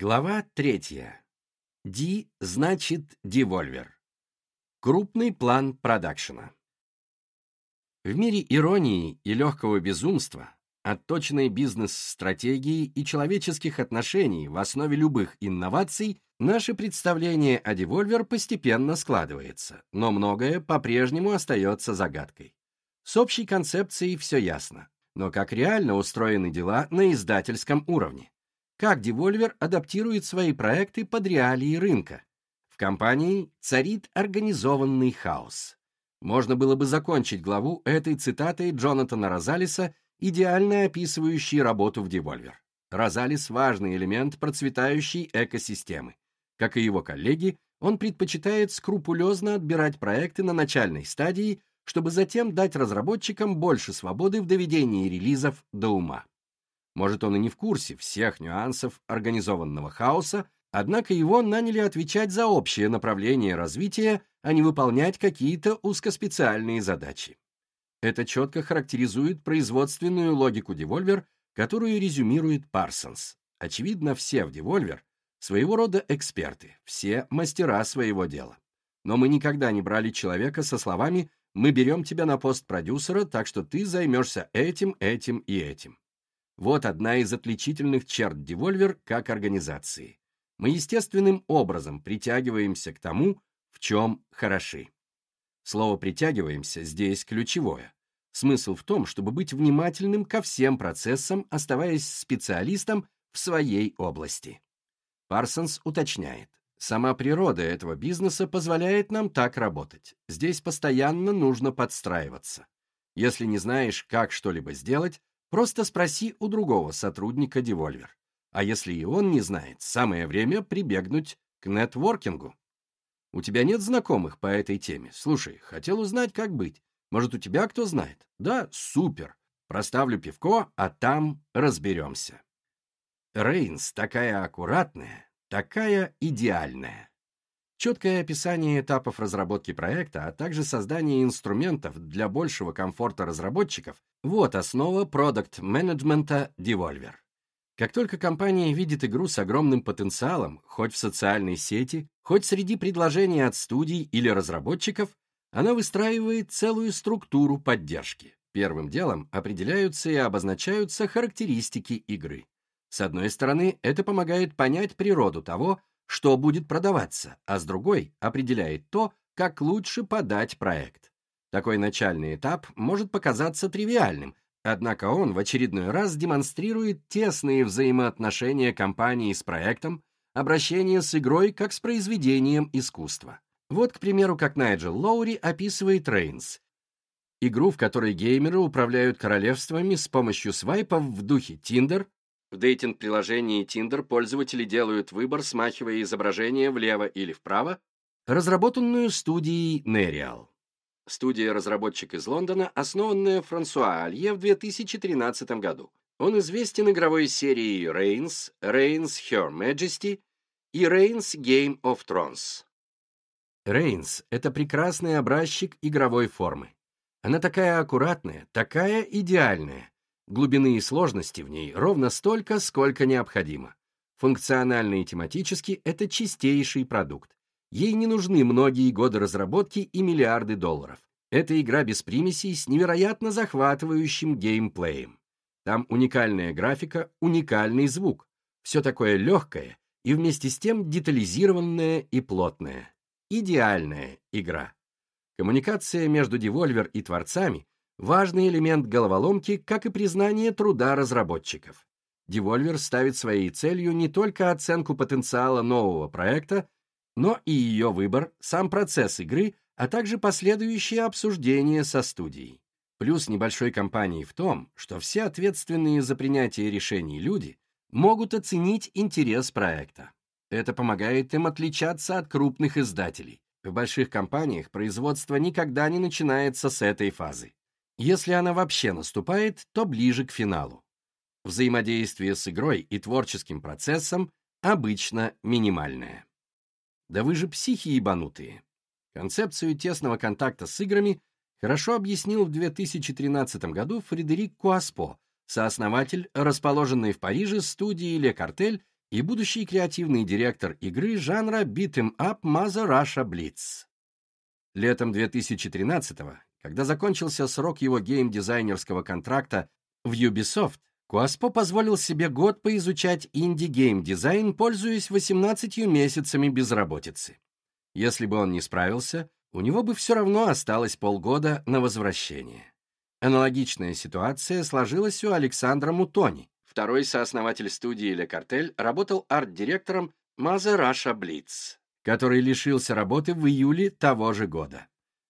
Глава третья. Ди значит девольвер. Крупный план продакшена. В мире иронии и легкого безумства, отточенной бизнес-стратегии и человеческих отношений в основе любых инноваций, наше представление о девольвер постепенно складывается, но многое по-прежнему остается загадкой. С общей концепцией все ясно, но как реально устроены дела на издательском уровне? Как Devolver адаптирует свои проекты под реалии рынка. В компании царит организованный хаос. Можно было бы закончить главу этой цитатой Джонатана Розалиса, идеально описывающей работу в Devolver. Розалис – важный элемент процветающей экосистемы. Как и его коллеги, он предпочитает скрупулезно отбирать проекты на начальной стадии, чтобы затем дать разработчикам больше свободы в доведении релизов до ума. Может, он и не в курсе всех нюансов организованного хаоса, однако его наняли отвечать за общее направление развития, а не выполнять какие-то узкоспециальные задачи. Это четко характеризует производственную логику Devolver, которую резюмирует Парсонс. Очевидно, все в Devolver своего рода эксперты, все мастера своего дела. Но мы никогда не брали человека со словами «мы берем тебя на пост продюсера, так что ты займешься этим, этим и этим». Вот одна из отличительных черт Devolver как организации. Мы естественным образом притягиваемся к тому, в чем хороши. Слово «притягиваемся» здесь ключевое. Смысл в том, чтобы быть внимательным ко всем процессам, оставаясь специалистом в своей области. Парсонс уточняет. Сама природа этого бизнеса позволяет нам так работать. Здесь постоянно нужно подстраиваться. Если не знаешь, как что-либо сделать, Просто спроси у другого сотрудника Devolver. А если и он не знает, самое время прибегнуть к нетворкингу. У тебя нет знакомых по этой теме? Слушай, хотел узнать, как быть. Может, у тебя кто знает? Да, супер. Проставлю пивко, а там разберемся. Рейнс такая аккуратная, такая идеальная. Четкое описание этапов разработки проекта, а также создание инструментов для большего комфорта разработчиков – вот основа продукт-менеджмента Devolver. Как только компания видит игру с огромным потенциалом, хоть в социальной сети, хоть среди предложений от студий или разработчиков, она выстраивает целую структуру поддержки. Первым делом определяются и обозначаются характеристики игры. С одной стороны, это помогает понять природу того, что будет продаваться, а с другой определяет то, как лучше подать проект. Такой начальный этап может показаться тривиальным, однако он в очередной раз демонстрирует тесные взаимоотношения компании с проектом, обращение с игрой как с произведением искусства. Вот, к примеру, как Найджел Лоури описывает Рейнс, игру, в которой геймеры управляют королевствами с помощью свайпов в духе Tinder, в дейтинг-приложении Tinder пользователи делают выбор, смахивая изображение влево или вправо, разработанную студией Nerial. Студия-разработчик из Лондона, основанная Франсуа Алье в 2013 году. Он известен игровой серией Reigns, Reigns Her Majesty и Reigns Game of Thrones. Reigns — это прекрасный образчик игровой формы. Она такая аккуратная, такая идеальная, Глубины и сложности в ней ровно столько, сколько необходимо. Функционально и тематически это чистейший продукт. Ей не нужны многие годы разработки и миллиарды долларов. Это игра без примесей с невероятно захватывающим геймплеем. Там уникальная графика, уникальный звук. Все такое легкое и вместе с тем детализированное и плотное. Идеальная игра. Коммуникация между девольвер и творцами важный элемент головоломки, как и признание труда разработчиков. Devolver ставит своей целью не только оценку потенциала нового проекта, но и ее выбор, сам процесс игры, а также последующее обсуждение со студией. Плюс небольшой компании в том, что все ответственные за принятие решений люди могут оценить интерес проекта. Это помогает им отличаться от крупных издателей. В больших компаниях производство никогда не начинается с этой фазы. Если она вообще наступает, то ближе к финалу. Взаимодействие с игрой и творческим процессом обычно минимальное. Да вы же психи ебанутые. Концепцию тесного контакта с играми хорошо объяснил в 2013 году Фредерик Куаспо, сооснователь расположенной в Париже студии «Ле Картель» и будущий креативный директор игры жанра Beat'em Up Mother Russia Blitz. Летом 2013-го, когда закончился срок его гейм-дизайнерского контракта в Ubisoft, Куаспо позволил себе год поизучать инди-гейм-дизайн, пользуясь 18 месяцами безработицы. Если бы он не справился, у него бы все равно осталось полгода на возвращение. Аналогичная ситуация сложилась у Александра Мутони. Второй сооснователь студии «Le Cartel» работал арт-директором Mother Russia Bleeds, который лишился работы в июле того же года.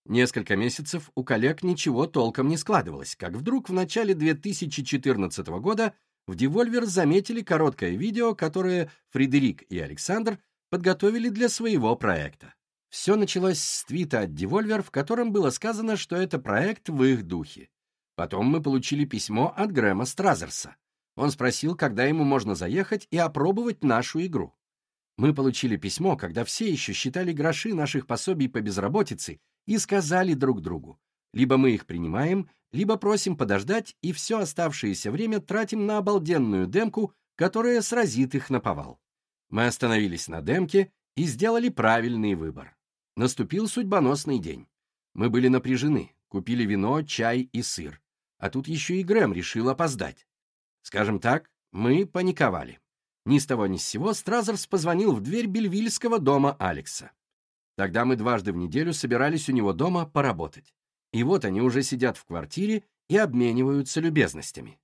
Несколько месяцев у коллег ничего толком не складывалось, как вдруг в начале 2014 года в Devolver заметили короткое видео, которое Фредерик и Александр подготовили для своего проекта. Все началось с твита от Devolver, в котором было сказано, что это проект в их духе. Потом мы получили письмо от Грэма Стразерса. Он спросил, когда ему можно заехать и опробовать нашу игру. Мы получили письмо, когда все еще считали гроши наших пособий по безработице и сказали друг другу, либо мы их принимаем, либо просим подождать и все оставшееся время тратим на обалденную демку, которая сразит их на повал. Мы остановились на демке и сделали правильный выбор. Наступил судьбоносный день. Мы были напряжены, купили вино, чай и сыр. А тут еще и Грэм решил опоздать. Скажем так, мы паниковали. Ни с того ни с сего Стразерс позвонил в дверь бельвильского дома Алекса. Тогда мы дважды в неделю собирались у него дома поработать. И вот они уже сидят в квартире и обмениваются любезностями.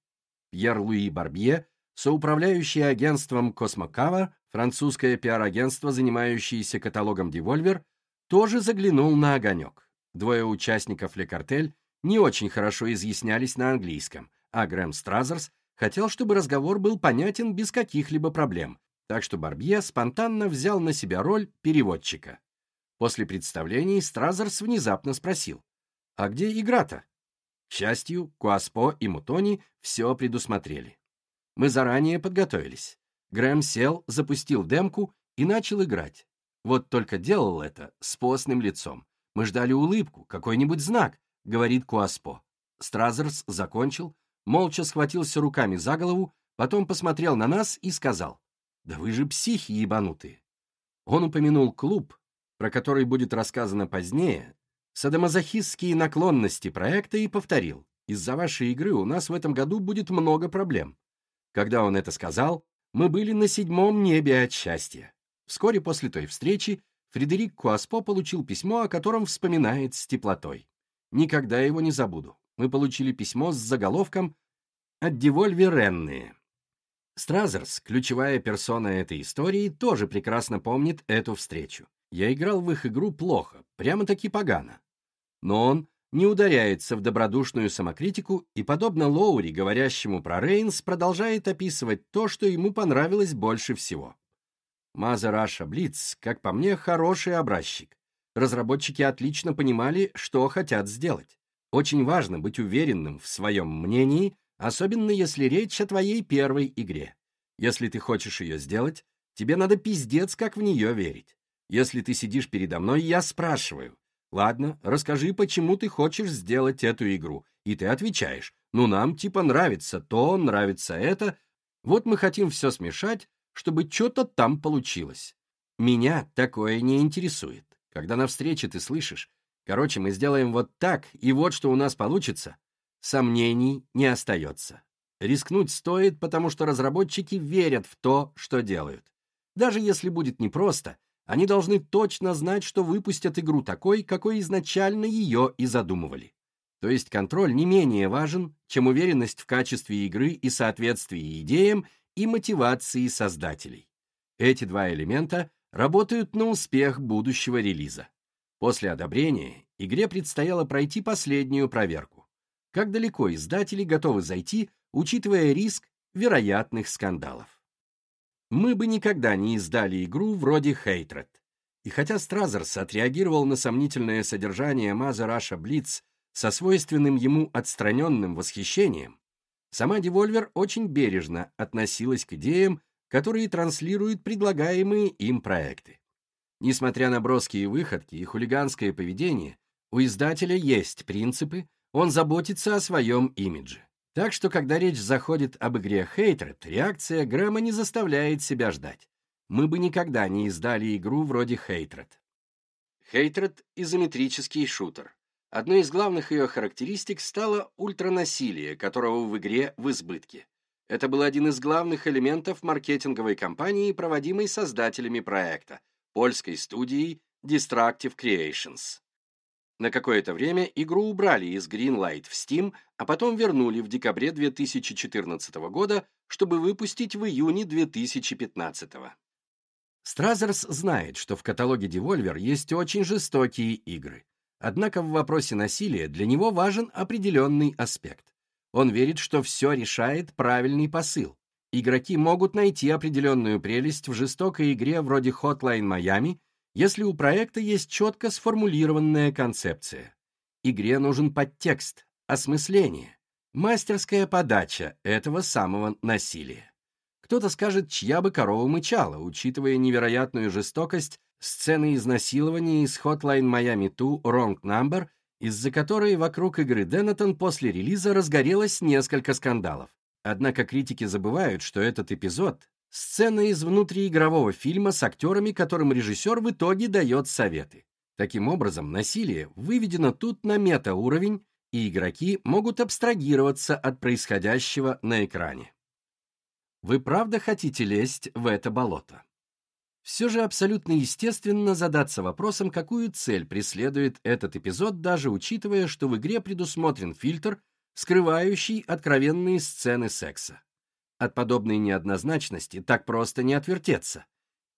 Пьер-Луи Барбье, соуправляющий агентством Космокава, французское пиар-агентство, занимающееся каталогом Devolver, тоже заглянул на огонек. Двое участников Ле Картель не очень хорошо изъяснялись на английском, а Грэм Стразерс хотел, чтобы разговор был понятен без каких-либо проблем, так что Барбье спонтанно взял на себя роль переводчика. После представлений Стразерс внезапно спросил, «А где игра-то?» К счастью, Куаспо и Мутони все предусмотрели. Мы заранее подготовились. Грэм сел, запустил демку и начал играть. Вот только делал это с постным лицом. Мы ждали улыбку, какой-нибудь знак, говорит Куаспо. Стразерс закончил, молча схватился руками за голову, потом посмотрел на нас и сказал, «Да вы же психи ебанутые». Он упомянул клуб, про который будет рассказано позднее, садомазохистские наклонности проекта и повторил, из-за вашей игры у нас в этом году будет много проблем. Когда он это сказал, мы были на седьмом небе от счастья. Вскоре после той встречи Фредерик Куаспо получил письмо, о котором вспоминает с теплотой. Никогда его не забуду. Мы получили письмо с заголовком «От Девольверенные». Стразерс, ключевая персона этой истории, тоже прекрасно помнит эту встречу. Я играл в их игру плохо, прямо-таки погано. Но он не ударяется в добродушную самокритику и, подобно Лоури, говорящему про Рейнс, продолжает описывать то, что ему понравилось больше всего. Маза Раша Блиц, как по мне, хороший образчик. Разработчики отлично понимали, что хотят сделать. Очень важно быть уверенным в своем мнении, особенно если речь о твоей первой игре. Если ты хочешь ее сделать, тебе надо пиздец как в нее верить. Если ты сидишь передо мной, я спрашиваю. Ладно, расскажи, почему ты хочешь сделать эту игру. И ты отвечаешь, ну нам типа нравится то, нравится это. Вот мы хотим все смешать, чтобы что-то там получилось. Меня такое не интересует. Когда на встрече ты слышишь, короче, мы сделаем вот так, и вот что у нас получится, сомнений не остается. Рискнуть стоит, потому что разработчики верят в то, что делают. Даже если будет непросто, они должны точно знать, что выпустят игру такой, какой изначально ее и задумывали. То есть контроль не менее важен, чем уверенность в качестве игры и соответствии идеям и мотивации создателей. Эти два элемента работают на успех будущего релиза. После одобрения игре предстояло пройти последнюю проверку. Как далеко издатели готовы зайти, учитывая риск вероятных скандалов мы бы никогда не издали игру вроде Hatred. И хотя Стразерс отреагировал на сомнительное содержание Mother Russia Bleeds со свойственным ему отстраненным восхищением, сама Devolver очень бережно относилась к идеям, которые транслируют предлагаемые им проекты. Несмотря на броские выходки и хулиганское поведение, у издателя есть принципы, он заботится о своем имидже. Так что, когда речь заходит об игре Hatred, реакция Грэма не заставляет себя ждать. Мы бы никогда не издали игру вроде Hatred. Hatred — изометрический шутер. Одной из главных ее характеристик стало ультранасилие, которого в игре в избытке. Это был один из главных элементов маркетинговой кампании, проводимой создателями проекта, польской студией Destructive Creations. На какое-то время игру убрали из Greenlight в Steam, а потом вернули в декабре 2014 года, чтобы выпустить в июне 2015. Стразерс знает, что в каталоге Devolver есть очень жестокие игры. Однако в вопросе насилия для него важен определенный аспект. Он верит, что все решает правильный посыл. Игроки могут найти определенную прелесть в жестокой игре вроде Hotline Miami, если у проекта есть четко сформулированная концепция. Игре нужен подтекст, осмысление, мастерская подача этого самого насилия. Кто-то скажет, чья бы корова мычала, учитывая невероятную жестокость сцены изнасилования из Hotline Miami 2 Wrong Number из-за которой вокруг игры Денатон после релиза разгорелось несколько скандалов. Однако критики забывают, что этот эпизод — сцена из внутриигрового фильма с актерами, которым режиссер в итоге дает советы. Таким образом, насилие выведено тут на метауровень, и игроки могут абстрагироваться от происходящего на экране. Вы правда хотите лезть в это болото? Все же абсолютно естественно задаться вопросом, какую цель преследует этот эпизод, даже учитывая, что в игре предусмотрен фильтр, скрывающий откровенные сцены секса. От подобной неоднозначности так просто не отвертеться.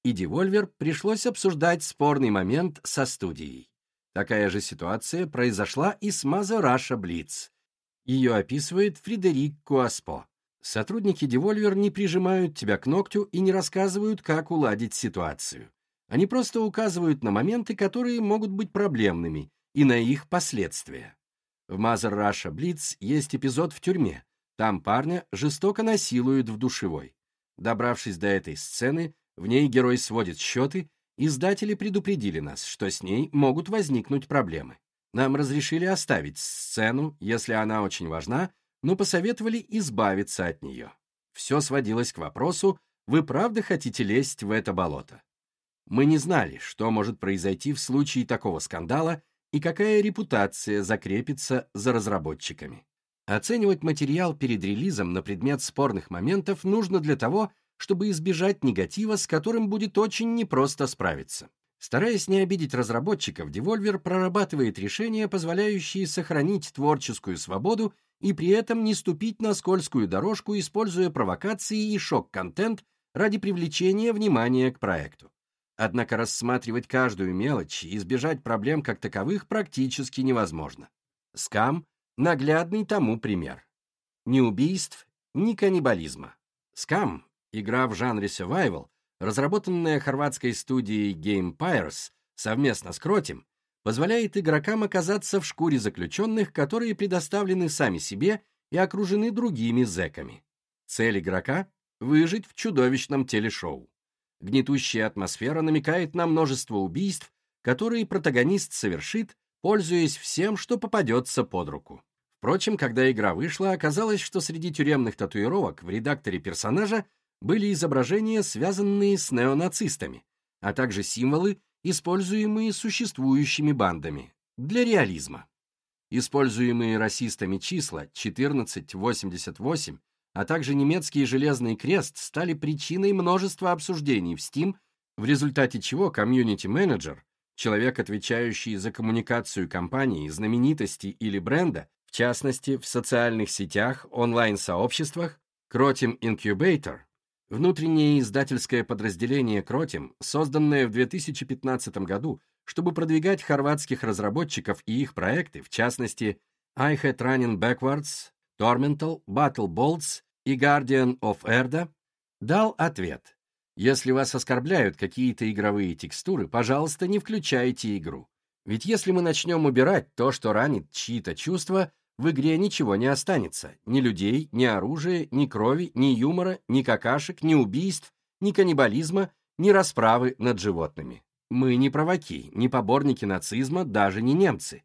И Devolver пришлось обсуждать спорный момент со студией. Такая же ситуация произошла и с Mother Russia Bleeds. Ее описывает Фредерик Куаспо. Сотрудники Devolver не прижимают тебя к ногтю и не рассказывают, как уладить ситуацию. Они просто указывают на моменты, которые могут быть проблемными, и на их последствия. В Russia Blitz есть эпизод в тюрьме. Там парня жестоко насилуют в душевой. Добравшись до этой сцены, в ней герой сводит счеты, издатели предупредили нас, что с ней могут возникнуть проблемы. Нам разрешили оставить сцену, если она очень важна, но посоветовали избавиться от нее. Все сводилось к вопросу, вы правда хотите лезть в это болото? Мы не знали, что может произойти в случае такого скандала и какая репутация закрепится за разработчиками. Оценивать материал перед релизом на предмет спорных моментов нужно для того, чтобы избежать негатива, с которым будет очень непросто справиться. Стараясь не обидеть разработчиков, Devolver прорабатывает решения, позволяющие сохранить творческую свободу и при этом не ступить на скользкую дорожку, используя провокации и шок-контент ради привлечения внимания к проекту. Однако рассматривать каждую мелочь и избежать проблем как таковых практически невозможно. SCUM — наглядный тому пример. Ни убийств, ни каннибализма. SCUM — игра в жанре survival, разработанная хорватской студией Gamepires совместно с Croteam, позволяет игрокам оказаться в шкуре заключенных, которые предоставлены сами себе и окружены другими зэками. Цель игрока — выжить в чудовищном телешоу. Гнетущая атмосфера намекает на множество убийств, которые протагонист совершит, пользуясь всем, что попадется под руку. Впрочем, когда игра вышла, оказалось, что среди тюремных татуировок в редакторе персонажа были изображения, связанные с неонацистами, а также символы, используемые существующими бандами, для реализма. Используемые расистами числа 1488, а также немецкий железный крест стали причиной множества обсуждений в Steam, в результате чего комьюнити-менеджер, человек, отвечающий за коммуникацию компании, знаменитости или бренда, частности, в социальных сетях, онлайн-сообществах, Croteam Incubator, Внутреннее издательское подразделение Croteam, созданное в 2015 году, чтобы продвигать хорватских разработчиков и их проекты, в частности, I Had Running Backwards, Tormental, Battle Bolts и Guardian of Erda, дал ответ. Если вас оскорбляют какие-то игровые текстуры, пожалуйста, не включайте игру. Ведь если мы начнем убирать то, что ранит чьи-то чувства, в игре ничего не останется. Ни людей, ни оружия, ни крови, ни юмора, ни какашек, ни убийств, ни каннибализма, ни расправы над животными. Мы не провоки, не поборники нацизма, даже не немцы.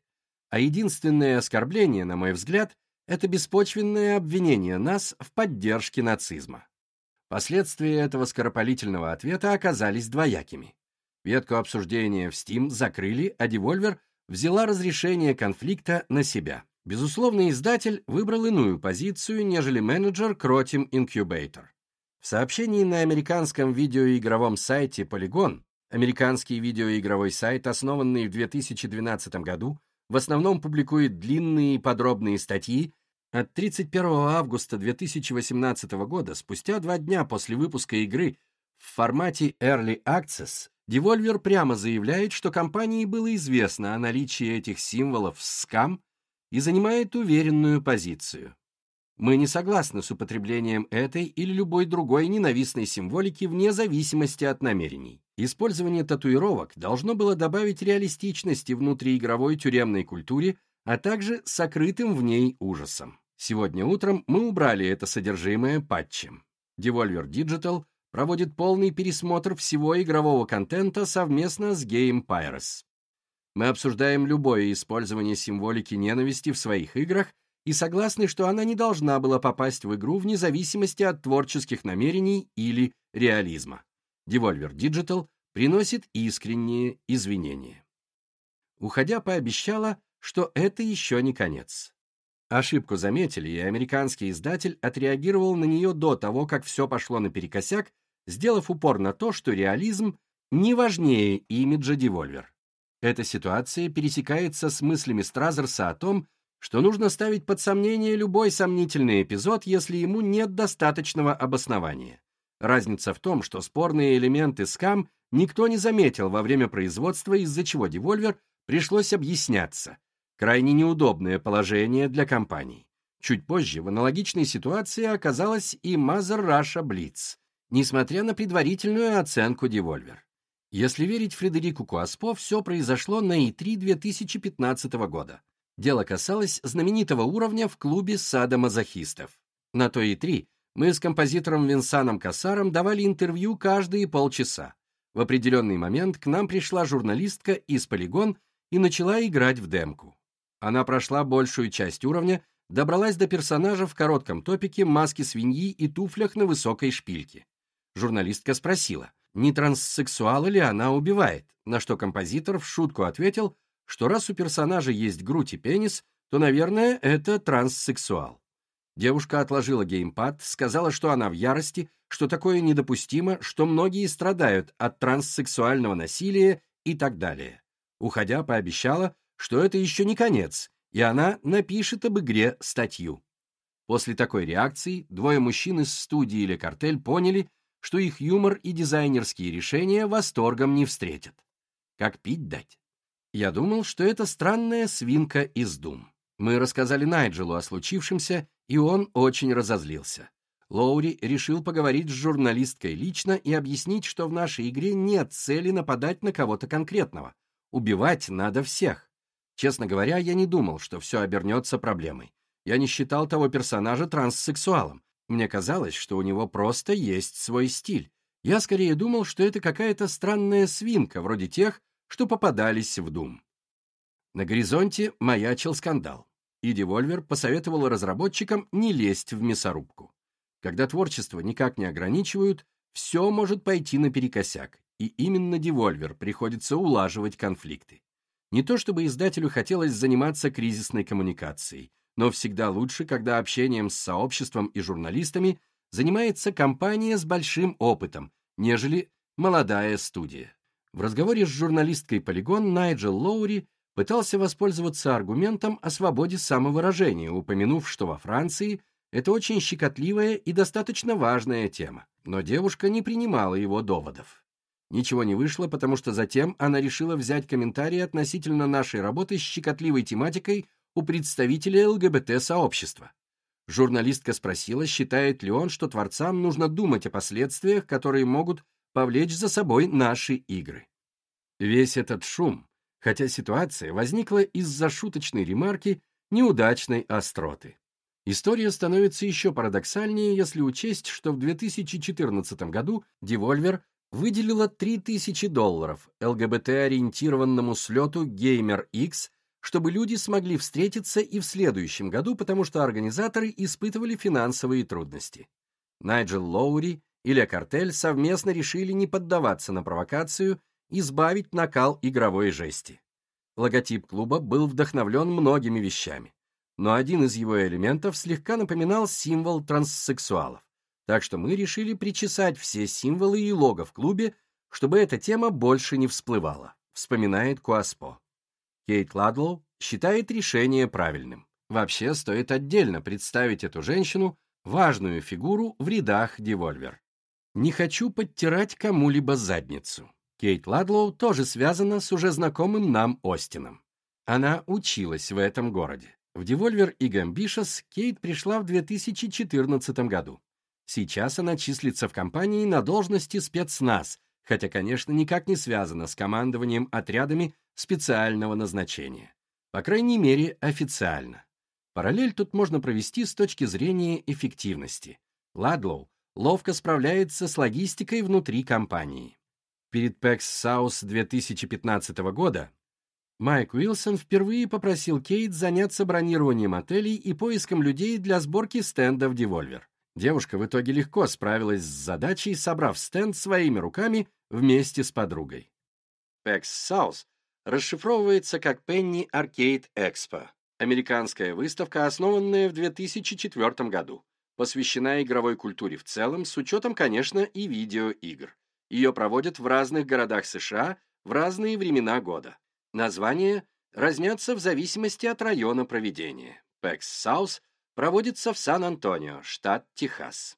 А единственное оскорбление, на мой взгляд, это беспочвенное обвинение нас в поддержке нацизма. Последствия этого скоропалительного ответа оказались двоякими. Ветку обсуждения в Steam закрыли, а Devolver взяла разрешение конфликта на себя. Безусловно, издатель выбрал иную позицию, нежели менеджер Croteam Incubator. В сообщении на американском видеоигровом сайте Polygon, американский видеоигровой сайт, основанный в 2012 году, в основном публикует длинные и подробные статьи, от 31 августа 2018 года, спустя два дня после выпуска игры в формате Early Access, Devolver прямо заявляет, что компании было известно о наличии этих символов в SCAM и занимает уверенную позицию. Мы не согласны с употреблением этой или любой другой ненавистной символики вне зависимости от намерений. Использование татуировок должно было добавить реалистичности внутриигровой тюремной культуре, а также сокрытым в ней ужасом. Сегодня утром мы убрали это содержимое патчем. Devolver Digital проводит полный пересмотр всего игрового контента совместно с Game Pirates. Мы обсуждаем любое использование символики ненависти в своих играх и согласны, что она не должна была попасть в игру вне зависимости от творческих намерений или реализма. Devolver Digital приносит искренние извинения. Уходя, пообещала, что это еще не конец. Ошибку заметили, и американский издатель отреагировал на нее до того, как все пошло наперекосяк, сделав упор на то, что реализм не важнее имиджа Devolver. Эта ситуация пересекается с мыслями Стразерса о том, что нужно ставить под сомнение любой сомнительный эпизод, если ему нет достаточного обоснования. Разница в том, что спорные элементы скам никто не заметил во время производства, из-за чего Devolver пришлось объясняться – Крайне неудобное положение для компаний. Чуть позже в аналогичной ситуации оказалась и Mother Russia Blitz, несмотря на предварительную оценку Devolver. Если верить Фредерику Куаспо, все произошло на E3 2015 года. Дело касалось знаменитого уровня в клубе садомазохистов. На то E3 мы с композитором Винсаном Кассаром давали интервью каждые полчаса. В определенный момент к нам пришла журналистка из Полигон и начала играть в демку. Она прошла большую часть уровня, добралась до персонажа в коротком топике, маске свиньи и туфлях на высокой шпильке. Журналистка спросила, не транссексуала ли она убивает, на что композитор в шутку ответил, что раз у персонажа есть грудь и пенис, то, наверное, это транссексуал. Девушка отложила геймпад, сказала, что она в ярости, что такое недопустимо, что многие страдают от транссексуального насилия и так далее. Уходя, пообещала, что это еще не конец, и она напишет об игре статью. После такой реакции двое мужчин из студии или картель поняли, что их юмор и дизайнерские решения восторгом не встретят. Как пить дать? Я думал, что это странная свинка из Дум. Мы рассказали Найджелу о случившемся, и он очень разозлился. Лоури решил поговорить с журналисткой лично и объяснить, что в нашей игре нет цели нападать на кого-то конкретного. Убивать надо всех. Честно говоря, я не думал, что все обернется проблемой. Я не считал того персонажа транссексуалом. Мне казалось, что у него просто есть свой стиль. Я скорее думал, что это какая-то странная свинка, вроде тех, что попадались в Doom. На горизонте маячил скандал, и Devolver посоветовал разработчикам не лезть в мясорубку. Когда творчество никак не ограничивают, все может пойти наперекосяк, и именно Devolver приходится улаживать конфликты. Не то чтобы издателю хотелось заниматься кризисной коммуникацией, но всегда лучше, когда общением с сообществом и журналистами занимается компания с большим опытом, нежели молодая студия. В разговоре с журналисткой «Полигон» Найджел Лоури пытался воспользоваться аргументом о свободе самовыражения, упомянув, что во Франции это очень щекотливая и достаточно важная тема, но девушка не принимала его доводов. Ничего не вышло, потому что затем она решила взять комментарии относительно нашей работы с щекотливой тематикой у представителя ЛГБТ-сообщества. Журналистка спросила, считает ли он, что творцам нужно думать о последствиях, которые могут повлечь за собой наши игры. Весь этот шум, хотя ситуация возникла из-за шуточной ремарки неудачной остроты. История становится еще парадоксальнее, если учесть, что в 2014 году Devolver выделила 3000 долларов ЛГБТ-ориентированному слету Gamer X чтобы люди смогли встретиться и в следующем году, потому что организаторы испытывали финансовые трудности. Найджел Лоури и Ле Картель совместно решили не поддаваться на провокацию и сбавить накал игровой жести. Логотип клуба был вдохновлен многими вещами, но один из его элементов слегка напоминал символ транссексуалов, так что мы решили причесать все символы и лого в клубе, чтобы эта тема больше не всплывала, вспоминает Куаспо. Кейт Ладлоу считает решение правильным. Вообще стоит отдельно представить эту женщину, важную фигуру в рядах Devolver. Не хочу подтирать кому-либо задницу. Кейт Ладлоу тоже связана с уже знакомым нам Остином. Она училась в этом городе. В Devolver и Gambitious Кейт пришла в 2014 году. Сейчас она числится в компании на должности спецназ, хотя, конечно, никак не связана с командованием отрядами специального назначения. По крайней мере, официально. Параллель тут можно провести с точки зрения эффективности. Ладлоу ловко справляется с логистикой внутри компании. Перед PAX South 2015 года Майк Уилсон впервые попросил Кейт заняться бронированием отелей и поиском людей для сборки стендов Devolver. Девушка в итоге легко справилась с задачей, собрав стенд своими руками вместе с подругой. PAX South расшифровывается как Penny Arcade Expo, американская выставка, основанная в 2004 году, посвящена игровой культуре в целом, с учетом, конечно, и видеоигр. Ее проводят в разных городах США в разные времена года. Названия разнятся в зависимости от района проведения. PAX South проводится в Сан-Антонио, штат Техас.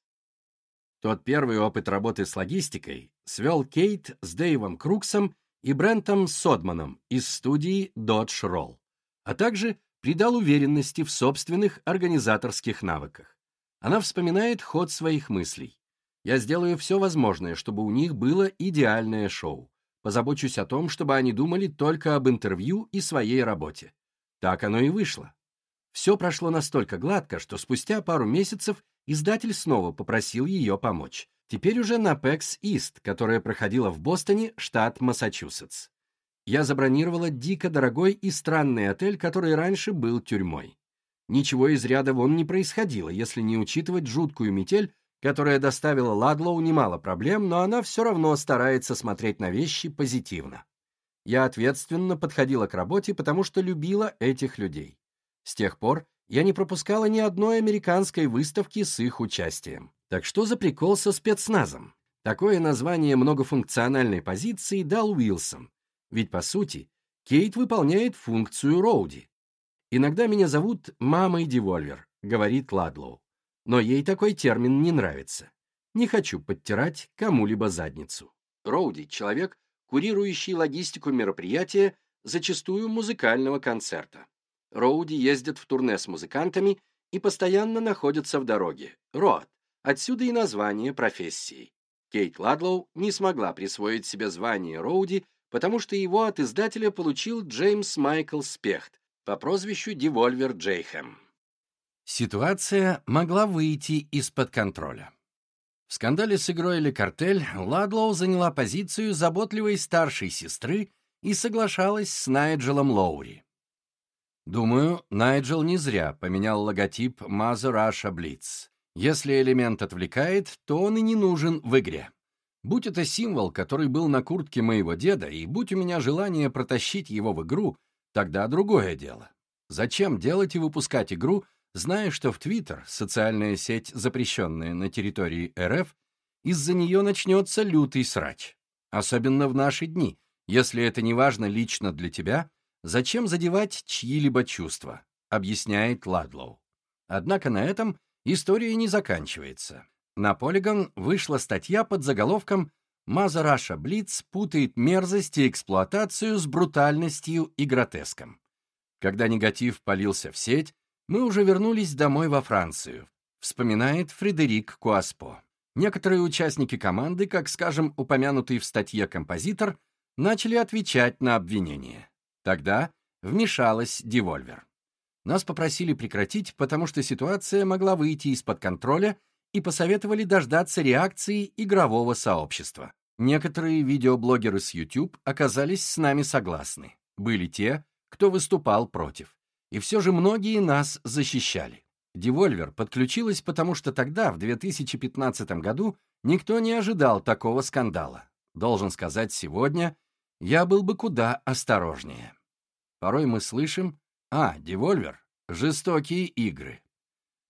Тот первый опыт работы с логистикой свел Кейт с Дэйвом Круксом и Брентом Содманом из студии Dodge Roll, а также придал уверенности в собственных организаторских навыках. Она вспоминает ход своих мыслей. «Я сделаю все возможное, чтобы у них было идеальное шоу. Позабочусь о том, чтобы они думали только об интервью и своей работе. Так оно и вышло. Все прошло настолько гладко, что спустя пару месяцев издатель снова попросил ее помочь теперь уже на PAX East, которая проходила в Бостоне, штат Массачусетс. Я забронировала дико дорогой и странный отель, который раньше был тюрьмой. Ничего из ряда вон не происходило, если не учитывать жуткую метель, которая доставила Ладлоу немало проблем, но она все равно старается смотреть на вещи позитивно. Я ответственно подходила к работе, потому что любила этих людей. С тех пор я не пропускала ни одной американской выставки с их участием. Так что за прикол со спецназом? Такое название многофункциональной позиции дал Уилсон. Ведь, по сути, Кейт выполняет функцию Роуди. «Иногда меня зовут мамой Devolver», — говорит Ладлоу. Но ей такой термин не нравится. Не хочу подтирать кому-либо задницу. Роуди — человек, курирующий логистику мероприятия, зачастую музыкального концерта. Роуди ездят в турне с музыкантами и постоянно находятся в дороге. Road Отсюда и название профессии. Кейт Ладлоу не смогла присвоить себе звание Роуди, потому что его от издателя получил Джеймс Майкл Спехт по прозвищу Devolver Джейхэм. Ситуация могла выйти из-под контроля. В скандале с игрой Le Cartel Ладлоу заняла позицию заботливой старшей сестры и соглашалась с Найджелом Лоури. Думаю, Найджел не зря поменял логотип Mother Russia Bleeds. Если элемент отвлекает, то он и не нужен в игре. Будь это символ, который был на куртке моего деда, и будь у меня желание протащить его в игру, тогда другое дело. Зачем делать и выпускать игру, зная, что в Твиттер, социальная сеть, запрещенная на территории РФ, из-за нее начнется лютый срач. Особенно в наши дни. Если это не важно лично для тебя, зачем задевать чьи-либо чувства, объясняет Ладлоу. Однако на этом история не заканчивается. На Polygon вышла статья под заголовком «Маза Раша Блиц путает мерзость и эксплуатацию с брутальностью и гротеском». Когда негатив полился в сеть, мы уже вернулись домой во Францию, вспоминает Фредерик Куаспо. Некоторые участники команды, как, скажем, упомянутый в статье композитор, начали отвечать на обвинения. Тогда вмешалась Девольвер. Нас попросили прекратить, потому что ситуация могла выйти из-под контроля и посоветовали дождаться реакции игрового сообщества. Некоторые видеоблогеры с YouTube оказались с нами согласны. Были те, кто выступал против. И все же многие нас защищали. Devolver подключилась, потому что тогда, в 2015 году, никто не ожидал такого скандала. Должен сказать, сегодня я был бы куда осторожнее. Порой мы слышим «А, Devolver — жестокие игры».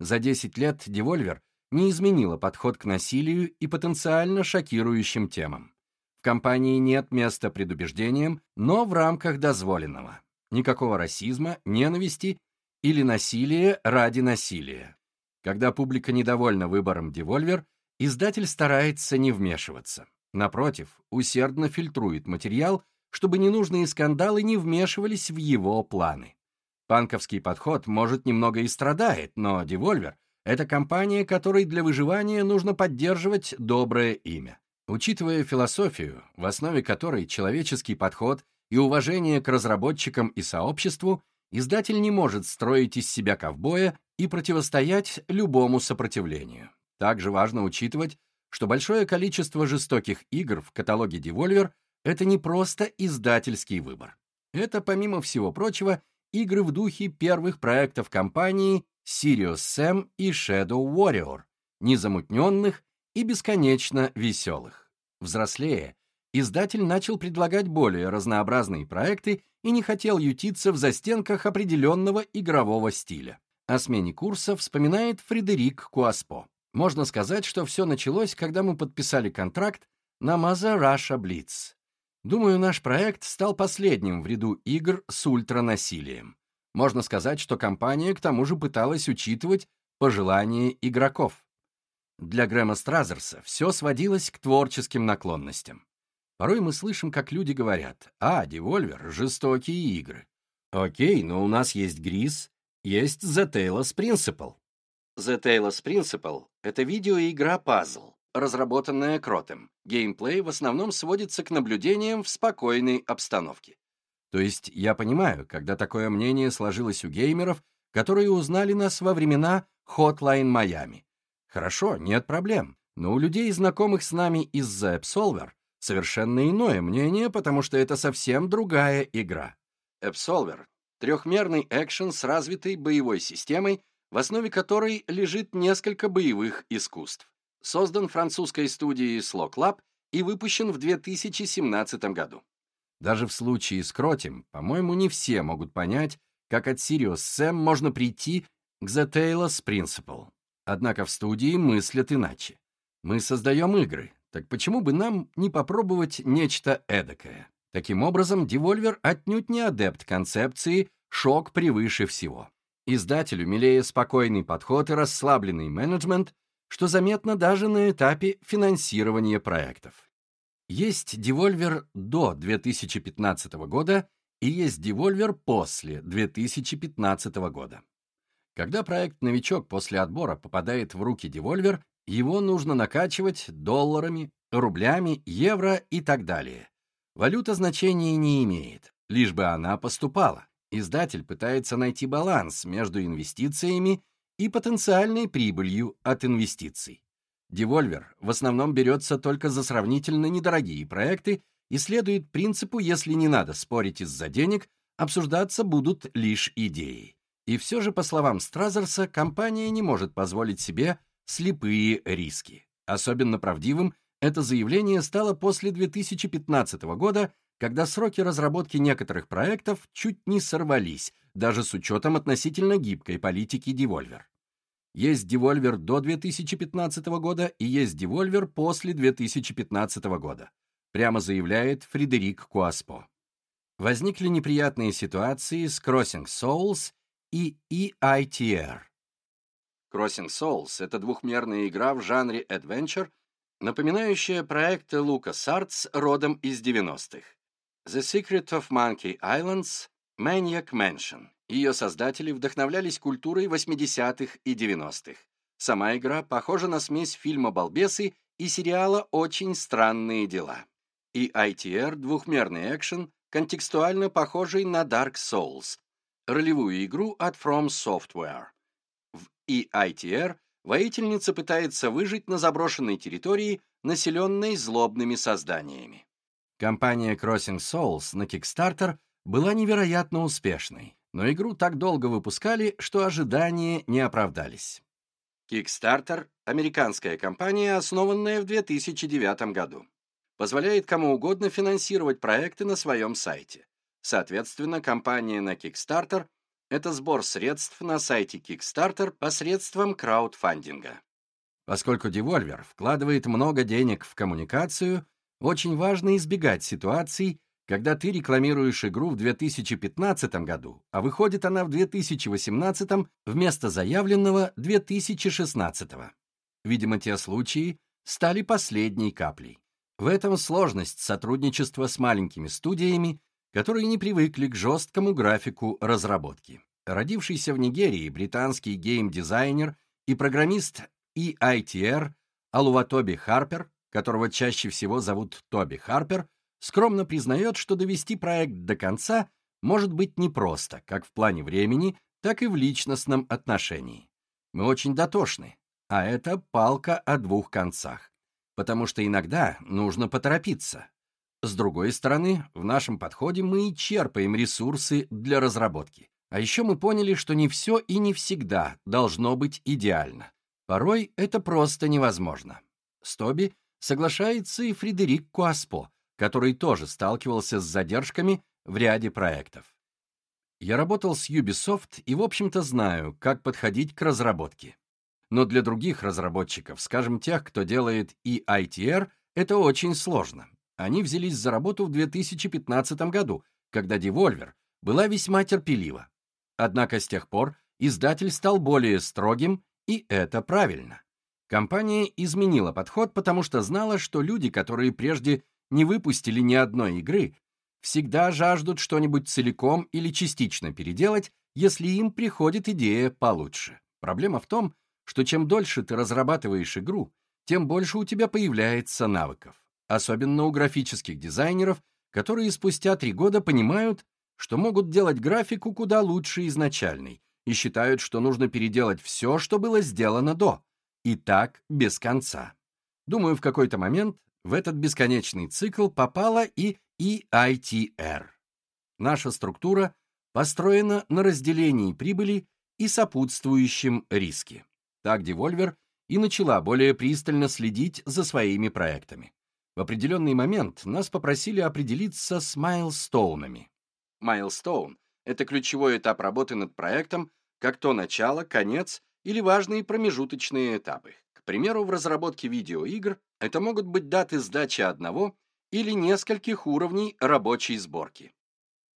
За 10 лет Devolver не изменила подход к насилию и потенциально шокирующим темам. В компании нет места предубеждениям, но в рамках дозволенного. Никакого расизма, ненависти или насилия ради насилия. Когда публика недовольна выбором Devolver, издатель старается не вмешиваться. Напротив, усердно фильтрует материал, чтобы ненужные скандалы не вмешивались в его планы. Панковский подход, может, немного и страдает, но Devolver — это компания, которой для выживания нужно поддерживать доброе имя. Учитывая философию, в основе которой человеческий подход и уважение к разработчикам и сообществу, издатель не может строить из себя ковбоя и противостоять любому сопротивлению. Также важно учитывать, что большое количество жестоких игр в каталоге Devolver — это не просто издательский выбор. Это, помимо всего прочего, игры в духе первых проектов компании Sirius Sam и Shadow Warrior, незамутненных и бесконечно веселых. Взрослее, издатель начал предлагать более разнообразные проекты и не хотел ютиться в застенках определенного игрового стиля. О смене курса вспоминает Фредерик Куаспо. Можно сказать, что все началось, когда мы подписали контракт на Маза Раша Блиц. Думаю, наш проект стал последним в ряду игр с ультранасилием. Можно сказать, что компания к тому же пыталась учитывать пожелания игроков. Для Грэма Стразерса все сводилось к творческим наклонностям. Порой мы слышим, как люди говорят, «А, Devolver — жестокие игры». Окей, но у нас есть Грис, есть The Talos Principle. The Talos Principle — это видеоигра-пазл, разработанная Кротом. Геймплей в основном сводится к наблюдениям в спокойной обстановке. То есть я понимаю, когда такое мнение сложилось у геймеров, которые узнали нас во времена Hotline Miami. Хорошо, нет проблем. Но у людей, знакомых с нами из-за Absolver, совершенно иное мнение, потому что это совсем другая игра. Absolver — трехмерный экшен с развитой боевой системой, в основе которой лежит несколько боевых искусств. Создан французской студией Sloclap и выпущен в 2017 году. Даже в случае с Croteam, по-моему, не все могут понять, как от Serious Sam можно прийти к The Talos Principle. Однако в студии мыслят иначе. Мы создаем игры, так почему бы нам не попробовать нечто эдакое? Таким образом, Devolver отнюдь не адепт концепции «шок превыше всего». Издателю милее спокойный подход и расслабленный менеджмент, что заметно даже на этапе финансирования проектов. Есть Devolver до 2015 года и есть Devolver после 2015 года. Когда проект-новичок после отбора попадает в руки Devolver, его нужно накачивать долларами, рублями, евро и так далее. Валюта значения не имеет, лишь бы она поступала. Издатель пытается найти баланс между инвестициями и потенциальной прибылью от инвестиций. Devolver в основном берется только за сравнительно недорогие проекты и следует принципу «если не надо спорить из-за денег, обсуждаться будут лишь идеи». И все же, по словам Стразерса, компания не может позволить себе слепые риски. Особенно правдивым это заявление стало после 2015 года, когда сроки разработки некоторых проектов чуть не сорвались, даже с учетом относительно гибкой политики Devolver. Есть Devolver до 2015 года и есть Devolver после 2015 года, прямо заявляет Фредерик Куаспо. Возникли неприятные ситуации с Crossing Souls и EITR. Crossing Souls — это двухмерная игра в жанре Adventure, напоминающая проекты LucasArts родом из 90-х. The Secret of Monkey Islands, Maniac Mansion. Ее создатели вдохновлялись культурой 80-х и 90-х. Сама игра похожа на смесь фильма «Балбесы» и сериала «Очень странные дела». И ITR — двухмерный экшен, контекстуально похожий на Dark Souls, ролевую игру от From Software. В EITR воительница пытается выжить на заброшенной территории, населенной злобными созданиями. Компания Crossing Souls на Kickstarter была невероятно успешной, но игру так долго выпускали, что ожидания не оправдались. Kickstarter — американская компания, основанная в 2009 году. Позволяет кому угодно финансировать проекты на своем сайте. Соответственно, компания на Kickstarter — это сбор средств на сайте Kickstarter посредством краудфандинга. Поскольку Devolver вкладывает много денег в коммуникацию, очень важно избегать ситуаций, когда ты рекламируешь игру в 2015 году, а выходит она в 2018 вместо заявленного 2016. Видимо, те случаи стали последней каплей. В этом сложность сотрудничества с маленькими студиями, которые не привыкли к жесткому графику разработки. Родившийся в Нигерии британский гейм-дизайнер и программист EITR Алуватоби Харпер, которого чаще всего зовут Тоби Харпер, скромно признает, что довести проект до конца может быть непросто, как в плане времени, так и в личностном отношении. Мы очень дотошны, а это палка о двух концах, потому что иногда нужно поторопиться. С другой стороны, в нашем подходе мы и черпаем ресурсы для разработки. А еще мы поняли, что не все и не всегда должно быть идеально. Порой это просто невозможно. С Тоби соглашается и Фредерик Куаспо, который тоже сталкивался с задержками в ряде проектов. Я работал с Ubisoft и, в общем-то, знаю, как подходить к разработке. Но для других разработчиков, скажем, тех, кто делает и ITR, это очень сложно. Они взялись за работу в 2015 году, когда Devolver была весьма терпелива. Однако с тех пор издатель стал более строгим, и это правильно. Компания изменила подход, потому что знала, что люди, которые прежде не выпустили ни одной игры, всегда жаждут что-нибудь целиком или частично переделать, если им приходит идея получше. Проблема в том, что чем дольше ты разрабатываешь игру, тем больше у тебя появляется навыков. Особенно у графических дизайнеров, которые спустя три года понимают, что могут делать графику куда лучше изначальной и считают, что нужно переделать все, что было сделано до. И так без конца. Думаю, в какой-то момент в этот бесконечный цикл попала и EITR. Наша структура построена на разделении прибыли и сопутствующем риске. Так Devolver и начала более пристально следить за своими проектами. В определенный момент нас попросили определиться с майлстоунами. Майлстоун — это ключевой этап работы над проектом, как то начало, конец или важные промежуточные этапы. Примеру, в разработке видеоигр это могут быть даты сдачи одного или нескольких уровней рабочей сборки.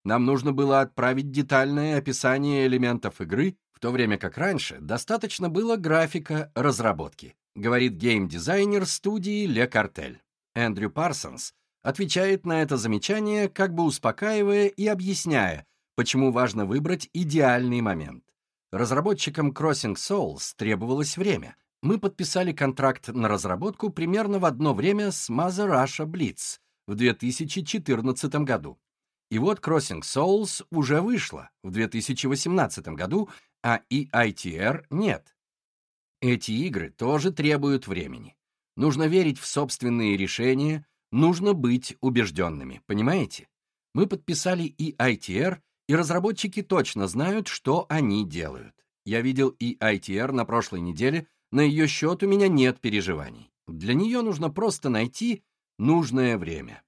Нам нужно было отправить детальное описание элементов игры, в то время как раньше достаточно было графика разработки, говорит гейм-дизайнер студии Le Cartel. Эндрю Парсонс отвечает на это замечание, как бы успокаивая и объясняя, почему важно выбрать идеальный момент. Разработчикам Crossing Souls требовалось время, мы подписали контракт на разработку примерно в одно время с Mother Russia Blitz в 2014 году. И вот Crossing Souls уже вышла в 2018 году, а EITR нет. Эти игры тоже требуют времени. Нужно верить в собственные решения, нужно быть убежденными, понимаете? Мы подписали EITR, и разработчики точно знают, что они делают. Я видел EITR на прошлой неделе на ее счет у меня нет переживаний. Для нее нужно просто найти нужное время.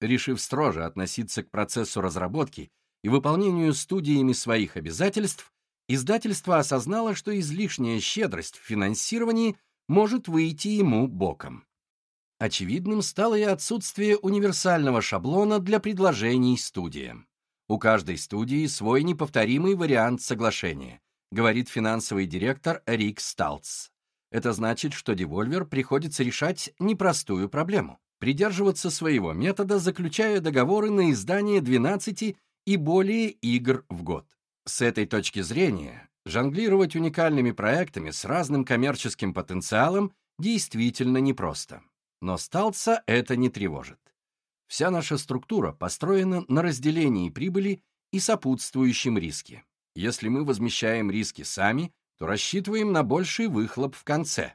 Решив строже относиться к процессу разработки и выполнению студиями своих обязательств, издательство осознало, что излишняя щедрость в финансировании может выйти ему боком. Очевидным стало и отсутствие универсального шаблона для предложений студиям. У каждой студии свой неповторимый вариант соглашения, говорит финансовый директор Рик Сталц. Это значит, что Devolver приходится решать непростую проблему — придерживаться своего метода, заключая договоры на издание 12 и более игр в год. С этой точки зрения, жонглировать уникальными проектами с разным коммерческим потенциалом действительно непросто. Но Сталца это не тревожит. Вся наша структура построена на разделении прибыли и сопутствующем риске. Если мы возмещаем риски сами, то рассчитываем на больший выхлоп в конце.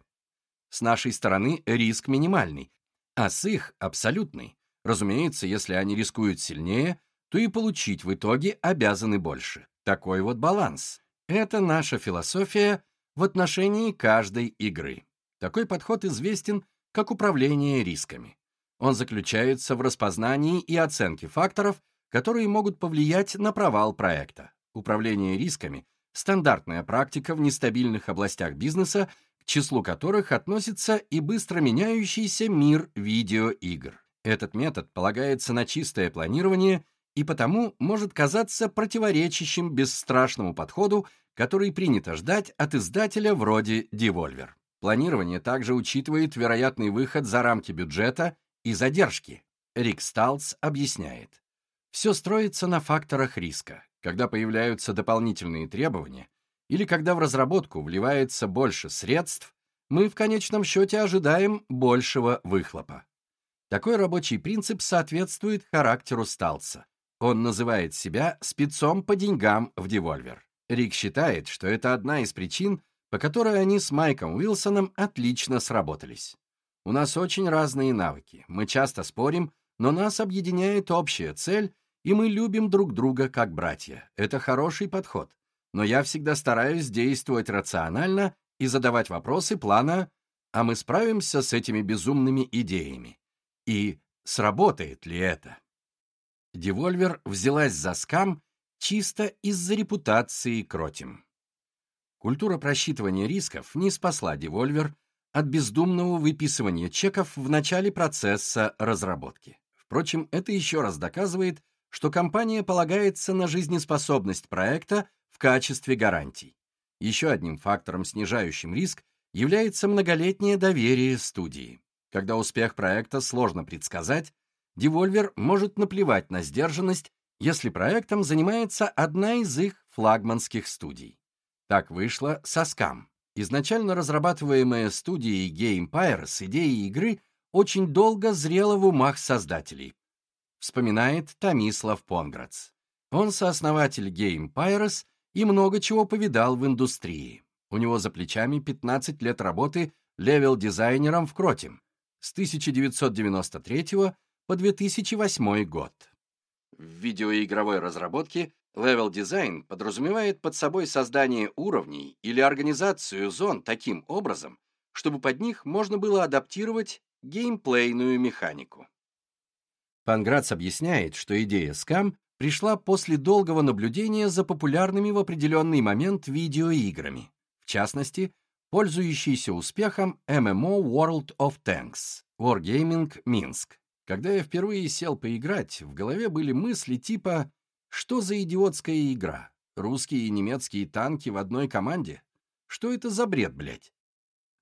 С нашей стороны риск минимальный, а с их — абсолютный. Разумеется, если они рискуют сильнее, то и получить в итоге обязаны больше. Такой вот баланс. Это наша философия в отношении каждой игры. Такой подход известен как управление рисками. Он заключается в распознании и оценке факторов, которые могут повлиять на провал проекта. Управление рисками – стандартная практика в нестабильных областях бизнеса, к числу которых относится и быстро меняющийся мир видеоигр. Этот метод полагается на чистое планирование и потому может казаться противоречащим бесстрашному подходу, который принято ждать от издателя вроде Devolver. Планирование также учитывает вероятный выход за рамки бюджета и задержки. Рик Сталц объясняет. Все строится на факторах риска. Когда появляются дополнительные требования или когда в разработку вливается больше средств, мы в конечном счете ожидаем большего выхлопа. Такой рабочий принцип соответствует характеру Сталца. Он называет себя спецом по деньгам в Devolver. Рик считает, что это одна из причин, по которой они с Майком Уилсоном отлично сработались. У нас очень разные навыки, мы часто спорим, но нас объединяет общая цель, и мы любим друг друга как братья. Это хороший подход. Но я всегда стараюсь действовать рационально и задавать вопросы плана, а мы справимся с этими безумными идеями. И сработает ли это? Devolver взялась за SCUM чисто из-за репутации Croteam. Культура просчитывания рисков не спасла Devolver от бездумного выписывания чеков в начале процесса разработки. Впрочем, это еще раз доказывает, что компания полагается на жизнеспособность проекта в качестве гарантий. Еще одним фактором, снижающим риск, является многолетнее доверие студии. Когда успех проекта сложно предсказать, Devolver может наплевать на сдержанность, если проектом занимается одна из их флагманских студий. Так вышло со Scam. Изначально разрабатываемая студией Game Empire идеей игры очень долго зрела в умах создателей, вспоминает Томислав Понградс. Он сооснователь Game Pirates и много чего повидал в индустрии. У него за плечами 15 лет работы левел-дизайнером в Croteam с 1993 по 2008 год. В видеоигровой разработке Design подразумевает под собой создание уровней или организацию зон таким образом, чтобы под них можно было адаптировать геймплейную механику. Панграц объясняет, что идея SCUM пришла после долгого наблюдения за популярными в определенный момент видеоиграми, в частности, пользующейся успехом MMO World of Tanks, Wargaming Минск. Когда я впервые сел поиграть, в голове были мысли типа что за идиотская игра? Русские и немецкие танки в одной команде? Что это за бред, блядь?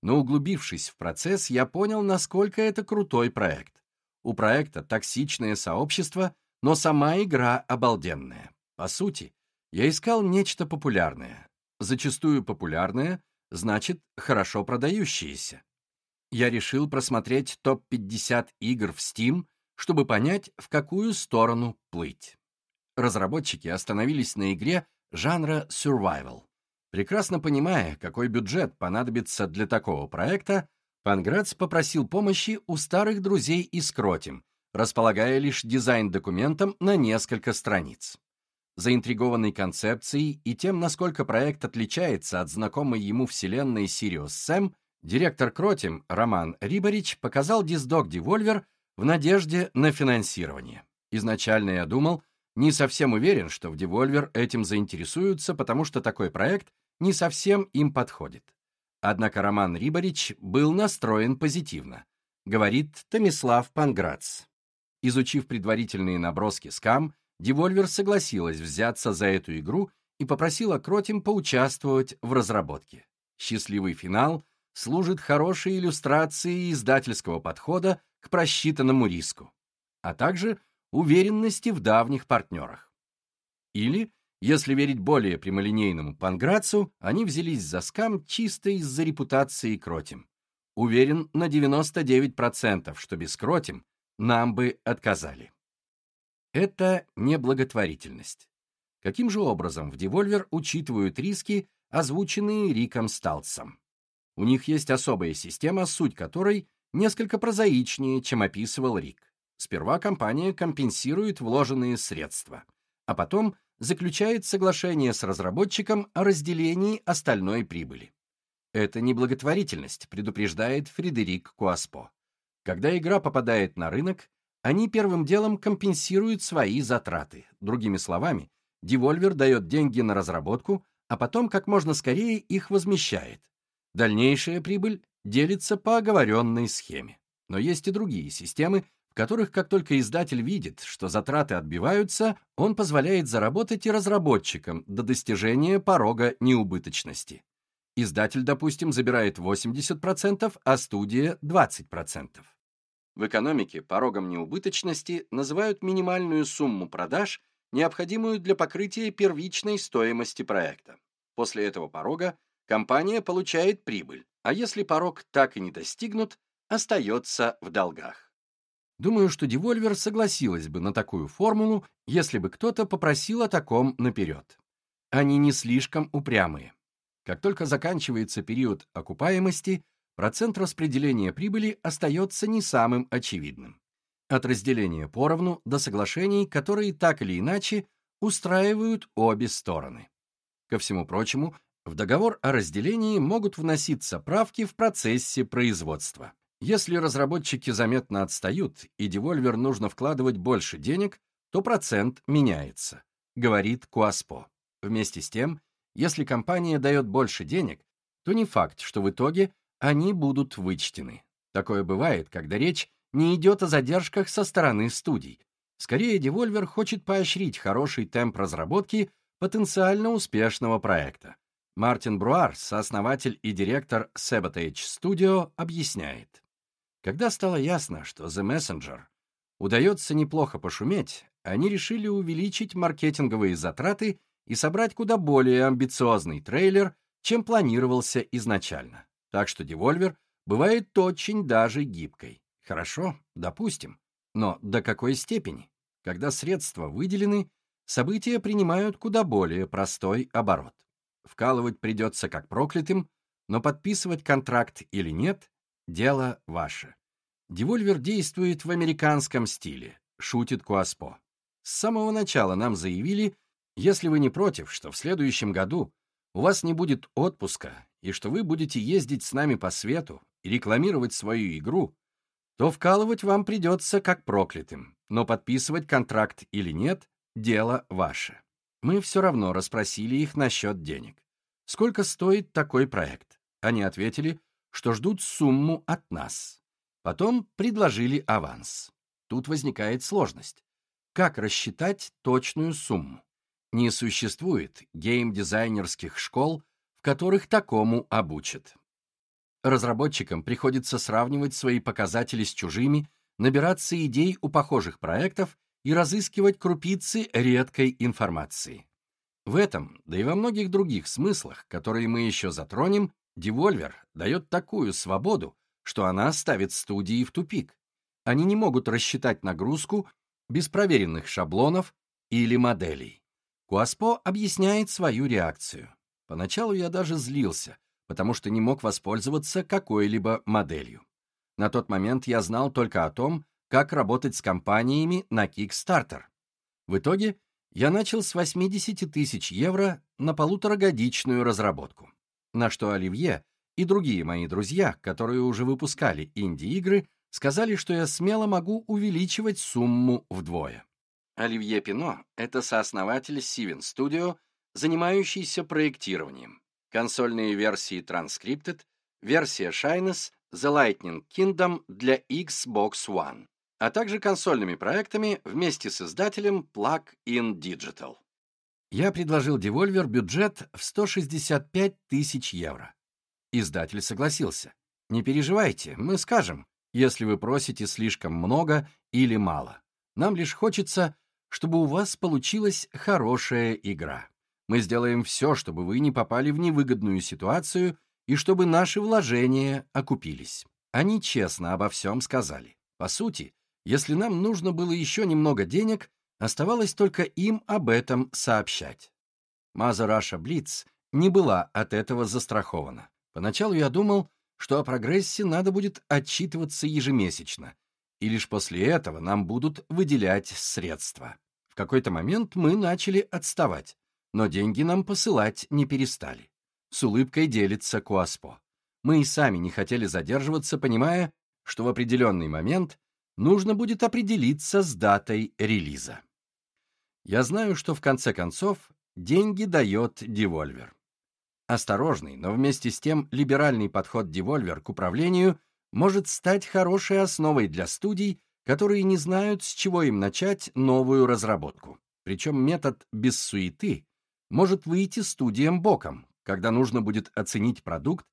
Но углубившись в процесс, я понял, насколько это крутой проект. У проекта токсичное сообщество, но сама игра обалденная. По сути, я искал нечто популярное. Зачастую популярное значит хорошо продающееся. Я решил просмотреть топ-50 игр в Steam, чтобы понять, в какую сторону плыть разработчики остановились на игре жанра survival. Прекрасно понимая, какой бюджет понадобится для такого проекта, Панграц попросил помощи у старых друзей из Croteam, располагая лишь дизайн-документом на несколько страниц. Заинтригованный концепцией и тем, насколько проект отличается от знакомой ему вселенной Serious Sam, директор Croteam Роман Рибарич показал диздок Devolver в надежде на финансирование. Изначально я думал, не совсем уверен, что в Devolver этим заинтересуются, потому что такой проект не совсем им подходит. Однако Роман Рибарич был настроен позитивно, говорит Томислав Панграц. Изучив предварительные наброски SCUM, Devolver согласилась взяться за эту игру и попросила Croteam поучаствовать в разработке. Счастливый финал служит хорошей иллюстрацией издательского подхода к просчитанному риску, а также уверенности в давних партнерах. Или, если верить более прямолинейному Панграцу, они взялись за SCUM чисто из-за репутации Croteam. Уверен на 99%, что без Croteam нам бы отказали. Это не благотворительность. Каким же образом в Devolver учитывают риски, озвученные Риком Сталцем? У них есть особая система, суть которой несколько прозаичнее, чем описывал Рик. Сперва компания компенсирует вложенные средства, а потом заключает соглашение с разработчиком о разделении остальной прибыли. Это не благотворительность, предупреждает Фредерик Куаспо. Когда игра попадает на рынок, они первым делом компенсируют свои затраты. Другими словами, Devolver дает деньги на разработку, а потом как можно скорее их возмещает. Дальнейшая прибыль делится по оговоренной схеме. Но есть и другие системы, которых, как только издатель видит, что затраты отбиваются, он позволяет заработать и разработчикам до достижения порога неубыточности. Издатель, допустим, забирает 80%, а студия — 20%. В экономике порогом неубыточности называют минимальную сумму продаж, необходимую для покрытия первичной стоимости проекта. После этого порога компания получает прибыль, а если порог так и не достигнут, остается в долгах. Думаю, что Devolver согласилась бы на такую формулу, если бы кто-то попросил о таком наперед. Они не слишком упрямые. Как только заканчивается период окупаемости, процент распределения прибыли остается не самым очевидным. От разделения поровну до соглашений, которые так или иначе устраивают обе стороны. Ко всему прочему, в договор о разделении могут вноситься правки в процессе производства. Если разработчики заметно отстают и девольвер нужно вкладывать больше денег, то процент меняется, говорит Куаспо. Вместе с тем, если компания дает больше денег, то не факт, что в итоге они будут вычтены. Такое бывает, когда речь не идет о задержках со стороны студий. Скорее, Devolver хочет поощрить хороший темп разработки потенциально успешного проекта. Мартин Бруар, сооснователь и директор Sabotage Studio, объясняет. Когда стало ясно, что The Messenger удается неплохо пошуметь, они решили увеличить маркетинговые затраты и собрать куда более амбициозный трейлер, чем планировался изначально. Так что Devolver бывает очень даже гибкой. Хорошо, допустим. Но до какой степени? Когда средства выделены, события принимают куда более простой оборот. Вкалывать придется как проклятым, но подписывать контракт или нет – дело ваше. Devolver действует в американском стиле, шутит Куаспо. С самого начала нам заявили, если вы не против, что в следующем году у вас не будет отпуска и что вы будете ездить с нами по свету и рекламировать свою игру, то вкалывать вам придется как проклятым, но подписывать контракт или нет – дело ваше. Мы все равно расспросили их насчет денег. Сколько стоит такой проект? Они ответили, что ждут сумму от нас. Потом предложили аванс. Тут возникает сложность. Как рассчитать точную сумму? Не существует геймдизайнерских школ, в которых такому обучат. Разработчикам приходится сравнивать свои показатели с чужими, набираться идей у похожих проектов и разыскивать крупицы редкой информации. В этом, да и во многих других смыслах, которые мы еще затронем, Devolver дает такую свободу, что она ставит студии в тупик. Они не могут рассчитать нагрузку без проверенных шаблонов или моделей. Куаспо объясняет свою реакцию. Поначалу я даже злился, потому что не мог воспользоваться какой-либо моделью. На тот момент я знал только о том, как работать с компаниями на Kickstarter. В итоге я начал с 80 тысяч евро на полуторагодичную разработку, на что Оливье и другие мои друзья, которые уже выпускали инди-игры, сказали, что я смело могу увеличивать сумму вдвое. Оливье Пино — это сооснователь Siven Studio, занимающийся проектированием консольные версии Transcripted, версия Shines, The Lightning Kingdom для Xbox One, а также консольными проектами вместе с издателем Plug-in Digital. Я предложил Devolver бюджет в 165 тысяч евро. Издатель согласился. Не переживайте, мы скажем, если вы просите слишком много или мало. Нам лишь хочется, чтобы у вас получилась хорошая игра. Мы сделаем все, чтобы вы не попали в невыгодную ситуацию и чтобы наши вложения окупились. Они честно обо всем сказали. По сути, если нам нужно было еще немного денег, оставалось только им об этом сообщать. Маза Раша Блиц не была от этого застрахована. Поначалу я думал, что о прогрессе надо будет отчитываться ежемесячно, и лишь после этого нам будут выделять средства. В какой-то момент мы начали отставать, но деньги нам посылать не перестали. С улыбкой делится Куаспо. Мы и сами не хотели задерживаться, понимая, что в определенный момент нужно будет определиться с датой релиза. Я знаю, что в конце концов деньги дает Devolver. Осторожный, но вместе с тем либеральный подход Devolver к управлению может стать хорошей основой для студий, которые не знают, с чего им начать новую разработку. Причем метод без суеты может выйти студиям боком, когда нужно будет оценить продукт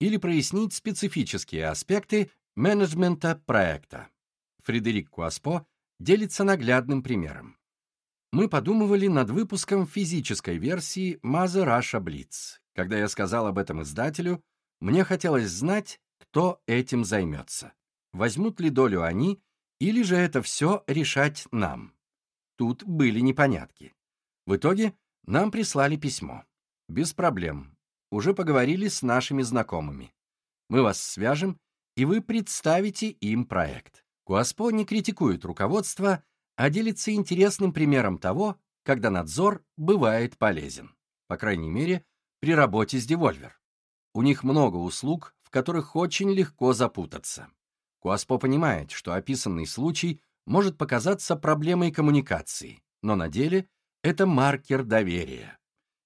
или прояснить специфические аспекты менеджмента проекта. Фредерик Куаспо делится наглядным примером. Мы подумывали над выпуском физической версии Mother Russia Blitz. Когда я сказал об этом издателю, мне хотелось знать, кто этим займется. Возьмут ли долю они, или же это все решать нам? Тут были непонятки. В итоге нам прислали письмо. Без проблем. Уже поговорили с нашими знакомыми. Мы вас свяжем, и вы представите им проект. Куаспо не критикует руководство, а делится интересным примером того, когда надзор бывает полезен. По крайней мере, при работе с Devolver. У них много услуг, в которых очень легко запутаться. Куаспо понимает, что описанный случай может показаться проблемой коммуникации, но на деле это маркер доверия.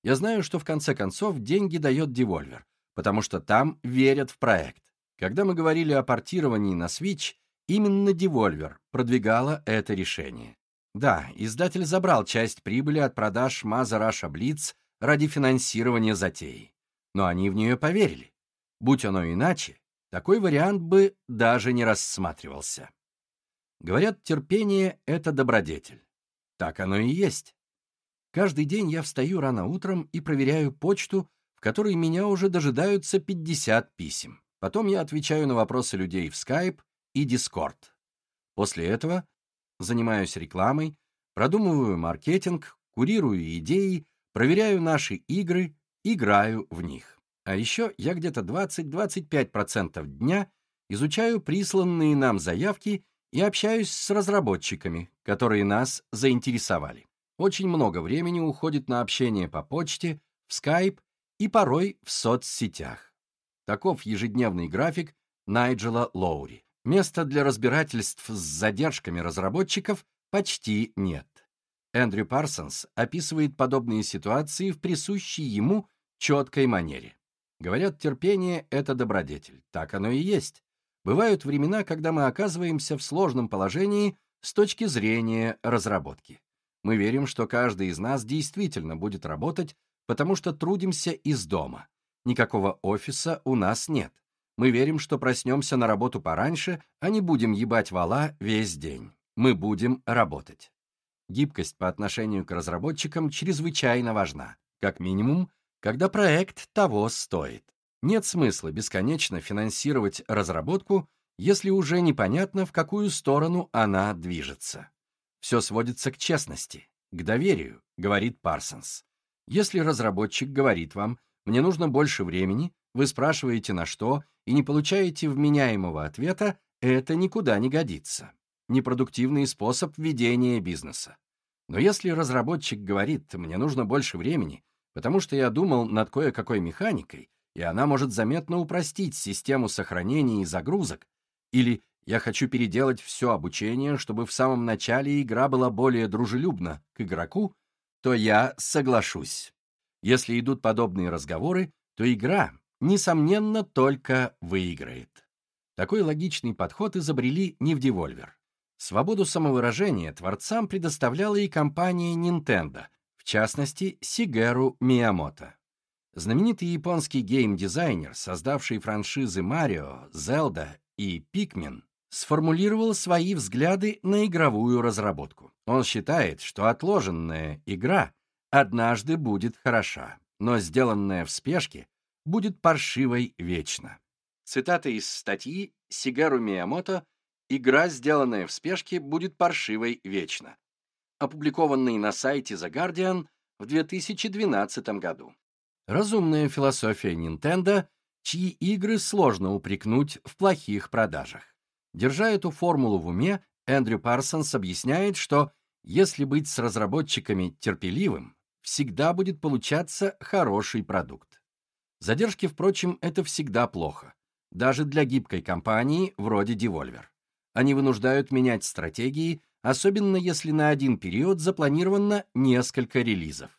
Я знаю, что в конце концов деньги дает Devolver, потому что там верят в проект. Когда мы говорили о портировании на Switch, именно Devolver продвигала это решение. Да, издатель забрал часть прибыли от продаж Mother Russia Bleeds ради финансирования затеи. Но они в нее поверили. Будь оно иначе, такой вариант бы даже не рассматривался. Говорят, терпение — это добродетель. Так оно и есть. Каждый день я встаю рано утром и проверяю почту, в которой меня уже дожидаются 50 писем. Потом я отвечаю на вопросы людей в Skype и Discord. После этого занимаюсь рекламой, продумываю маркетинг, курирую идеи, проверяю наши игры, играю в них. А еще я где-то 20-25% дня изучаю присланные нам заявки и общаюсь с разработчиками, которые нас заинтересовали. Очень много времени уходит на общение по почте, в Skype и порой в соцсетях. Таков ежедневный график Найджела Лоури. Места для разбирательств с задержками разработчиков почти нет. Эндрю Парсонс описывает подобные ситуации в присущей ему четкой манере. Говорят, терпение — это добродетель. Так оно и есть. Бывают времена, когда мы оказываемся в сложном положении с точки зрения разработки. Мы верим, что каждый из нас действительно будет работать, потому что трудимся из дома. Никакого офиса у нас нет. Мы верим, что проснемся на работу пораньше, а не будем ебать вала весь день. Мы будем работать. Гибкость по отношению к разработчикам чрезвычайно важна. Как минимум, когда проект того стоит. Нет смысла бесконечно финансировать разработку, если уже непонятно, в какую сторону она движется. Все сводится к честности, к доверию, говорит Парсонс. Если разработчик говорит вам, мне нужно больше времени, вы спрашиваете на что и не получаете вменяемого ответа, это никуда не годится. Непродуктивный способ ведения бизнеса. Но если разработчик говорит, мне нужно больше времени, потому что я думал над кое-какой механикой, и она может заметно упростить систему сохранения и загрузок, или я хочу переделать все обучение, чтобы в самом начале игра была более дружелюбна к игроку, то я соглашусь. Если идут подобные разговоры, то игра, несомненно, только выиграет. Такой логичный подход изобрели не в Devolver. Свободу самовыражения творцам предоставляла и компания Nintendo, в частности, Сигеру Миямото. Знаменитый японский гейм-дизайнер, создавший франшизы Марио, Зелда и Пикмен, сформулировал свои взгляды на игровую разработку. Он считает, что отложенная игра однажды будет хороша, но сделанная в спешке будет паршивой вечно. Цитата из статьи Сигару Миямото «Игра, сделанная в спешке, будет паршивой вечно», опубликованной на сайте The Guardian в 2012 году. Разумная философия Nintendo, чьи игры сложно упрекнуть в плохих продажах. Держа эту формулу в уме, Эндрю Парсонс объясняет, что если быть с разработчиками терпеливым, всегда будет получаться хороший продукт. Задержки, впрочем, это всегда плохо, даже для гибкой компании вроде Devolver. Они вынуждают менять стратегии, особенно если на один период запланировано несколько релизов.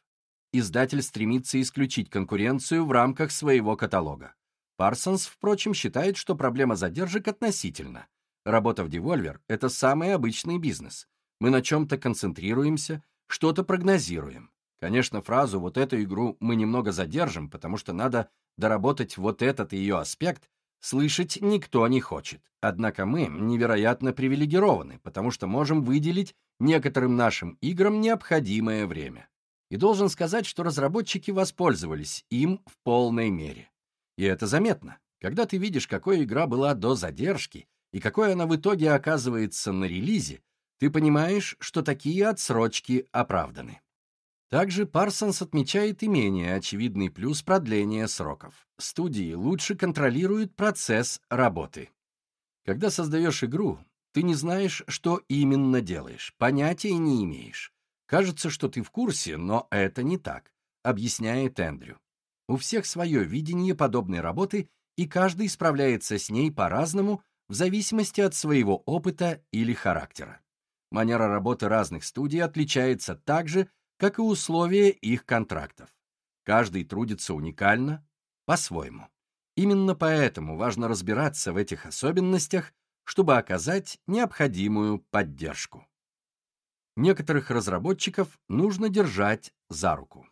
Издатель стремится исключить конкуренцию в рамках своего каталога. Парсонс, впрочем, считает, что проблема задержек относительна. Работа в Devolver — это самый обычный бизнес. Мы на чем-то концентрируемся, что-то прогнозируем. Конечно, фразу «вот эту игру мы немного задержим, потому что надо доработать вот этот ее аспект», слышать никто не хочет. Однако мы невероятно привилегированы, потому что можем выделить некоторым нашим играм необходимое время. И должен сказать, что разработчики воспользовались им в полной мере. И это заметно. Когда ты видишь, какой игра была до задержки и какой она в итоге оказывается на релизе, ты понимаешь, что такие отсрочки оправданы. Также Парсонс отмечает и менее очевидный плюс продления сроков. Студии лучше контролируют процесс работы. Когда создаешь игру, ты не знаешь, что именно делаешь, понятия не имеешь. Кажется, что ты в курсе, но это не так, объясняет Эндрю. У всех свое видение подобной работы, и каждый справляется с ней по-разному в зависимости от своего опыта или характера. Манера работы разных студий отличается также, как и условия их контрактов. Каждый трудится уникально, по-своему. Именно поэтому важно разбираться в этих особенностях, чтобы оказать необходимую поддержку. Некоторых разработчиков нужно держать за руку.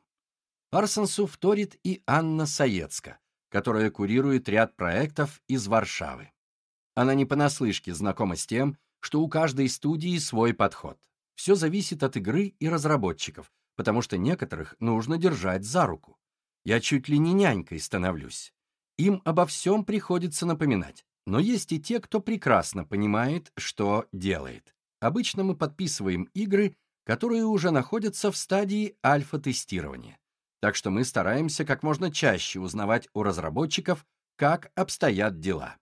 Парсонсу вторит и Анна Саецка, которая курирует ряд проектов из Варшавы. Она не понаслышке знакома с тем, что у каждой студии свой подход. Все зависит от игры и разработчиков, потому что некоторых нужно держать за руку. Я чуть ли не нянькой становлюсь. Им обо всем приходится напоминать. Но есть и те, кто прекрасно понимает, что делает. Обычно мы подписываем игры, которые уже находятся в стадии альфа-тестирования так что мы стараемся как можно чаще узнавать у разработчиков, как обстоят дела.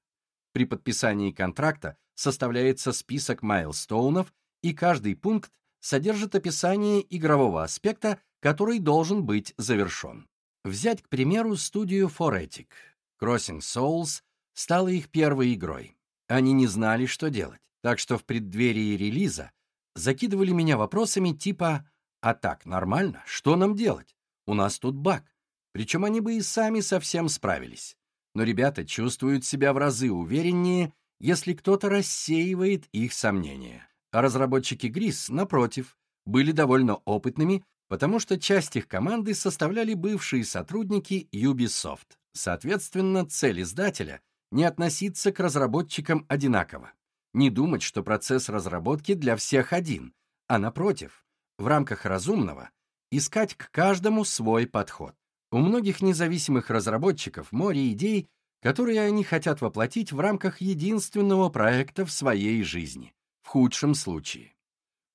При подписании контракта составляется список майлстоунов, и каждый пункт содержит описание игрового аспекта, который должен быть завершен. Взять, к примеру, студию Foretic. Crossing Souls стала их первой игрой. Они не знали, что делать, так что в преддверии релиза закидывали меня вопросами типа «А так нормально? Что нам делать?» У нас тут баг. Причем они бы и сами совсем справились. Но ребята чувствуют себя в разы увереннее, если кто-то рассеивает их сомнения. А разработчики Грис, напротив, были довольно опытными, потому что часть их команды составляли бывшие сотрудники Ubisoft. Соответственно, цель издателя — не относиться к разработчикам одинаково, не думать, что процесс разработки для всех один, а напротив, в рамках разумного искать к каждому свой подход. У многих независимых разработчиков море идей, которые они хотят воплотить в рамках единственного проекта в своей жизни, в худшем случае.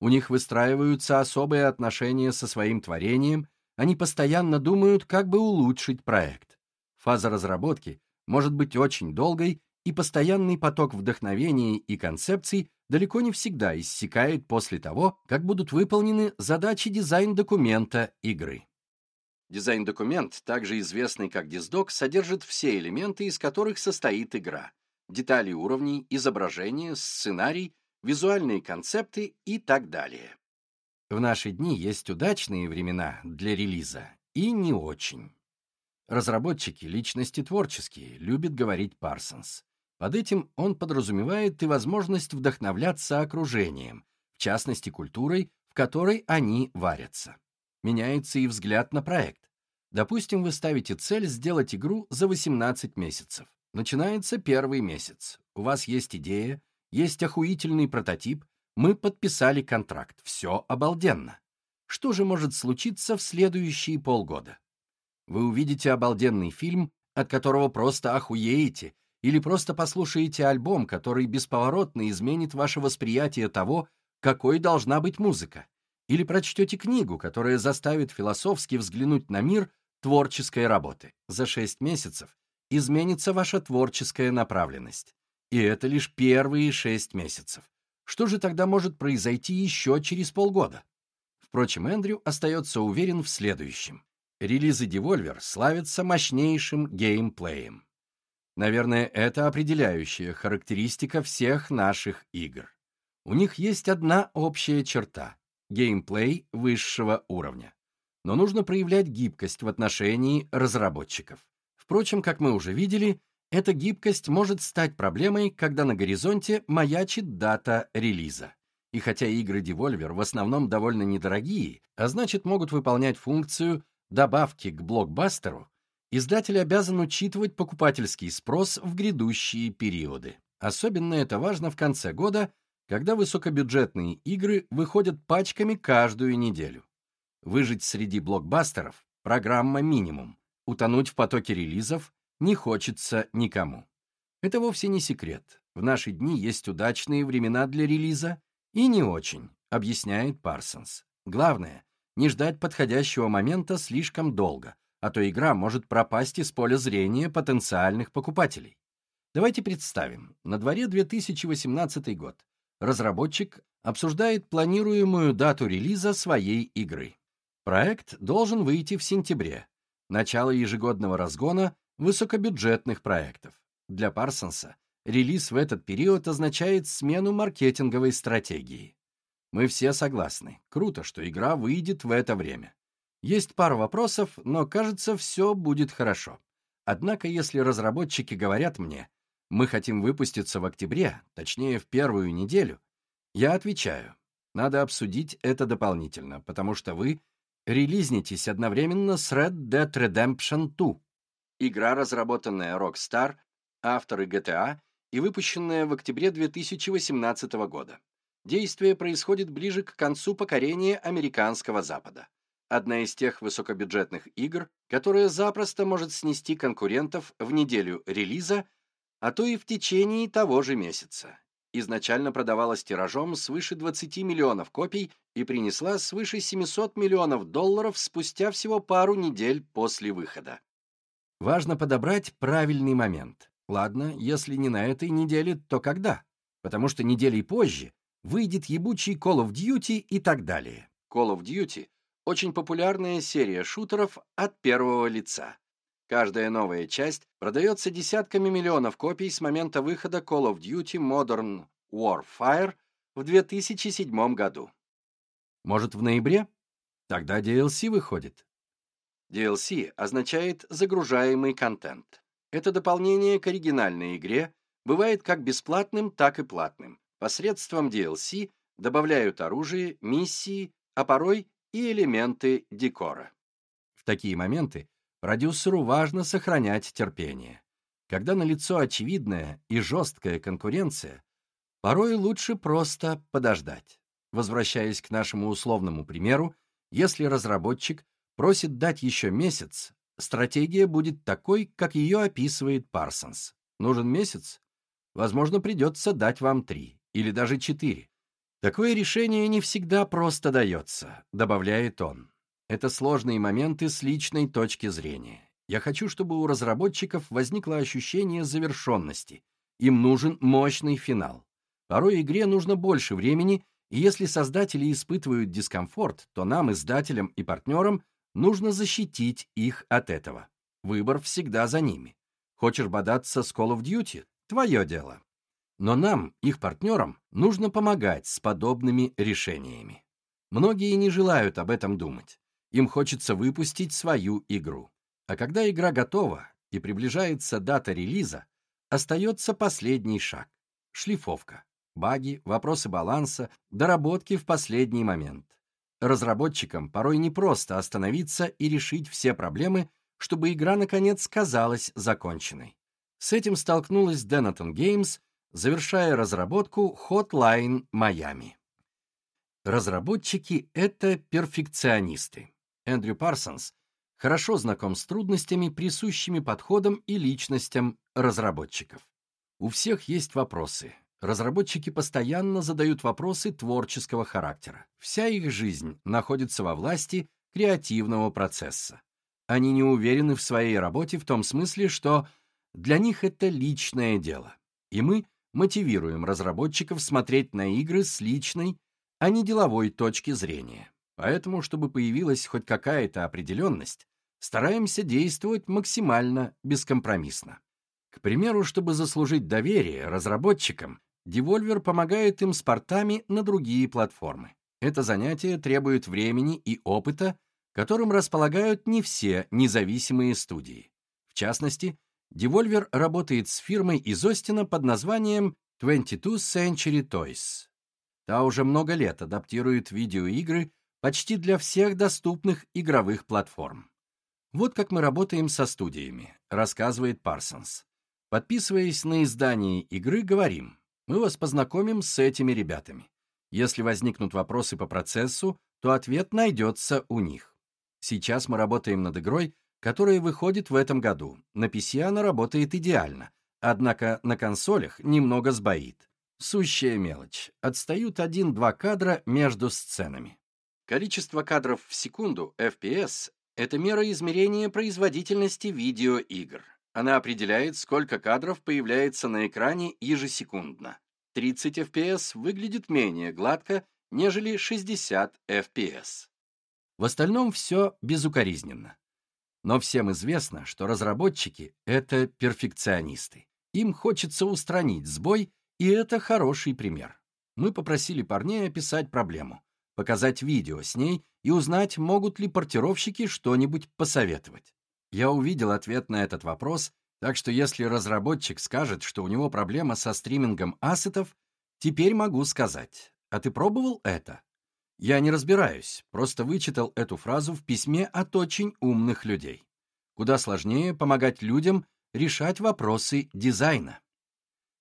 У них выстраиваются особые отношения со своим творением, они постоянно думают, как бы улучшить проект. Фаза разработки может быть очень долгой, и постоянный поток вдохновений и концепций далеко не всегда иссякает после того, как будут выполнены задачи дизайн-документа игры. Дизайн-документ, также известный как диздок, содержит все элементы, из которых состоит игра. Детали уровней, изображения, сценарий, визуальные концепты и так далее. В наши дни есть удачные времена для релиза и не очень. Разработчики — личности творческие, любит говорить Парсонс. Под этим он подразумевает и возможность вдохновляться окружением, в частности культурой, в которой они варятся. Меняется и взгляд на проект. Допустим, вы ставите цель сделать игру за 18 месяцев. Начинается первый месяц. У вас есть идея, есть охуительный прототип, мы подписали контракт, все обалденно. Что же может случиться в следующие полгода? Вы увидите обалденный фильм, от которого просто охуеете или просто послушаете альбом, который бесповоротно изменит ваше восприятие того, какой должна быть музыка, или прочтете книгу, которая заставит философски взглянуть на мир творческой работы. За шесть месяцев изменится ваша творческая направленность. И это лишь первые шесть месяцев. Что же тогда может произойти еще через полгода? Впрочем, Эндрю остается уверен в следующем. Релизы Devolver славятся мощнейшим геймплеем. Наверное, это определяющая характеристика всех наших игр. У них есть одна общая черта — геймплей высшего уровня. Но нужно проявлять гибкость в отношении разработчиков. Впрочем, как мы уже видели, эта гибкость может стать проблемой, когда на горизонте маячит дата релиза. И хотя игры Devolver в основном довольно недорогие, а значит могут выполнять функцию добавки к блокбастеру, издатель обязан учитывать покупательский спрос в грядущие периоды. Особенно это важно в конце года, когда высокобюджетные игры выходят пачками каждую неделю. Выжить среди блокбастеров – программа минимум. Утонуть в потоке релизов не хочется никому. Это вовсе не секрет. В наши дни есть удачные времена для релиза и не очень, объясняет Парсонс. Главное – не ждать подходящего момента слишком долго, а то игра может пропасть из поля зрения потенциальных покупателей. Давайте представим, на дворе 2018 год. Разработчик обсуждает планируемую дату релиза своей игры. Проект должен выйти в сентябре, начало ежегодного разгона высокобюджетных проектов. Для Парсонса релиз в этот период означает смену маркетинговой стратегии. Мы все согласны. Круто, что игра выйдет в это время. Есть пара вопросов, но кажется, все будет хорошо. Однако, если разработчики говорят мне, мы хотим выпуститься в октябре, точнее, в первую неделю, я отвечаю, надо обсудить это дополнительно, потому что вы релизнитесь одновременно с Red Dead Redemption 2. Игра, разработанная Rockstar, авторы GTA и выпущенная в октябре 2018 года. Действие происходит ближе к концу покорения американского Запада одна из тех высокобюджетных игр, которая запросто может снести конкурентов в неделю релиза, а то и в течение того же месяца. Изначально продавалась тиражом свыше 20 миллионов копий и принесла свыше 700 миллионов долларов спустя всего пару недель после выхода. Важно подобрать правильный момент. Ладно, если не на этой неделе, то когда? Потому что неделей позже выйдет ебучий Call of Duty и так далее. Call of Duty очень популярная серия шутеров от первого лица. Каждая новая часть продается десятками миллионов копий с момента выхода Call of Duty Modern Warfare в 2007 году. Может, в ноябре? Тогда DLC выходит. DLC означает «загружаемый контент». Это дополнение к оригинальной игре, бывает как бесплатным, так и платным. Посредством DLC добавляют оружие, миссии, а порой и элементы декора. В такие моменты продюсеру важно сохранять терпение. Когда налицо очевидная и жесткая конкуренция, порой лучше просто подождать. Возвращаясь к нашему условному примеру, если разработчик просит дать еще месяц, стратегия будет такой, как ее описывает Парсонс. Нужен месяц? Возможно, придется дать вам три или даже четыре. Такое решение не всегда просто дается, добавляет он. Это сложные моменты с личной точки зрения. Я хочу, чтобы у разработчиков возникло ощущение завершенности. Им нужен мощный финал. Порой игре нужно больше времени, и если создатели испытывают дискомфорт, то нам, издателям и партнерам, нужно защитить их от этого. Выбор всегда за ними. Хочешь бодаться с Call of Duty? Твое дело. Но нам, их партнерам, нужно помогать с подобными решениями. Многие не желают об этом думать. Им хочется выпустить свою игру. А когда игра готова и приближается дата релиза, остается последний шаг — шлифовка. Баги, вопросы баланса, доработки в последний момент. Разработчикам порой непросто остановиться и решить все проблемы, чтобы игра наконец казалась законченной. С этим столкнулась Denathan Games завершая разработку Hotline Miami. Разработчики — это перфекционисты. Эндрю Парсонс хорошо знаком с трудностями, присущими подходам и личностям разработчиков. У всех есть вопросы. Разработчики постоянно задают вопросы творческого характера. Вся их жизнь находится во власти креативного процесса. Они не уверены в своей работе в том смысле, что для них это личное дело. И мы мотивируем разработчиков смотреть на игры с личной, а не деловой точки зрения. Поэтому, чтобы появилась хоть какая-то определенность, стараемся действовать максимально бескомпромиссно. К примеру, чтобы заслужить доверие разработчикам, Devolver помогает им с портами на другие платформы. Это занятие требует времени и опыта, которым располагают не все независимые студии. В частности, Devolver работает с фирмой из Остина под названием 22 Century Toys. Та уже много лет адаптирует видеоигры почти для всех доступных игровых платформ. Вот как мы работаем со студиями, рассказывает Парсонс. Подписываясь на издание игры, говорим, мы вас познакомим с этими ребятами. Если возникнут вопросы по процессу, то ответ найдется у них. Сейчас мы работаем над игрой, которая выходит в этом году. На PC она работает идеально, однако на консолях немного сбоит. Сущая мелочь. Отстают один-два кадра между сценами. Количество кадров в секунду, FPS, это мера измерения производительности видеоигр. Она определяет, сколько кадров появляется на экране ежесекундно. 30 FPS выглядит менее гладко, нежели 60 FPS. В остальном все безукоризненно. Но всем известно, что разработчики — это перфекционисты. Им хочется устранить сбой, и это хороший пример. Мы попросили парней описать проблему, показать видео с ней и узнать, могут ли портировщики что-нибудь посоветовать. Я увидел ответ на этот вопрос так что если разработчик скажет, что у него проблема со стримингом ассетов, теперь могу сказать. А ты пробовал это? Я не разбираюсь, просто вычитал эту фразу в письме от очень умных людей. Куда сложнее помогать людям решать вопросы дизайна.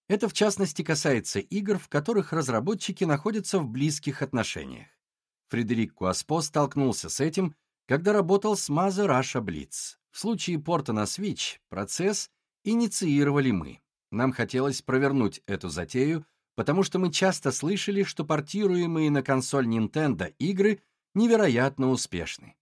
Это в частности касается игр, в которых разработчики находятся в близких отношениях. Фредерик Куаспо столкнулся с этим, когда работал с Mother Russia Blitz. В случае порта на Switch процесс инициировали мы. Нам хотелось провернуть эту затею, потому что мы часто слышали, что портируемые на консоль Nintendo игры невероятно успешны.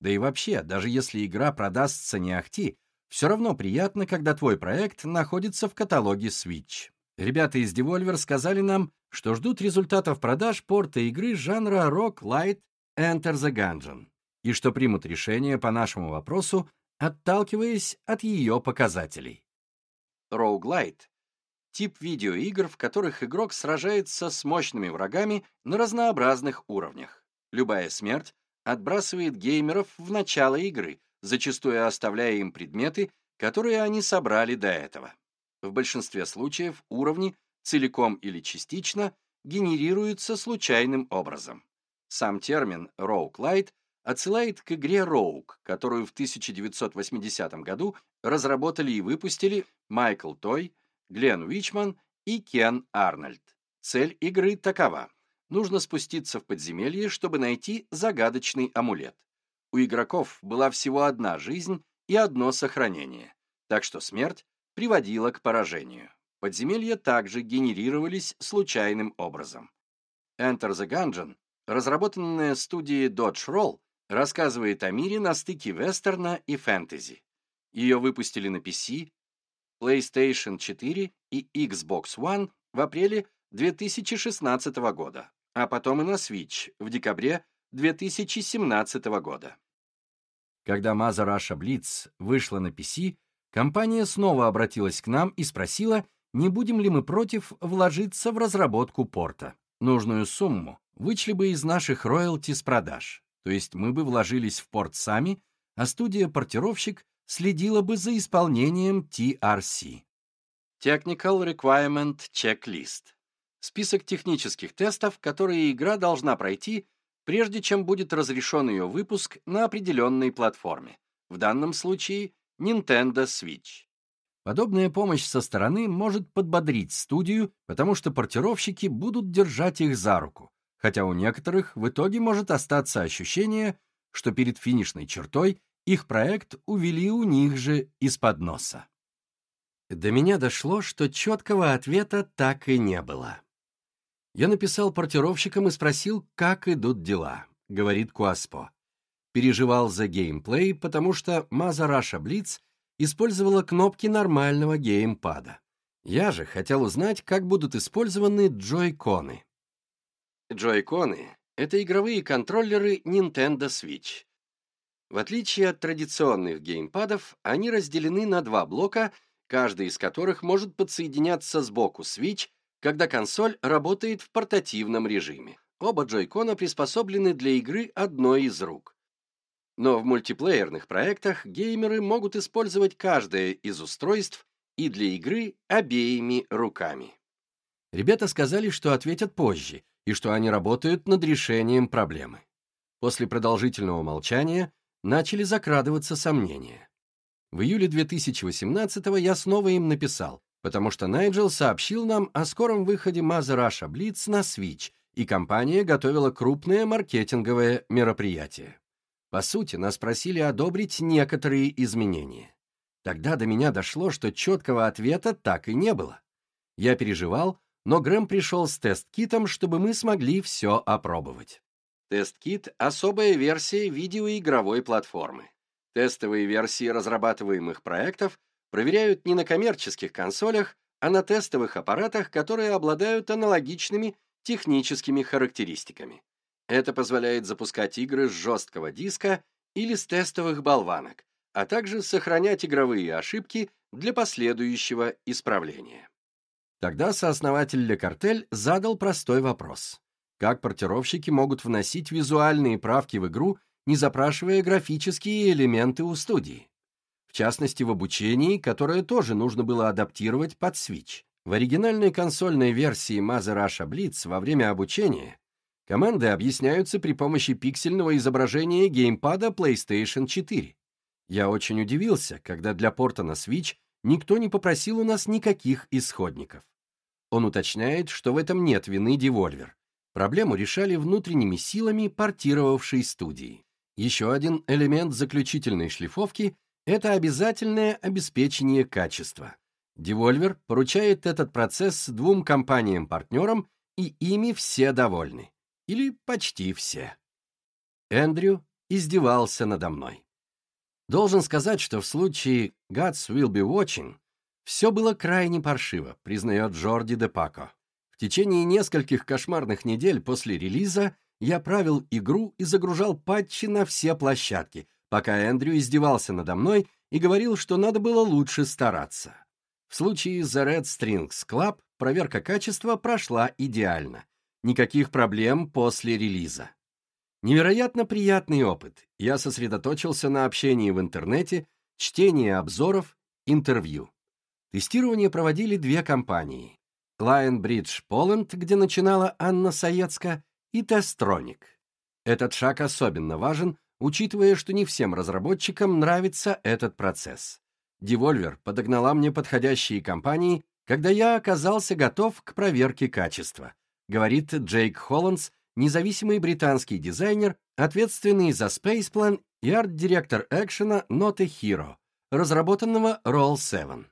Да и вообще, даже если игра продастся не ахти, все равно приятно, когда твой проект находится в каталоге Switch. Ребята из Devolver сказали нам, что ждут результатов продаж порта игры жанра Rock Light Enter the Gungeon, и что примут решение по нашему вопросу отталкиваясь от ее показателей. Roguelite — тип видеоигр, в которых игрок сражается с мощными врагами на разнообразных уровнях. Любая смерть отбрасывает геймеров в начало игры, зачастую оставляя им предметы, которые они собрали до этого. В большинстве случаев уровни, целиком или частично, генерируются случайным образом. Сам термин «roguelite» отсылает к игре Rogue, которую в 1980 году разработали и выпустили Майкл Той, Глен Уичман и Кен Арнольд. Цель игры такова. Нужно спуститься в подземелье, чтобы найти загадочный амулет. У игроков была всего одна жизнь и одно сохранение, так что смерть приводила к поражению. Подземелья также генерировались случайным образом. Enter the Gungeon, разработанная студией Dodge Roll, рассказывает о мире на стыке вестерна и фэнтези. Ее выпустили на PC, PlayStation 4 и Xbox One в апреле 2016 года, а потом и на Switch в декабре 2017 года. Когда Mother Russia Blitz вышла на PC, компания снова обратилась к нам и спросила, не будем ли мы против вложиться в разработку порта. Нужную сумму вычли бы из наших роялти с продаж то есть мы бы вложились в порт сами, а студия-портировщик следила бы за исполнением TRC. Technical Requirement Checklist. Список технических тестов, которые игра должна пройти, прежде чем будет разрешен ее выпуск на определенной платформе, в данном случае Nintendo Switch. Подобная помощь со стороны может подбодрить студию, потому что портировщики будут держать их за руку, хотя у некоторых в итоге может остаться ощущение, что перед финишной чертой их проект увели у них же из-под носа. До меня дошло, что четкого ответа так и не было. Я написал портировщикам и спросил, как идут дела, говорит Куаспо. Переживал за геймплей, потому что Мазараша Блиц использовала кнопки нормального геймпада. Я же хотел узнать, как будут использованы джойконы. Джойконы — это игровые контроллеры Nintendo Switch. В отличие от традиционных геймпадов, они разделены на два блока, каждый из которых может подсоединяться сбоку Switch, когда консоль работает в портативном режиме. Оба джойкона приспособлены для игры одной из рук. Но в мультиплеерных проектах геймеры могут использовать каждое из устройств и для игры обеими руками. Ребята сказали, что ответят позже, и что они работают над решением проблемы. После продолжительного молчания начали закрадываться сомнения. В июле 2018 я снова им написал, потому что Найджел сообщил нам о скором выходе Mother Russia Blitz на Switch, и компания готовила крупное маркетинговое мероприятие. По сути, нас просили одобрить некоторые изменения. Тогда до меня дошло, что четкого ответа так и не было. Я переживал, но Грэм пришел с тест-китом, чтобы мы смогли все опробовать. Тест-кит — особая версия видеоигровой платформы. Тестовые версии разрабатываемых проектов проверяют не на коммерческих консолях, а на тестовых аппаратах, которые обладают аналогичными техническими характеристиками. Это позволяет запускать игры с жесткого диска или с тестовых болванок, а также сохранять игровые ошибки для последующего исправления. Тогда сооснователь Cartel задал простой вопрос. Как портировщики могут вносить визуальные правки в игру, не запрашивая графические элементы у студии? В частности, в обучении, которое тоже нужно было адаптировать под Switch. В оригинальной консольной версии Mother Russia Blitz во время обучения команды объясняются при помощи пиксельного изображения геймпада PlayStation 4. Я очень удивился, когда для порта на Switch никто не попросил у нас никаких исходников. Он уточняет, что в этом нет вины Devolver. Проблему решали внутренними силами портировавшей студии. Еще один элемент заключительной шлифовки — это обязательное обеспечение качества. Devolver поручает этот процесс двум компаниям-партнерам, и ими все довольны. Или почти все. Эндрю издевался надо мной. Должен сказать, что в случае Gods Will Be Watching все было крайне паршиво, признает Джорди де Пако. В течение нескольких кошмарных недель после релиза я правил игру и загружал патчи на все площадки, пока Эндрю издевался надо мной и говорил, что надо было лучше стараться. В случае The Red Strings Club проверка качества прошла идеально. Никаких проблем после релиза. Невероятно приятный опыт. Я сосредоточился на общении в интернете, чтении обзоров, интервью. Тестирование проводили две компании. Lionbridge Poland, где начинала Анна Саецка, и Testronic. Этот шаг особенно важен, учитывая, что не всем разработчикам нравится этот процесс. Devolver подогнала мне подходящие компании, когда я оказался готов к проверке качества, говорит Джейк Холландс, независимый британский дизайнер, ответственный за Spaceplan и арт-директор экшена Not a Hero, разработанного Roll 7.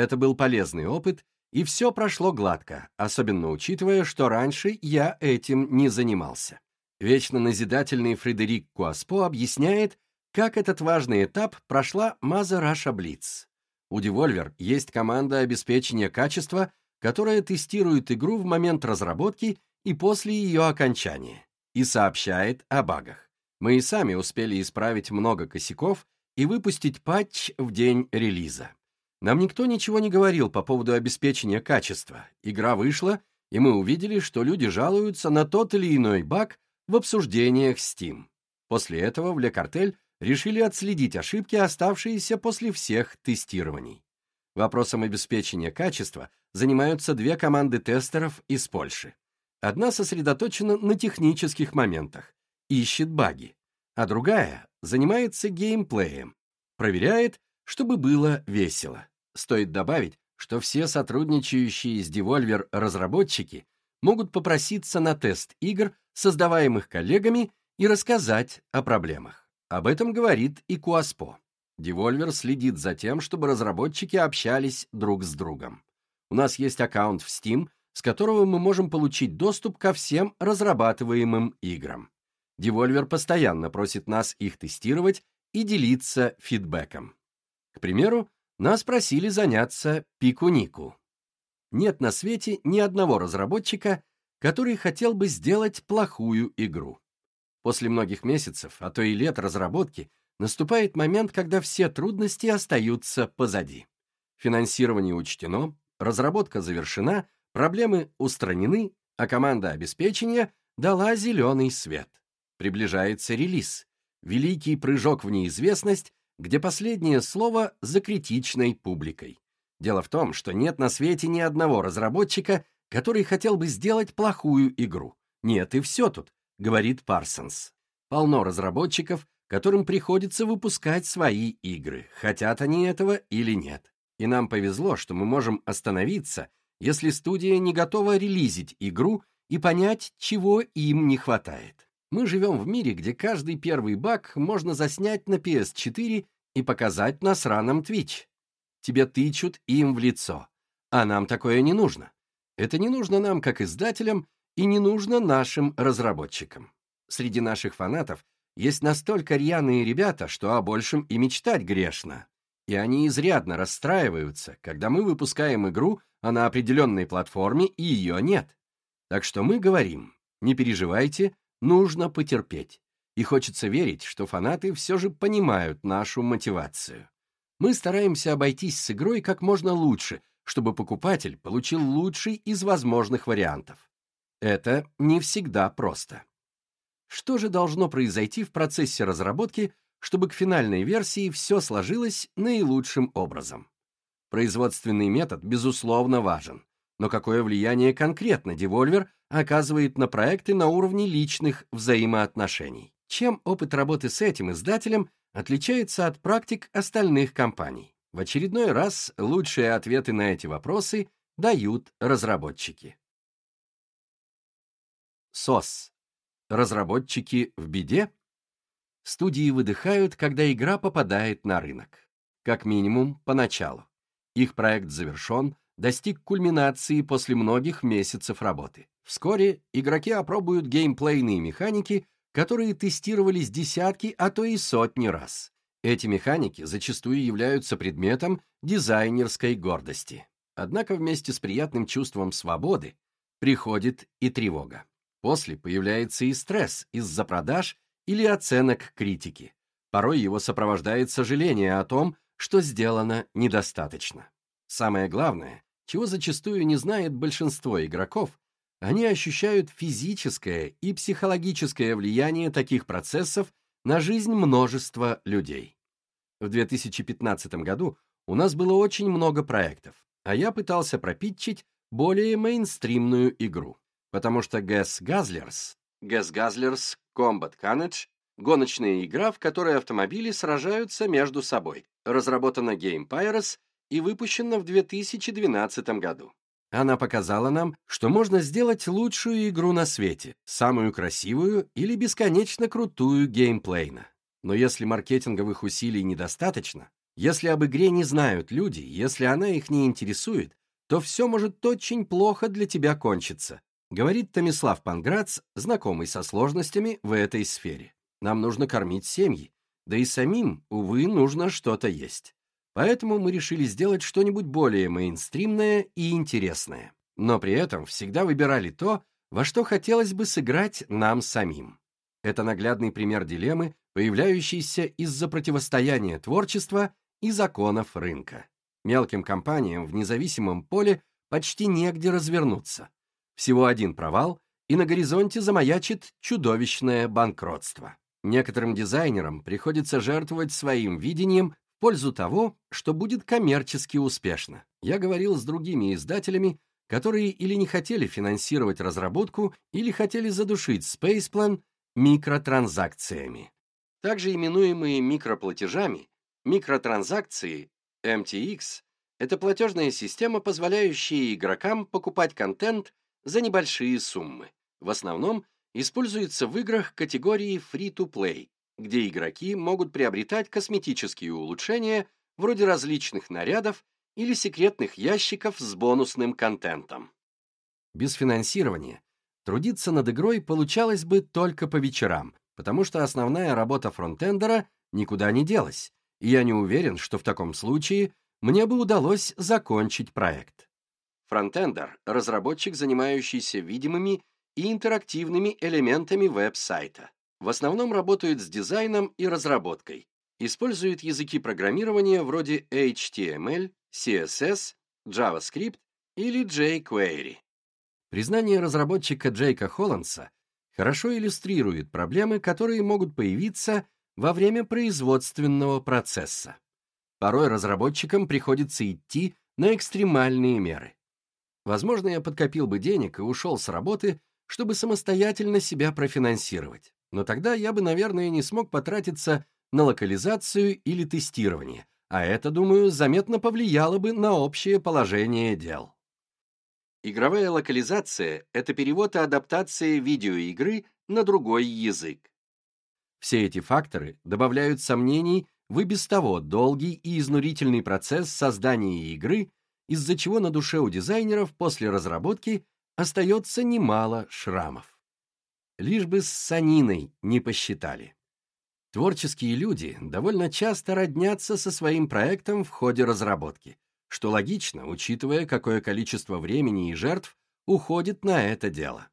Это был полезный опыт, и все прошло гладко, особенно учитывая, что раньше я этим не занимался. Вечно назидательный Фредерик Куаспо объясняет, как этот важный этап прошла Маза Раша Блиц. У Devolver есть команда обеспечения качества, которая тестирует игру в момент разработки и после ее окончания, и сообщает о багах. Мы и сами успели исправить много косяков и выпустить патч в день релиза. Нам никто ничего не говорил по поводу обеспечения качества. Игра вышла, и мы увидели, что люди жалуются на тот или иной баг в обсуждениях Steam. После этого в Le Cartel решили отследить ошибки, оставшиеся после всех тестирований. Вопросом обеспечения качества занимаются две команды тестеров из Польши. Одна сосредоточена на технических моментах, ищет баги, а другая занимается геймплеем, проверяет, чтобы было весело. Стоит добавить, что все сотрудничающие с Devolver разработчики могут попроситься на тест игр, создаваемых коллегами, и рассказать о проблемах. Об этом говорит и Куаспо. Devolver следит за тем, чтобы разработчики общались друг с другом. У нас есть аккаунт в Steam, с которого мы можем получить доступ ко всем разрабатываемым играм. Devolver постоянно просит нас их тестировать и делиться фидбэком. К примеру, нас просили заняться Пикунику. нет на свете ни одного разработчика, который хотел бы сделать плохую игру. После многих месяцев, а то и лет разработки, наступает момент, когда все трудности остаются позади. Финансирование учтено, разработка завершена, проблемы устранены, а команда обеспечения дала зеленый свет. Приближается релиз, великий прыжок в неизвестность, где последнее слово за критичной публикой. Дело в том, что нет на свете ни одного разработчика, который хотел бы сделать плохую игру. Нет, и все тут, говорит Парсонс. Полно разработчиков, которым приходится выпускать свои игры, хотят они этого или нет. И нам повезло, что мы можем остановиться, если студия не готова релизить игру и понять, чего им не хватает. Мы живем в мире, где каждый первый баг можно заснять на PS4 и показать на сраном Twitch. Тебе тычут им в лицо. А нам такое не нужно. Это не нужно нам, как издателям, и не нужно нашим разработчикам. Среди наших фанатов есть настолько рьяные ребята, что о большем и мечтать грешно. И они изрядно расстраиваются, когда мы выпускаем игру, а на определенной платформе и ее нет. Так что мы говорим, не переживайте, нужно потерпеть. И хочется верить, что фанаты все же понимают нашу мотивацию. Мы стараемся обойтись с игрой как можно лучше, чтобы покупатель получил лучший из возможных вариантов. Это не всегда просто. Что же должно произойти в процессе разработки, чтобы к финальной версии все сложилось наилучшим образом? Производственный метод, безусловно, важен. Но какое влияние конкретно Devolver оказывает на проекты на уровне личных взаимоотношений? Чем опыт работы с этим издателем отличается от практик остальных компаний? В очередной раз лучшие ответы на эти вопросы дают разработчики. СОС. Разработчики в беде? Студии выдыхают, когда игра попадает на рынок. Как минимум, поначалу. Их проект завершен, достиг кульминации после многих месяцев работы. Вскоре игроки опробуют геймплейные механики, которые тестировались десятки, а то и сотни раз. Эти механики зачастую являются предметом дизайнерской гордости. Однако вместе с приятным чувством свободы приходит и тревога. После появляется и стресс из-за продаж или оценок критики. Порой его сопровождает сожаление о том, что сделано недостаточно. Самое главное, чего зачастую не знает большинство игроков, они ощущают физическое и психологическое влияние таких процессов на жизнь множества людей. В 2015 году у нас было очень много проектов, а я пытался пропитчить более мейнстримную игру потому что Gas Guzzlers, Gas Guzzlers Combat Carnage — гоночная игра, в которой автомобили сражаются между собой, разработана Game Pirates и выпущена в 2012 году. Она показала нам, что можно сделать лучшую игру на свете, самую красивую или бесконечно крутую геймплейно. Но если маркетинговых усилий недостаточно, если об игре не знают люди, если она их не интересует, то все может очень плохо для тебя кончиться, Говорит Томислав Панграц, знакомый со сложностями в этой сфере. Нам нужно кормить семьи, да и самим, увы, нужно что-то есть. Поэтому мы решили сделать что-нибудь более мейнстримное и интересное. Но при этом всегда выбирали то, во что хотелось бы сыграть нам самим. Это наглядный пример дилеммы, появляющейся из-за противостояния творчества и законов рынка. Мелким компаниям в независимом поле почти негде развернуться. Всего один провал, и на горизонте замаячит чудовищное банкротство. Некоторым дизайнерам приходится жертвовать своим видением пользу того, что будет коммерчески успешно. Я говорил с другими издателями, которые или не хотели финансировать разработку, или хотели задушить Spaceplan микротранзакциями. Также именуемые микроплатежами, микротранзакции, MTX, это платежная система, позволяющая игрокам покупать контент за небольшие суммы. В основном используется в играх категории Free-to-Play, где игроки могут приобретать косметические улучшения вроде различных нарядов или секретных ящиков с бонусным контентом. Без финансирования трудиться над игрой получалось бы только по вечерам, потому что основная работа фронтендера никуда не делась, и я не уверен, что в таком случае мне бы удалось закончить проект. Фронтендер – разработчик, занимающийся видимыми и интерактивными элементами веб-сайта. В основном работает с дизайном и разработкой. Использует языки программирования вроде HTML, CSS, JavaScript или jQuery. Признание разработчика Джейка Холландса хорошо иллюстрирует проблемы, которые могут появиться во время производственного процесса. Порой разработчикам приходится идти на экстремальные меры. Возможно, я подкопил бы денег и ушел с работы, чтобы самостоятельно себя профинансировать. Но тогда я бы, наверное, не смог потратиться на локализацию или тестирование, а это, думаю, заметно повлияло бы на общее положение дел. Игровая локализация — это перевод и адаптация видеоигры на другой язык. Все эти факторы добавляют сомнений в и без того долгий и изнурительный процесс создания игры, из-за чего на душе у дизайнеров после разработки остается немало шрамов. Лишь бы с саниной не посчитали. Творческие люди довольно часто роднятся со своим проектом в ходе разработки — что логично, учитывая, какое количество времени и жертв уходит на это дело.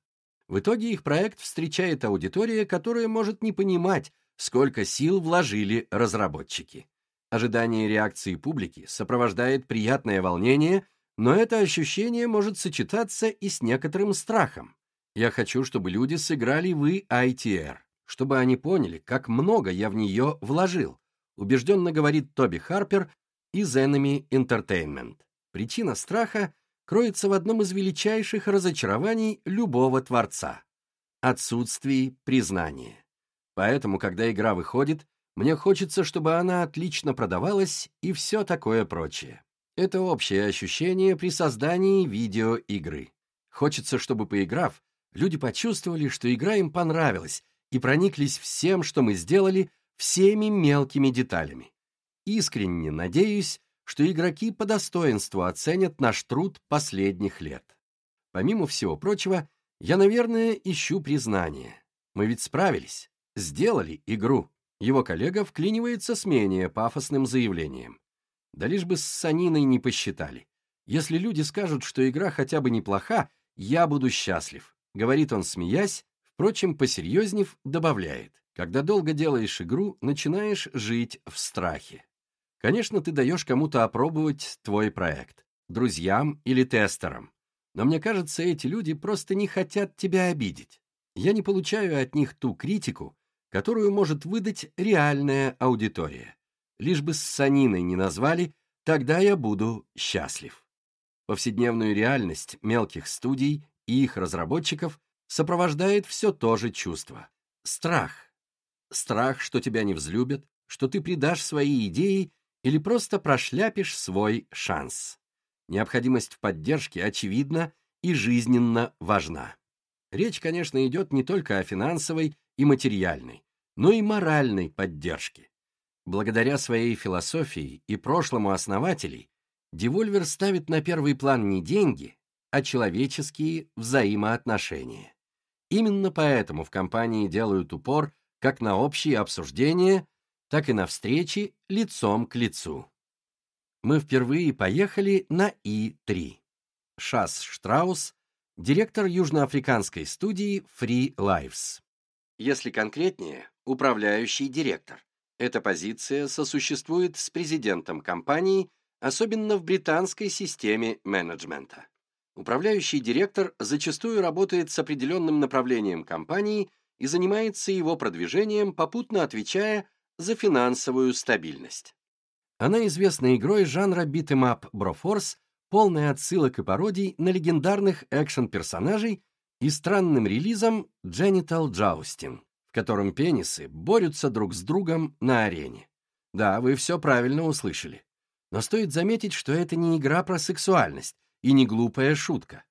В итоге их проект встречает аудитория, которая может не понимать, сколько сил вложили разработчики. Ожидание реакции публики сопровождает приятное волнение, но это ощущение может сочетаться и с некоторым страхом. Я хочу, чтобы люди сыграли в ITR, чтобы они поняли, как много я в нее вложил, убежденно говорит Тоби Харпер, из Enemy Entertainment. Причина страха кроется в одном из величайших разочарований любого творца — отсутствии признания. Поэтому, когда игра выходит, мне хочется, чтобы она отлично продавалась и все такое прочее. Это общее ощущение при создании видеоигры. Хочется, чтобы, поиграв, люди почувствовали, что игра им понравилась и прониклись всем, что мы сделали, всеми мелкими деталями. Искренне надеюсь, что игроки по достоинству оценят наш труд последних лет. Помимо всего прочего, я, наверное, ищу признание. Мы ведь справились, сделали игру. Его коллега вклинивается с менее пафосным заявлением. Да лишь бы с Саниной не посчитали. Если люди скажут, что игра хотя бы неплоха, я буду счастлив, говорит он, смеясь, впрочем, посерьезнев, добавляет. Когда долго делаешь игру, начинаешь жить в страхе. Конечно, ты даешь кому-то опробовать твой проект, друзьям или тестерам. Но мне кажется, эти люди просто не хотят тебя обидеть. Я не получаю от них ту критику, которую может выдать реальная аудитория. Лишь бы с саниной не назвали, тогда я буду счастлив. Повседневную реальность мелких студий и их разработчиков сопровождает все то же чувство. Страх. Страх, что тебя невзлюбят, что ты предашь свои идеи или просто прошляпишь свой шанс. Необходимость в поддержке очевидна и жизненно важна. Речь, конечно, идет не только о финансовой и материальной, но и моральной поддержке. Благодаря своей философии и прошлому основателей, Devolver ставит на первый план не деньги, а человеческие взаимоотношения. Именно поэтому в компании делают упор как на общие обсуждения, так и на встречи лицом к лицу. Мы впервые поехали на И-3. Шас Штраус, директор южноафриканской студии Free Lives. Если конкретнее, управляющий директор. Эта позиция сосуществует с президентом компании, особенно в британской системе менеджмента. Управляющий директор зачастую работает с определенным направлением компании и занимается его продвижением, попутно отвечая за финансовую стабильность. Она известна игрой жанра up Broforce, полная отсылок и пародий на легендарных экшен-персонажей и странным релизом Genital Jousting, в котором пенисы борются друг с другом на арене. Да, вы все правильно услышали. Но стоит заметить, что это не игра про сексуальность и не глупая шутка.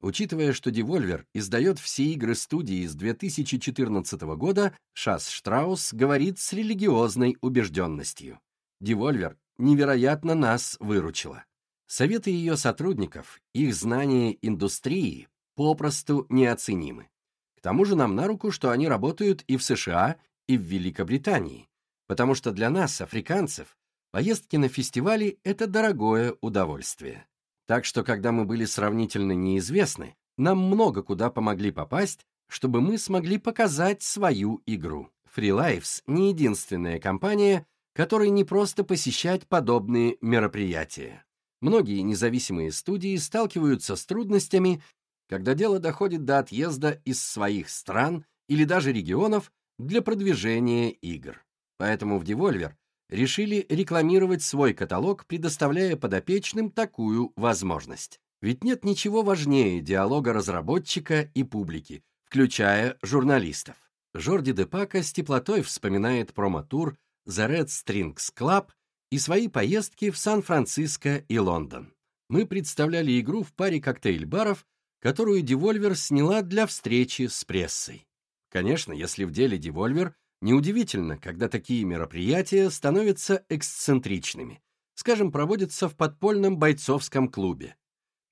Учитывая, что Devolver издает все игры студии с 2014 года, Шас Штраус говорит с религиозной убежденностью. Devolver невероятно нас выручила. Советы ее сотрудников, их знания индустрии попросту неоценимы. К тому же нам на руку, что они работают и в США, и в Великобритании, потому что для нас, африканцев, поездки на фестивали — это дорогое удовольствие. Так что, когда мы были сравнительно неизвестны, нам много куда помогли попасть, чтобы мы смогли показать свою игру. Free не единственная компания, которой не просто посещать подобные мероприятия. Многие независимые студии сталкиваются с трудностями, когда дело доходит до отъезда из своих стран или даже регионов для продвижения игр. Поэтому в Devolver решили рекламировать свой каталог, предоставляя подопечным такую возможность. Ведь нет ничего важнее диалога разработчика и публики, включая журналистов. Жорди Депака с теплотой вспоминает промо-тур The Red Strings Club и свои поездки в Сан-Франциско и Лондон. Мы представляли игру в паре коктейль-баров, которую Devolver сняла для встречи с прессой. Конечно, если в деле Devolver Неудивительно, когда такие мероприятия становятся эксцентричными. Скажем, проводятся в подпольном бойцовском клубе.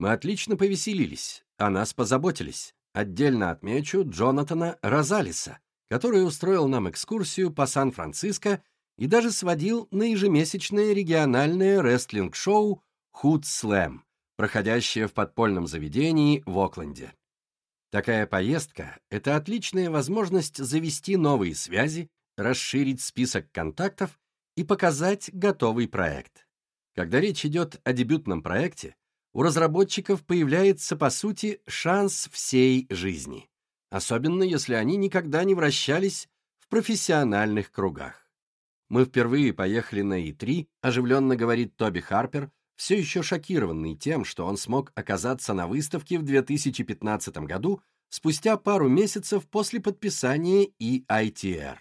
Мы отлично повеселились, о нас позаботились. Отдельно отмечу Джонатана Розалиса, который устроил нам экскурсию по Сан-Франциско и даже сводил на ежемесячное региональное рестлинг-шоу «Худ Слэм», проходящее в подпольном заведении в Окленде. Такая поездка – это отличная возможность завести новые связи, расширить список контактов и показать готовый проект. Когда речь идет о дебютном проекте, у разработчиков появляется, по сути, шанс всей жизни, особенно если они никогда не вращались в профессиональных кругах. Мы впервые поехали на E3, оживленно говорит Тоби Харпер, все еще шокированный тем, что он смог оказаться на выставке в 2015 году спустя пару месяцев после подписания EITR.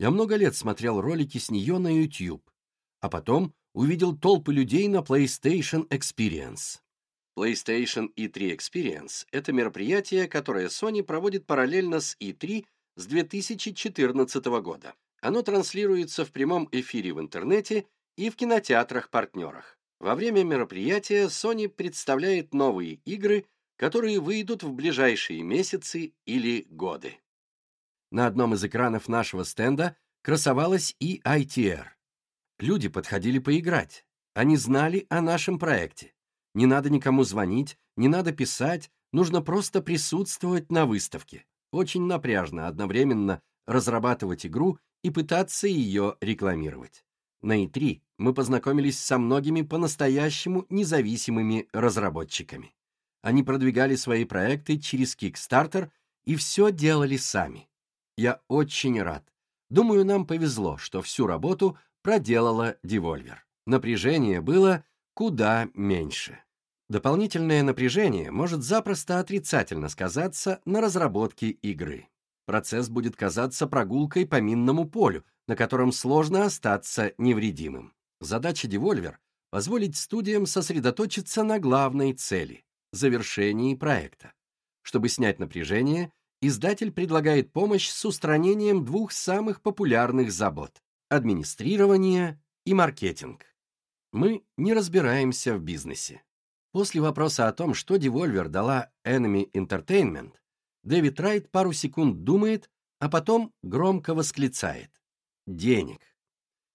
Я много лет смотрел ролики с нее на YouTube, а потом увидел толпы людей на PlayStation Experience. PlayStation E3 Experience – это мероприятие, которое Sony проводит параллельно с E3 с 2014 года. Оно транслируется в прямом эфире в интернете и в кинотеатрах-партнерах. Во время мероприятия Sony представляет новые игры, которые выйдут в ближайшие месяцы или годы. На одном из экранов нашего стенда красовалась и ITR. Люди подходили поиграть. Они знали о нашем проекте. Не надо никому звонить, не надо писать, нужно просто присутствовать на выставке. Очень напряжно одновременно разрабатывать игру и пытаться ее рекламировать. На E3 мы познакомились со многими по-настоящему независимыми разработчиками. Они продвигали свои проекты через Kickstarter и все делали сами. Я очень рад. Думаю, нам повезло, что всю работу проделала Devolver. Напряжение было куда меньше. Дополнительное напряжение может запросто отрицательно сказаться на разработке игры. Процесс будет казаться прогулкой по минному полю, на котором сложно остаться невредимым. Задача Devolver — позволить студиям сосредоточиться на главной цели — завершении проекта. Чтобы снять напряжение, издатель предлагает помощь с устранением двух самых популярных забот — администрирование и маркетинг. Мы не разбираемся в бизнесе. После вопроса о том, что Devolver дала Enemy Entertainment, Дэвид Райт пару секунд думает, а потом громко восклицает. Денег.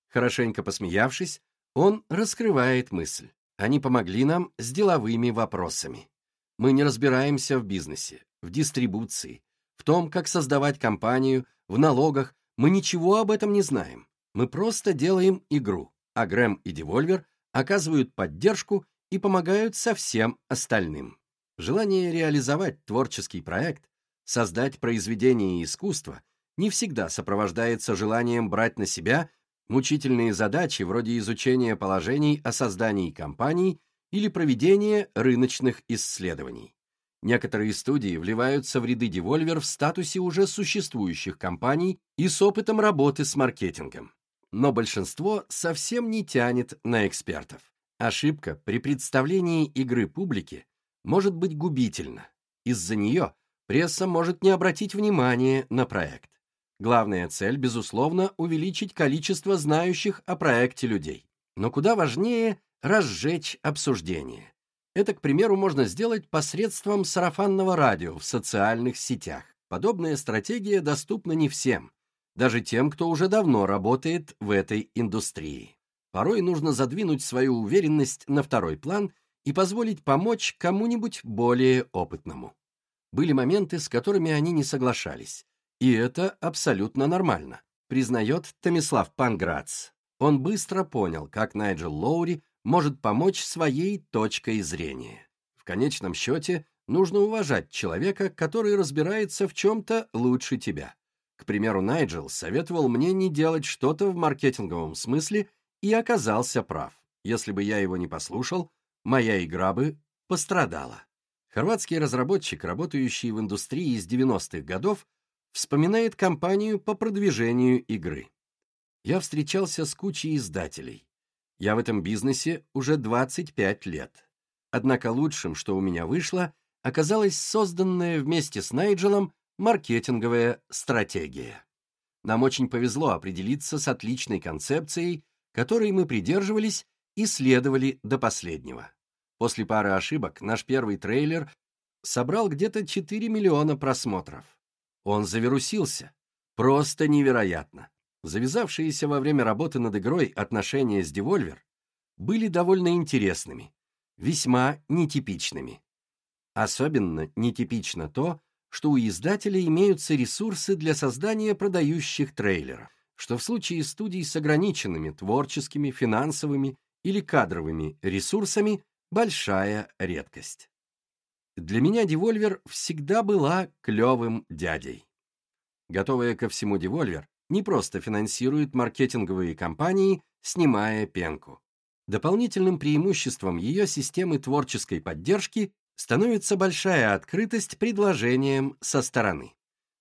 Хорошенько посмеявшись, он раскрывает мысль. Они помогли нам с деловыми вопросами. Мы не разбираемся в бизнесе, в дистрибуции, в том, как создавать компанию, в налогах. Мы ничего об этом не знаем. Мы просто делаем игру, а Грэм и Devolver оказывают поддержку и помогают со всем остальным. Желание реализовать творческий проект, создать произведение искусства не всегда сопровождается желанием брать на себя мучительные задачи вроде изучения положений о создании компаний или проведения рыночных исследований. Некоторые студии вливаются в ряды Devolver в статусе уже существующих компаний и с опытом работы с маркетингом. Но большинство совсем не тянет на экспертов. Ошибка при представлении игры публике может быть губительна. Из-за нее пресса может не обратить внимания на проект. Главная цель, безусловно, увеличить количество знающих о проекте людей. Но куда важнее разжечь обсуждение. Это, к примеру, можно сделать посредством сарафанного радио в социальных сетях. Подобная стратегия доступна не всем, даже тем, кто уже давно работает в этой индустрии. Порой нужно задвинуть свою уверенность на второй план и позволить помочь кому-нибудь более опытному. Были моменты, с которыми они не соглашались, и это абсолютно нормально, признает Томислав Панграц. Он быстро понял, как Найджел Лоури может помочь своей точкой зрения. В конечном счете, нужно уважать человека, который разбирается в чем-то лучше тебя. К примеру, Найджел советовал мне не делать что-то в маркетинговом смысле и оказался прав. Если бы я его не послушал, моя игра бы пострадала. Хорватский разработчик, работающий в индустрии с 90-х годов, вспоминает кампанию по продвижению игры. Я встречался с кучей издателей. Я в этом бизнесе уже 25 лет. Однако лучшим, что у меня вышло, оказалась созданная вместе с Найджелом маркетинговая стратегия. Нам очень повезло определиться с отличной концепцией, которой мы придерживались и следовали до последнего. После пары ошибок наш первый трейлер собрал где-то 4 миллиона просмотров. Он завирусился. Просто невероятно. Завязавшиеся во время работы над игрой отношения с Devolver были довольно интересными, весьма нетипичными. Особенно нетипично то, что у издателя имеются ресурсы для создания продающих трейлеров, что в случае студий с ограниченными творческими, финансовыми или кадровыми ресурсами большая редкость. Для меня Devolver всегда была клевым дядей. Готовая ко всему Devolver не просто финансирует маркетинговые кампании, снимая пенку. Дополнительным преимуществом ее системы творческой поддержки становится большая открытость предложениям со стороны.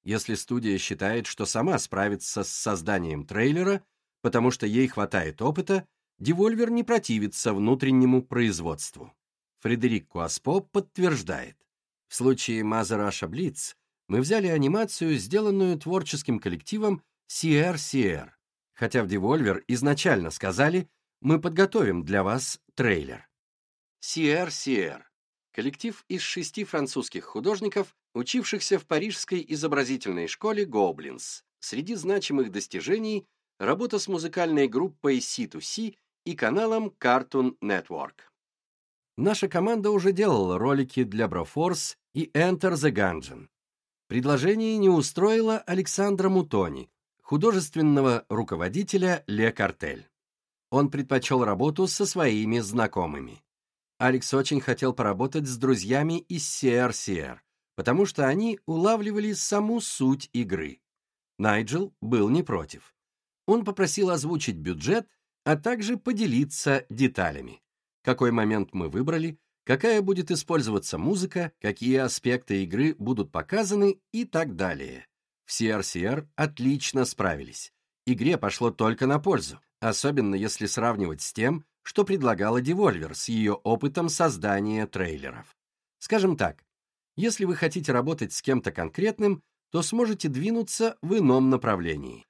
Если студия считает, что сама справится с созданием трейлера, потому что ей хватает опыта, Devolver не противится внутреннему производству. Фредерик Куаспо подтверждает. В случае Мазараша Блиц мы взяли анимацию, сделанную творческим коллективом CRCR, хотя в Devolver изначально сказали, мы подготовим для вас трейлер. CRCR – коллектив из шести французских художников, учившихся в парижской изобразительной школе Гоблинс. Среди значимых достижений – работа с музыкальной группой C2C и каналом Cartoon Network. Наша команда уже делала ролики для Broforce и Enter the Gungeon. Предложение не устроило Александра Мутони, художественного руководителя Ле Картель. Он предпочел работу со своими знакомыми. Алекс очень хотел поработать с друзьями из CRCR, потому что они улавливали саму суть игры. Найджел был не против. Он попросил озвучить бюджет а также поделиться деталями. Какой момент мы выбрали, какая будет использоваться музыка, какие аспекты игры будут показаны и так далее. В CRCR отлично справились. Игре пошло только на пользу, особенно если сравнивать с тем, что предлагала Devolver с ее опытом создания трейлеров. Скажем так, если вы хотите работать с кем-то конкретным, то сможете двинуться в ином направлении.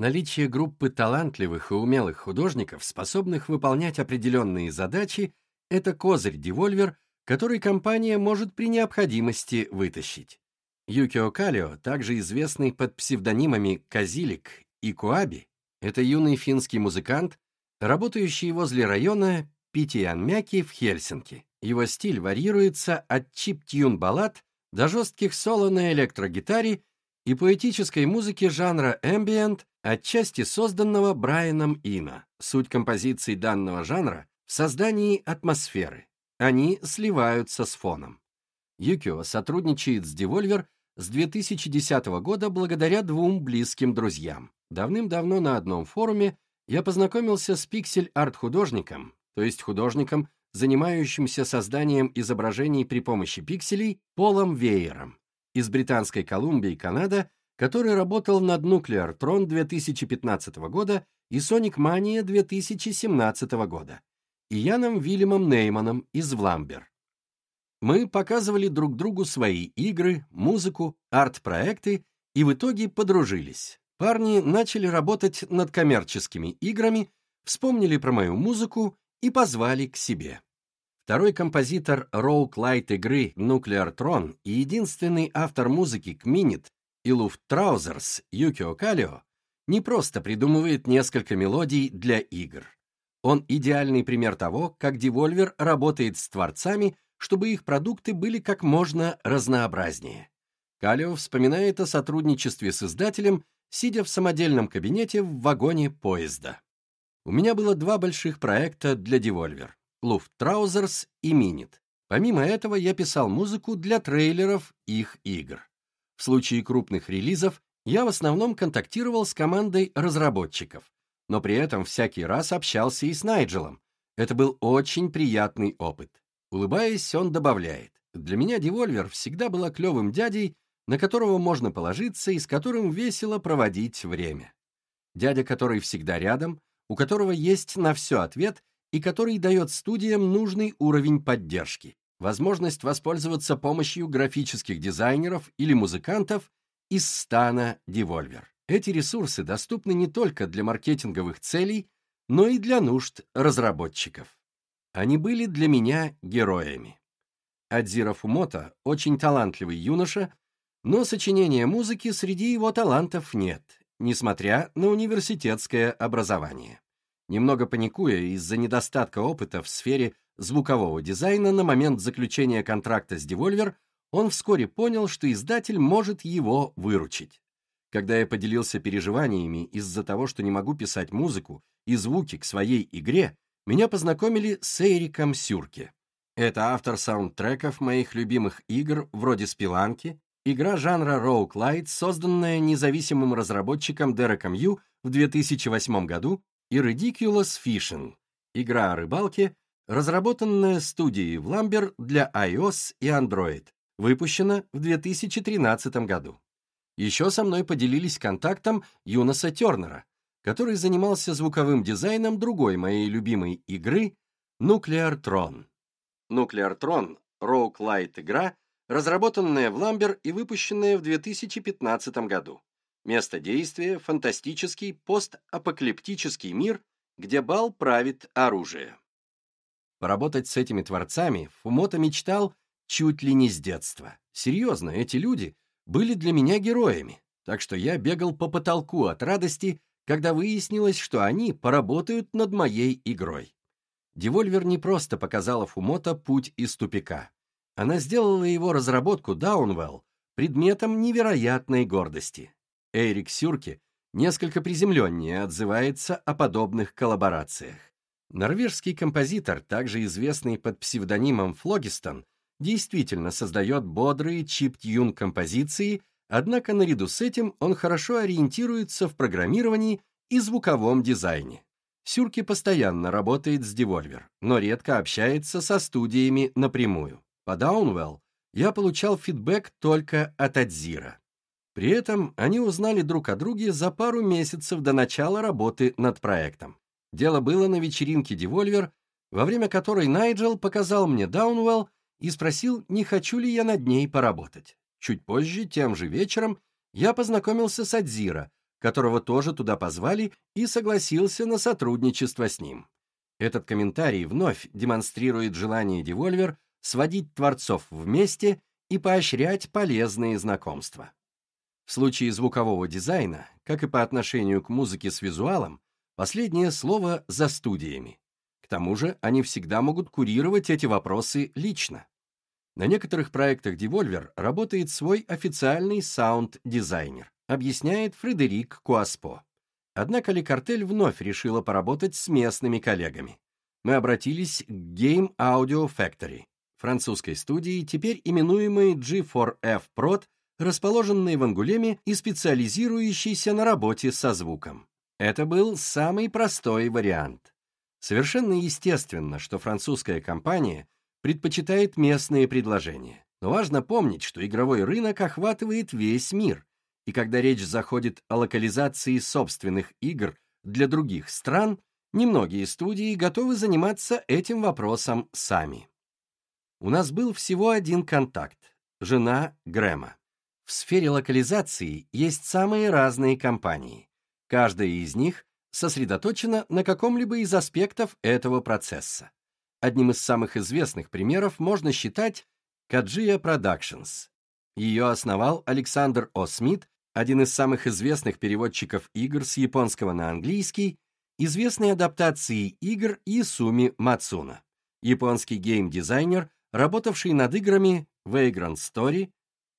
Наличие группы талантливых и умелых художников, способных выполнять определенные задачи, это козырь Devolver, который компания может при необходимости вытащить. Юкио Калио, также известный под псевдонимами Казилик и Куаби, это юный финский музыкант, работающий возле района Питианмяки в Хельсинки. Его стиль варьируется от чип-тюн-баллад до жестких соло на электрогитаре и поэтической музыки жанра ambient, отчасти созданного Брайаном Ина. Суть композиций данного жанра в создании атмосферы. Они сливаются с фоном. Юкио сотрудничает с Devolver с 2010 года благодаря двум близким друзьям. Давным-давно на одном форуме я познакомился с пиксель-арт-художником, то есть художником, занимающимся созданием изображений при помощи пикселей, Полом Веером из Британской Колумбии, Канада, который работал над Nuclear Tron 2015 года и Sonic Mania 2017 года, и Яном Вильямом Нейманом из Vlambeer. Мы показывали друг другу свои игры, музыку, арт-проекты и в итоге подружились. Парни начали работать над коммерческими играми, вспомнили про мою музыку и позвали к себе. Второй композитор rogue-lite игры Nuclear Throne и единственный автор музыки к Minit и Trousers Юкио Калио не просто придумывает несколько мелодий для игр. Он идеальный пример того, как Devolver работает с творцами, чтобы их продукты были как можно разнообразнее. Калио вспоминает о сотрудничестве с издателем, сидя в самодельном кабинете в вагоне поезда. У меня было два больших проекта для Devolver — Trousers и Minit. Помимо этого, я писал музыку для трейлеров их игр. В случае крупных релизов я в основном контактировал с командой разработчиков, но при этом всякий раз общался и с Найджелом. Это был очень приятный опыт. Улыбаясь, он добавляет, «Для меня Devolver всегда была клевым дядей, на которого можно положиться и с которым весело проводить время. Дядя, который всегда рядом, у которого есть на все ответ и который дает студиям нужный уровень поддержки, возможность воспользоваться помощью графических дизайнеров или музыкантов из стана Devolver. Эти ресурсы доступны не только для маркетинговых целей, но и для нужд разработчиков. Они были для меня героями. Адзира Фумото очень талантливый юноша, но сочинения музыки среди его талантов нет, несмотря на университетское образование. Немного паникуя из-за недостатка опыта в сфере звукового дизайна на момент заключения контракта с Devolver, он вскоре понял, что издатель может его выручить. Когда я поделился переживаниями из-за того, что не могу писать музыку и звуки к своей игре, меня познакомили с Эриком Сюрке. Это автор саундтреков моих любимых игр вроде «Spelunky», игра жанра rogue-lite, созданная независимым разработчиком Дереком Ю в 2008 году, и Ridiculous Fishing, игра о рыбалке, разработанная студией Vlambeer для iOS и Android, выпущена в 2013 году. Еще со мной поделились контактом Юнаса Тернера, который занимался звуковым дизайном другой моей любимой игры Nuclear Throne. Nuclear Throne — rogue-lite игра, разработанная Vlambeer и выпущенная в 2015 году. Место действия — фантастический постапокалиптический мир, где бал правит оружие. Поработать с этими творцами Фумото мечтал чуть ли не с детства. Серьезно, эти люди были для меня героями, так что я бегал по потолку от радости, когда выяснилось, что они поработают над моей игрой. Devolver не просто показала Фумото путь из тупика. Она сделала его разработку Downwell предметом невероятной гордости. Эрик Сюрки несколько приземленнее отзывается о подобных коллаборациях. Норвежский композитор, также известный под псевдонимом Флогистон, действительно создает бодрые чип-тюн композиции, однако наряду с этим он хорошо ориентируется в программировании и звуковом дизайне. Сюрки постоянно работает с Devolver, но редко общается со студиями напрямую. По Downwell я получал фидбэк только от Адзира. При этом они узнали друг о друге за пару месяцев до начала работы над проектом. Дело было на вечеринке Devolver, во время которой Найджел показал мне Даунвелл и спросил, не хочу ли я над ней поработать. Чуть позже, тем же вечером, я познакомился с Адзира, которого тоже туда позвали, и согласился на сотрудничество с ним. Этот комментарий вновь демонстрирует желание Devolver сводить творцов вместе и поощрять полезные знакомства. В случае звукового дизайна, как и по отношению к музыке с визуалом, последнее слово за студиями. К тому же они всегда могут курировать эти вопросы лично. На некоторых проектах Devolver работает свой официальный саунд-дизайнер, объясняет Фредерик Куаспо. Однако Лекартель вновь решила поработать с местными коллегами. Мы обратились к Game Audio Factory, французской студии, теперь именуемой G4F Prod, расположенной в Ангулеме и специализирующейся на работе со звуком. Это был самый простой вариант. Совершенно естественно, что французская компания предпочитает местные предложения. Но важно помнить, что игровой рынок охватывает весь мир, и когда речь заходит о локализации собственных игр для других стран, немногие студии готовы заниматься этим вопросом сами. У нас был всего один контакт – жена Грэма. В сфере локализации есть самые разные компании. Каждая из них сосредоточена на каком-либо из аспектов этого процесса. Одним из самых известных примеров можно считать Kajia Productions. Ее основал Александр О. Смит, один из самых известных переводчиков игр с японского на английский, известной адаптацией игр Исуми Мацуна, японский гейм-дизайнер, работавший над играми Vagrant Story,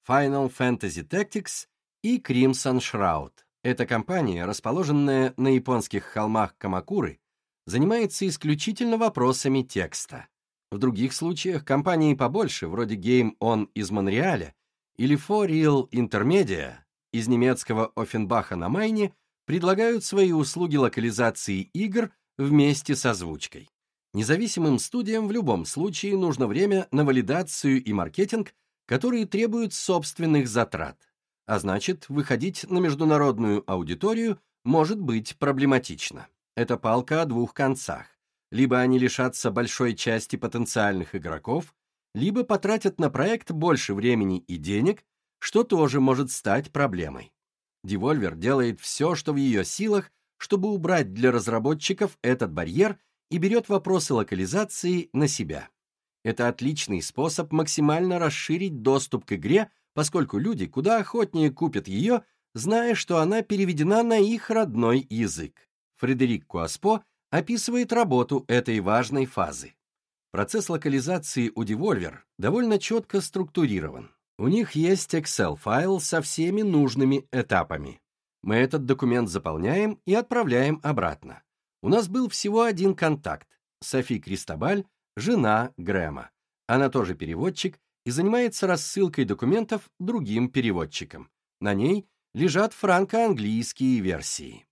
Final Fantasy Tactics и Crimson Shroud. Эта компания, расположенная на японских холмах Камакуры, занимается исключительно вопросами текста. В других случаях компании побольше, вроде Game On из Монреаля или For Real Intermedia из немецкого Оффенбаха на Майне, предлагают свои услуги локализации игр вместе с озвучкой. Независимым студиям в любом случае нужно время на валидацию и маркетинг, которые требуют собственных затрат, а значит, выходить на международную аудиторию может быть проблематично. Это палка о двух концах. Либо они лишатся большой части потенциальных игроков, либо потратят на проект больше времени и денег, что тоже может стать проблемой. Devolver делает все, что в ее силах, чтобы убрать для разработчиков этот барьер и берет вопросы локализации на себя. Это отличный способ максимально расширить доступ к игре, поскольку люди куда охотнее купят ее, зная, что она переведена на их родной язык. Фредерик Куаспо описывает работу этой важной фазы. Процесс локализации у Devolver довольно четко структурирован. У них есть Excel-файл со всеми нужными этапами. Мы этот документ заполняем и отправляем обратно. У нас был всего один контакт – Софи Кристобаль, жена Грэма. Она тоже переводчик и занимается рассылкой документов другим переводчикам. На ней лежат франко-английские версии.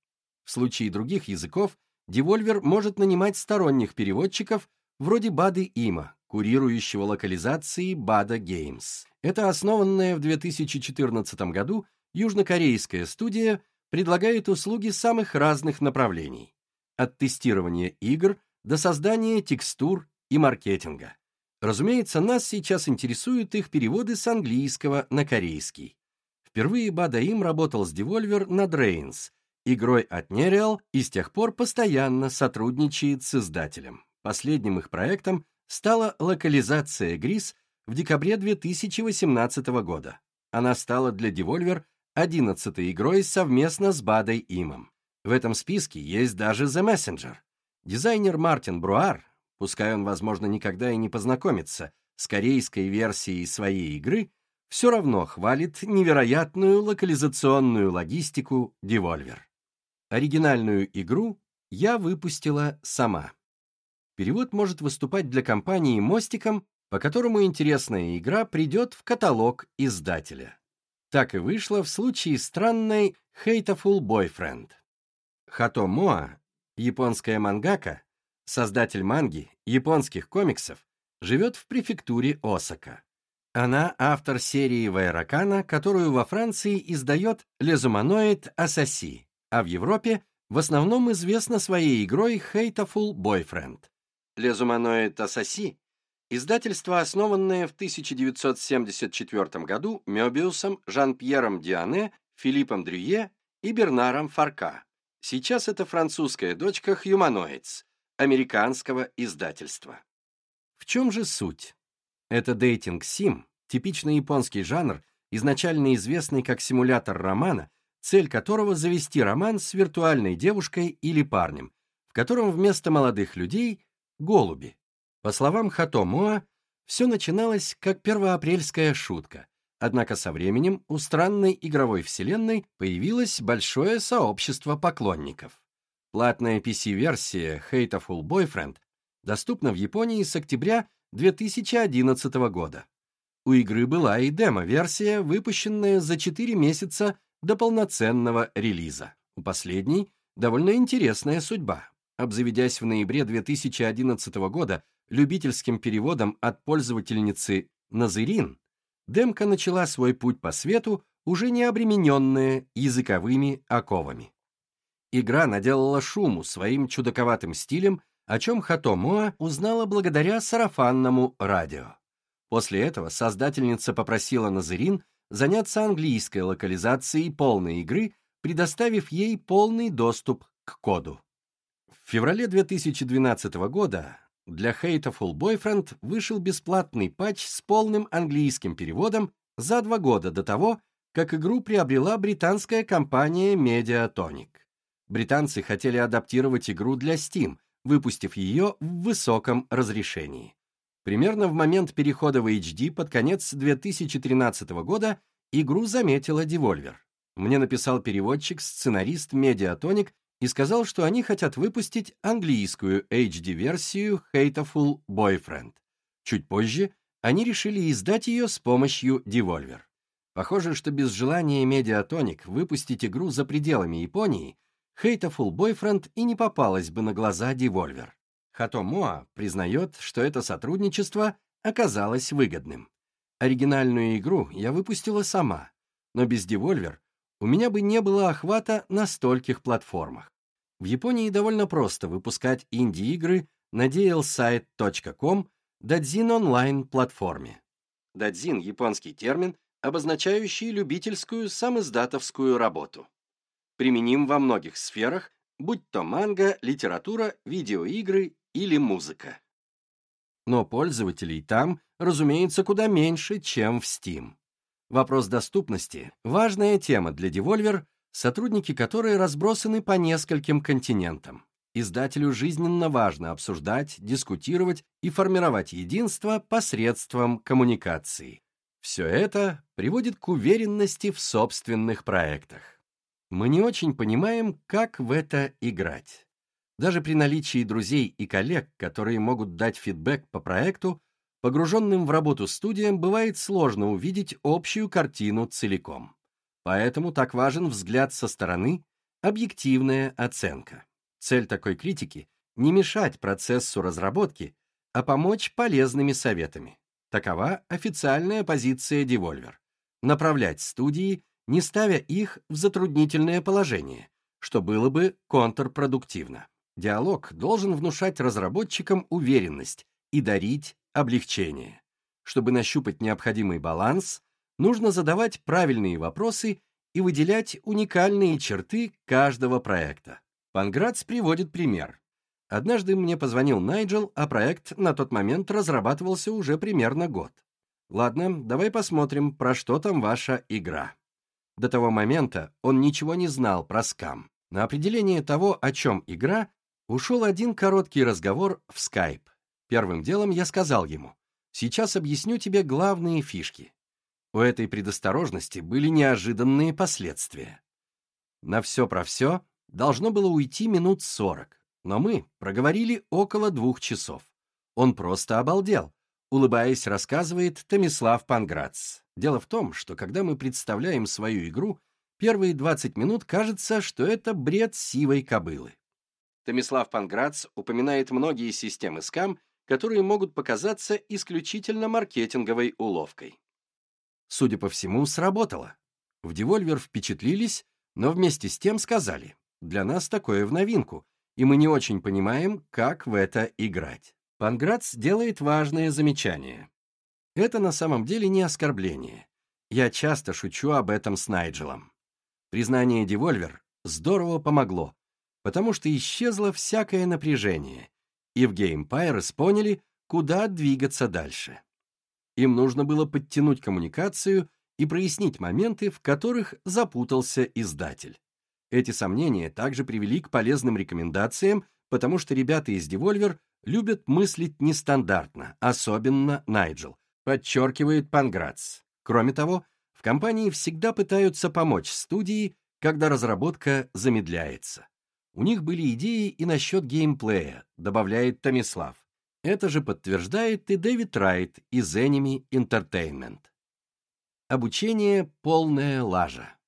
В случае других языков Devolver может нанимать сторонних переводчиков вроде Бады Има, курирующего локализации Bada Games. Это основанная в 2014 году южнокорейская студия предлагает услуги самых разных направлений, от тестирования игр до создания текстур и маркетинга. Разумеется, нас сейчас интересуют их переводы с английского на корейский. Впервые Бада Им работал с Devolver над Reigns, игрой от Nereal и с тех пор постоянно сотрудничает с издателем. Последним их проектом стала локализация Грис в декабре 2018 года. Она стала для Devolver 11 игрой совместно с Бадой Имом. В этом списке есть даже The Messenger. Дизайнер Мартин Бруар, пускай он, возможно, никогда и не познакомится с корейской версией своей игры, все равно хвалит невероятную локализационную логистику Devolver. Оригинальную игру я выпустила сама. Перевод может выступать для компании мостиком, по которому интересная игра придет в каталог издателя. Так и вышло в случае странной Hateful Boyfriend. Хато Моа, японская мангака, создатель манги, японских комиксов, живет в префектуре Осака. Она автор серии Вайракана, которую во Франции издает Лезуманоид Ассаси а в Европе в основном известна своей игрой Hateful Boyfriend. Les Ассаси — издательство, основанное в 1974 году Мёбиусом, Жан-Пьером Диане, Филиппом Дрюе и Бернаром Фарка. Сейчас это французская дочка Humanoids, американского издательства. В чем же суть? Это дейтинг-сим, типичный японский жанр, изначально известный как симулятор романа, цель которого завести роман с виртуальной девушкой или парнем, в котором вместо молодых людей — голуби. По словам Хато Моа, все начиналось как первоапрельская шутка, однако со временем у странной игровой вселенной появилось большое сообщество поклонников. Платная PC-версия Hateful Boyfriend доступна в Японии с октября 2011 года. У игры была и демо-версия, выпущенная за 4 месяца до полноценного релиза. У последней довольно интересная судьба. Обзаведясь в ноябре 2011 года любительским переводом от пользовательницы Назырин, демка начала свой путь по свету, уже не обремененная языковыми оковами. Игра наделала шуму своим чудаковатым стилем, о чем Хато Моа узнала благодаря сарафанному радио. После этого создательница попросила Назырин заняться английской локализацией полной игры, предоставив ей полный доступ к коду. В феврале 2012 года для Hateful Boyfriend вышел бесплатный патч с полным английским переводом за два года до того, как игру приобрела британская компания Mediatonic. Британцы хотели адаптировать игру для Steam, выпустив ее в высоком разрешении. Примерно в момент перехода в HD под конец 2013 года игру заметила Devolver. Мне написал переводчик, сценарист Mediatonic и сказал, что они хотят выпустить английскую HD-версию Hateful Boyfriend. Чуть позже они решили издать ее с помощью Devolver. Похоже, что без желания Mediatonic выпустить игру за пределами Японии, Hateful Boyfriend и не попалась бы на глаза Devolver. Хато Моа признает, что это сотрудничество оказалось выгодным. Оригинальную игру я выпустила сама, но без Devolver у меня бы не было охвата на стольких платформах. В Японии довольно просто выпускать инди-игры на dlsite.com Дадзин онлайн-платформе. Дадзин — японский термин, обозначающий любительскую самоиздатовскую работу. Применим во многих сферах, будь то манга, литература, видеоигры или музыка. Но пользователей там, разумеется, куда меньше, чем в Steam. Вопрос доступности – важная тема для Devolver, сотрудники которой разбросаны по нескольким континентам. Издателю жизненно важно обсуждать, дискутировать и формировать единство посредством коммуникации. Все это приводит к уверенности в собственных проектах. Мы не очень понимаем, как в это играть. Даже при наличии друзей и коллег, которые могут дать фидбэк по проекту, погруженным в работу студиям бывает сложно увидеть общую картину целиком. Поэтому так важен взгляд со стороны, объективная оценка. Цель такой критики — не мешать процессу разработки, а помочь полезными советами. Такова официальная позиция Devolver. Направлять студии, не ставя их в затруднительное положение, что было бы контрпродуктивно. Диалог должен внушать разработчикам уверенность и дарить облегчение. Чтобы нащупать необходимый баланс, нужно задавать правильные вопросы и выделять уникальные черты каждого проекта. Панграц приводит пример. Однажды мне позвонил Найджел, а проект на тот момент разрабатывался уже примерно год. Ладно, давай посмотрим, про что там ваша игра. До того момента он ничего не знал про скам. На определение того, о чем игра, Ушел один короткий разговор в Skype. Первым делом я сказал ему, сейчас объясню тебе главные фишки. У этой предосторожности были неожиданные последствия. На все про все должно было уйти минут сорок, но мы проговорили около двух часов. Он просто обалдел, улыбаясь, рассказывает Томислав Панграц. Дело в том, что когда мы представляем свою игру, первые 20 минут кажется, что это бред сивой кобылы. Томислав Панграц упоминает многие системы скам, которые могут показаться исключительно маркетинговой уловкой. Судя по всему, сработало. В Devolver впечатлились, но вместе с тем сказали, для нас такое в новинку, и мы не очень понимаем, как в это играть. Панграц делает важное замечание. Это на самом деле не оскорбление. Я часто шучу об этом с Найджелом. Признание Devolver здорово помогло, потому что исчезло всякое напряжение, и в Pirates поняли, куда двигаться дальше. Им нужно было подтянуть коммуникацию и прояснить моменты, в которых запутался издатель. Эти сомнения также привели к полезным рекомендациям, потому что ребята из Devolver любят мыслить нестандартно, особенно Найджел, подчеркивает Панграц. Кроме того, в компании всегда пытаются помочь студии, когда разработка замедляется. У них были идеи и насчет геймплея, добавляет Томислав. Это же подтверждает и Дэвид Райт из Enemy Entertainment. Обучение — полная лажа.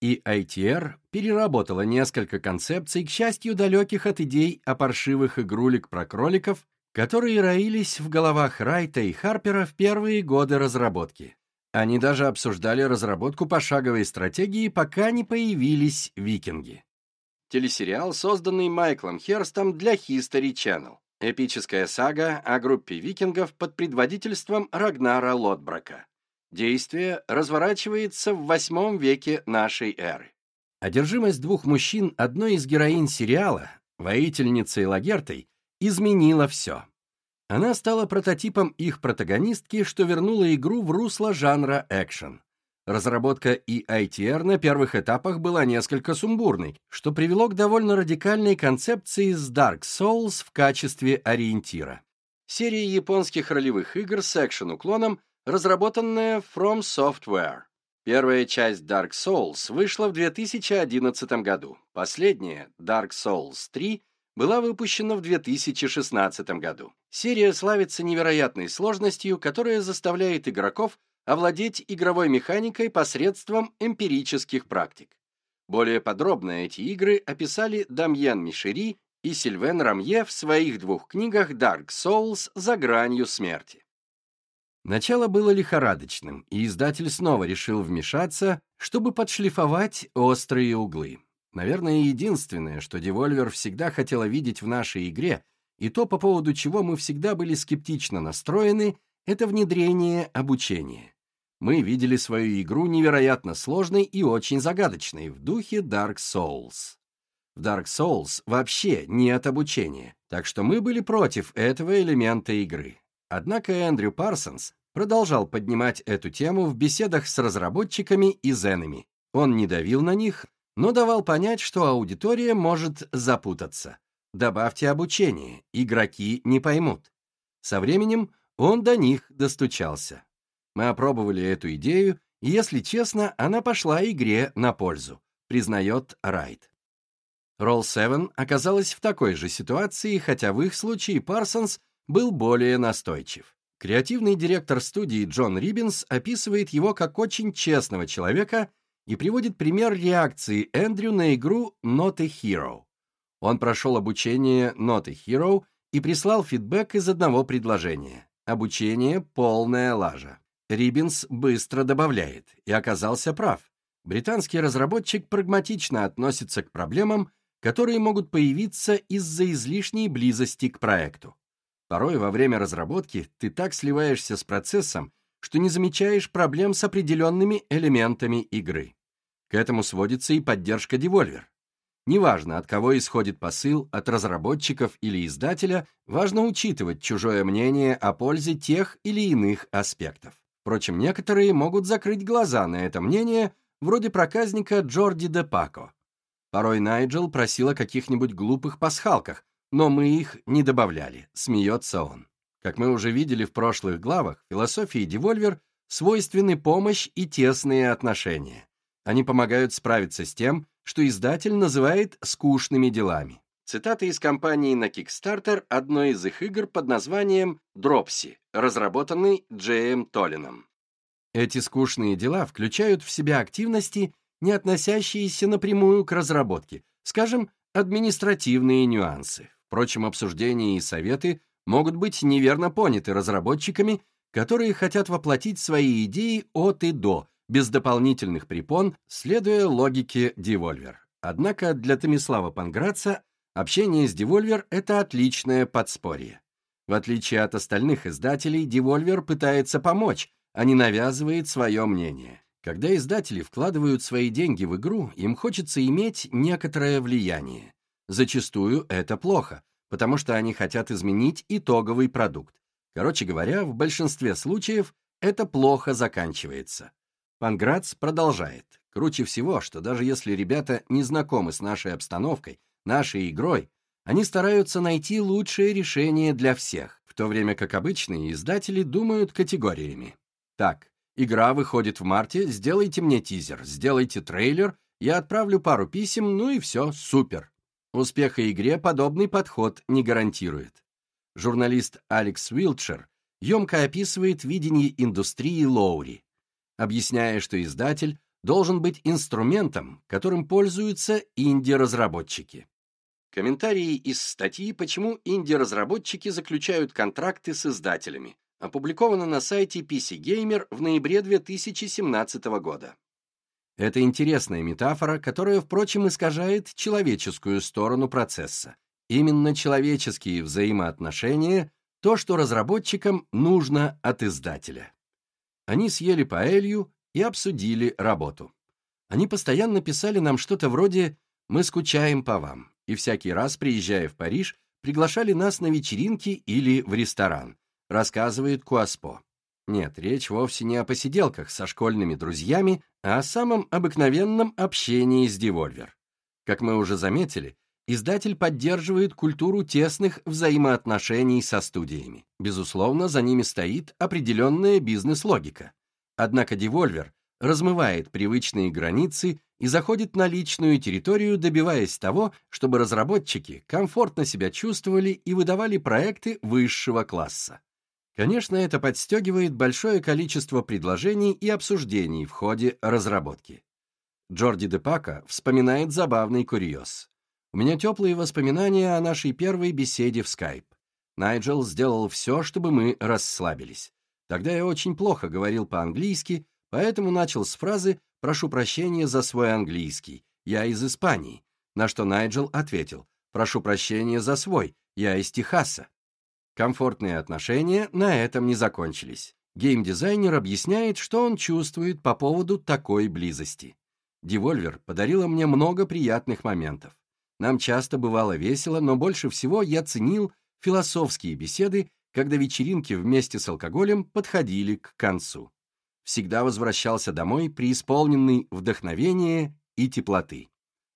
И ITR переработала несколько концепций, к счастью, далеких от идей о паршивых игрулек про кроликов, которые роились в головах Райта и Харпера в первые годы разработки. Они даже обсуждали разработку пошаговой стратегии, пока не появились викинги телесериал, созданный Майклом Херстом для History Channel. Эпическая сага о группе викингов под предводительством Рагнара Лотбрака. Действие разворачивается в восьмом веке нашей эры. Одержимость двух мужчин одной из героинь сериала, воительницей Лагертой, изменила все. Она стала прототипом их протагонистки, что вернуло игру в русло жанра экшен. Разработка EITR на первых этапах была несколько сумбурной, что привело к довольно радикальной концепции с Dark Souls в качестве ориентира. Серия японских ролевых игр с экшен-уклоном, разработанная From Software. Первая часть Dark Souls вышла в 2011 году. Последняя, Dark Souls 3, была выпущена в 2016 году. Серия славится невероятной сложностью, которая заставляет игроков овладеть игровой механикой посредством эмпирических практик. Более подробно эти игры описали Дамьен Мишери и Сильвен Рамье в своих двух книгах Dark Souls «За гранью смерти». Начало было лихорадочным, и издатель снова решил вмешаться, чтобы подшлифовать острые углы. Наверное, единственное, что Devolver всегда хотела видеть в нашей игре, и то, по поводу чего мы всегда были скептично настроены, это внедрение обучения мы видели свою игру невероятно сложной и очень загадочной в духе Dark Souls. В Dark Souls вообще нет обучения, так что мы были против этого элемента игры. Однако Эндрю Парсонс продолжал поднимать эту тему в беседах с разработчиками и зенами. Он не давил на них, но давал понять, что аудитория может запутаться. Добавьте обучение, игроки не поймут. Со временем он до них достучался. Мы опробовали эту идею, и, если честно, она пошла игре на пользу, признает Райт. Roll 7 оказалась в такой же ситуации, хотя в их случае Парсонс был более настойчив. Креативный директор студии Джон Риббинс описывает его как очень честного человека и приводит пример реакции Эндрю на игру Not a Hero. Он прошел обучение Not a Hero и прислал фидбэк из одного предложения. Обучение — полная лажа. Риббинс быстро добавляет, и оказался прав. Британский разработчик прагматично относится к проблемам, которые могут появиться из-за излишней близости к проекту. Порой во время разработки ты так сливаешься с процессом, что не замечаешь проблем с определенными элементами игры. К этому сводится и поддержка Devolver. Неважно, от кого исходит посыл, от разработчиков или издателя, важно учитывать чужое мнение о пользе тех или иных аспектов. Впрочем, некоторые могут закрыть глаза на это мнение, вроде проказника Джорди де Пако. Порой Найджел просил о каких-нибудь глупых пасхалках, но мы их не добавляли, смеется он. Как мы уже видели в прошлых главах, философии Devolver свойственны помощь и тесные отношения. Они помогают справиться с тем, что издатель называет скучными делами. Цитата из кампании на Kickstarter одной из их игр под названием Dropsy, разработанный Джеем Толлином. Эти скучные дела включают в себя активности, не относящиеся напрямую к разработке, скажем, административные нюансы. Впрочем, обсуждения и советы могут быть неверно поняты разработчиками, которые хотят воплотить свои идеи от и до, без дополнительных препон, следуя логике Devolver. Однако для Томислава Панграца Общение с Devolver — это отличное подспорье. В отличие от остальных издателей, Devolver пытается помочь, а не навязывает свое мнение. Когда издатели вкладывают свои деньги в игру, им хочется иметь некоторое влияние. Зачастую это плохо, потому что они хотят изменить итоговый продукт. Короче говоря, в большинстве случаев это плохо заканчивается. Панграц продолжает. Круче всего, что даже если ребята не знакомы с нашей обстановкой, нашей игрой, они стараются найти лучшее решение для всех, в то время как обычные издатели думают категориями. Так, игра выходит в марте, сделайте мне тизер, сделайте трейлер, я отправлю пару писем, ну и все, супер. Успеха игре подобный подход не гарантирует. Журналист Алекс Уилчер емко описывает видение индустрии Лоури, объясняя, что издатель должен быть инструментом, которым пользуются инди-разработчики. Комментарии из статьи «Почему инди-разработчики заключают контракты с издателями» опубликовано на сайте PC Gamer в ноябре 2017 года. Это интересная метафора, которая, впрочем, искажает человеческую сторону процесса. Именно человеческие взаимоотношения – то, что разработчикам нужно от издателя. Они съели паэлью и обсудили работу. Они постоянно писали нам что-то вроде «Мы скучаем по вам», и всякий раз, приезжая в Париж, приглашали нас на вечеринки или в ресторан, рассказывает Куаспо. Нет, речь вовсе не о посиделках со школьными друзьями, а о самом обыкновенном общении с Devolver. Как мы уже заметили, издатель поддерживает культуру тесных взаимоотношений со студиями. Безусловно, за ними стоит определенная бизнес-логика. Однако Devolver размывает привычные границы и заходит на личную территорию, добиваясь того, чтобы разработчики комфортно себя чувствовали и выдавали проекты высшего класса. Конечно, это подстегивает большое количество предложений и обсуждений в ходе разработки. Джорди Депака вспоминает забавный курьез. У меня теплые воспоминания о нашей первой беседе в Skype. Найджел сделал все, чтобы мы расслабились. Тогда я очень плохо говорил по-английски, поэтому начал с фразы «Прошу прощения за свой английский, я из Испании», на что Найджел ответил «Прошу прощения за свой, я из Техаса». Комфортные отношения на этом не закончились. Геймдизайнер объясняет, что он чувствует по поводу такой близости. Devolver подарила мне много приятных моментов. Нам часто бывало весело, но больше всего я ценил философские беседы, когда вечеринки вместе с алкоголем подходили к концу. Всегда возвращался домой преисполненный вдохновения и теплоты.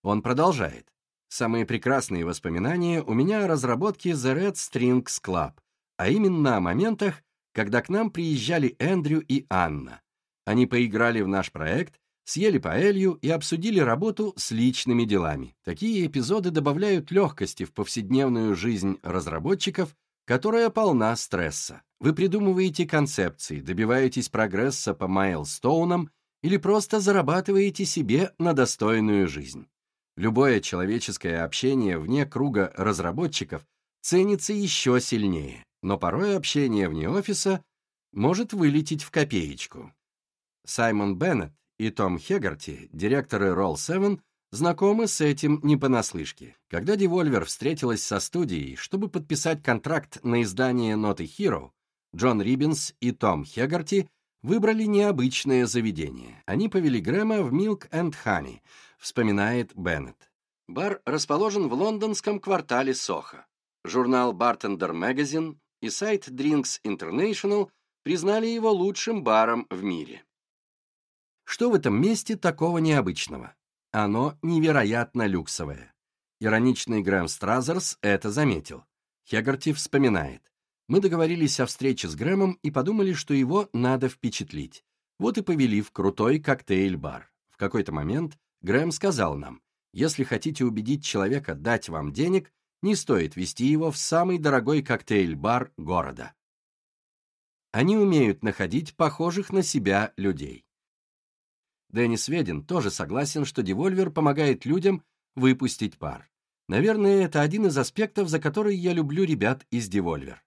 Он продолжает. Самые прекрасные воспоминания у меня о разработке The Red Strings Club, а именно о моментах, когда к нам приезжали Эндрю и Анна. Они поиграли в наш проект, съели паэлью и обсудили работу с личными делами. Такие эпизоды добавляют легкости в повседневную жизнь разработчиков, которая полна стресса. Вы придумываете концепции, добиваетесь прогресса по майлстоунам или просто зарабатываете себе на достойную жизнь. Любое человеческое общение вне круга разработчиков ценится еще сильнее, но порой общение вне офиса может вылететь в копеечку. Саймон Беннет и Том Хегарти, директоры Roll7, знакомы с этим не понаслышке. Когда Devolver встретилась со студией, чтобы подписать контракт на издание a Hero, Джон Риббинс и Том Хегарти выбрали необычное заведение. Они повели Грэма в Milk and Honey, вспоминает Беннет. Бар расположен в лондонском квартале Сохо. Журнал Bartender Magazine и сайт Drinks International признали его лучшим баром в мире. Что в этом месте такого необычного? Оно невероятно люксовое. Ироничный Грэм Стразерс это заметил. Хегарти вспоминает. Мы договорились о встрече с Грэмом и подумали, что его надо впечатлить. Вот и повели в крутой коктейль-бар. В какой-то момент Грэм сказал нам, если хотите убедить человека дать вам денег, не стоит вести его в самый дорогой коктейль-бар города. Они умеют находить похожих на себя людей. Деннис Ведин тоже согласен, что девольвер помогает людям выпустить пар. Наверное, это один из аспектов, за который я люблю ребят из девольвер.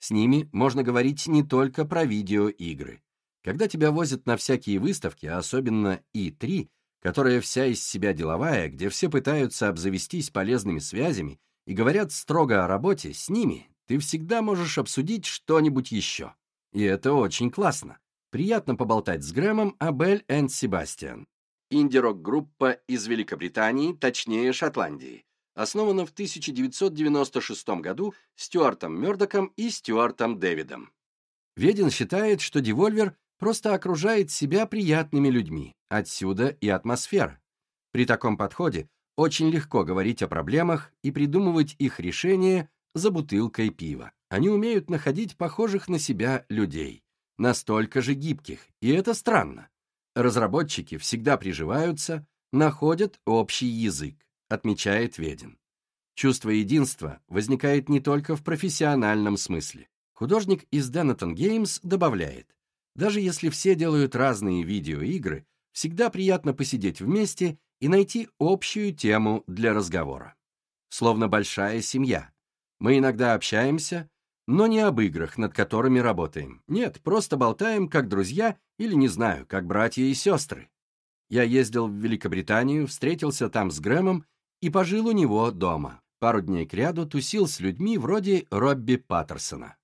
С ними можно говорить не только про видеоигры. Когда тебя возят на всякие выставки, а особенно И3, которая вся из себя деловая, где все пытаются обзавестись полезными связями и говорят строго о работе, с ними ты всегда можешь обсудить что-нибудь еще. И это очень классно. Приятно поболтать с Грэмом о Бель энд Себастьян. Инди-рок-группа из Великобритании, точнее Шотландии. Основана в 1996 году Стюартом Мёрдоком и Стюартом Дэвидом. Ведин считает, что Devolver просто окружает себя приятными людьми, отсюда и атмосфера. При таком подходе очень легко говорить о проблемах и придумывать их решения за бутылкой пива. Они умеют находить похожих на себя людей, настолько же гибких, и это странно. Разработчики всегда приживаются, находят общий язык, отмечает Ведин. Чувство единства возникает не только в профессиональном смысле. Художник из Denathan Games добавляет, даже если все делают разные видеоигры, всегда приятно посидеть вместе и найти общую тему для разговора. Словно большая семья. Мы иногда общаемся, но не об играх, над которыми работаем. Нет, просто болтаем как друзья или, не знаю, как братья и сестры. Я ездил в Великобританию, встретился там с Грэмом и пожил у него дома. Пару дней кряду тусил с людьми вроде Робби Паттерсона.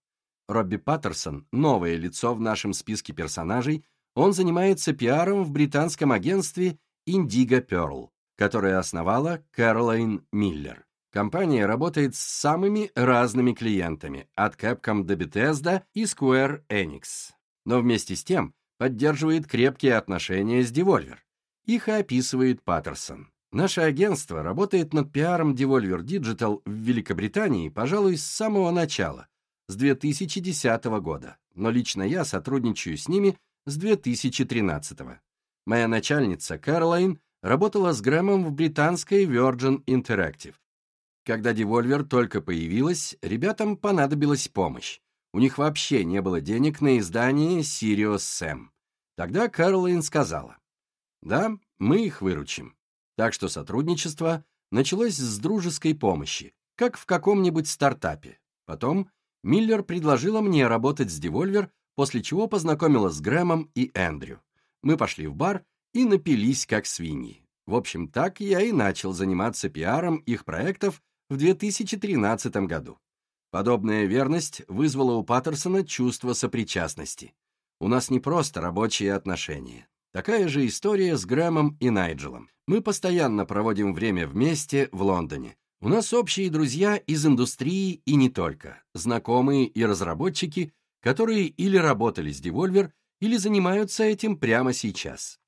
Робби Паттерсон – новое лицо в нашем списке персонажей, он занимается пиаром в британском агентстве Indigo Pearl, которое основала Кэролайн Миллер. Компания работает с самыми разными клиентами, от Capcom до Bethesda и Square Enix. но вместе с тем поддерживает крепкие отношения с Devolver. Их описывает Паттерсон. Наше агентство работает над пиаром Devolver Digital в Великобритании, пожалуй, с самого начала, с 2010 года, но лично я сотрудничаю с ними с 2013. Моя начальница Кэролайн работала с Грэмом в британской Virgin Interactive. Когда Devolver только появилась, ребятам понадобилась помощь. У них вообще не было денег на издание Sirius Sam. Тогда Кэролайн сказала, «Да, мы их выручим». Так что сотрудничество началось с дружеской помощи, как в каком-нибудь стартапе. Потом Миллер предложила мне работать с Devolver, после чего познакомила с Грэмом и Эндрю. Мы пошли в бар и напились как свиньи. В общем, так я и начал заниматься пиаром их проектов в 2013 году. Подобная верность вызвала у Паттерсона чувство сопричастности. У нас не просто рабочие отношения. Такая же история с Грэмом и Найджелом. Мы постоянно проводим время вместе в Лондоне. У нас общие друзья из индустрии и не только, знакомые и разработчики, которые или работали с Devolver, или занимаются этим прямо сейчас.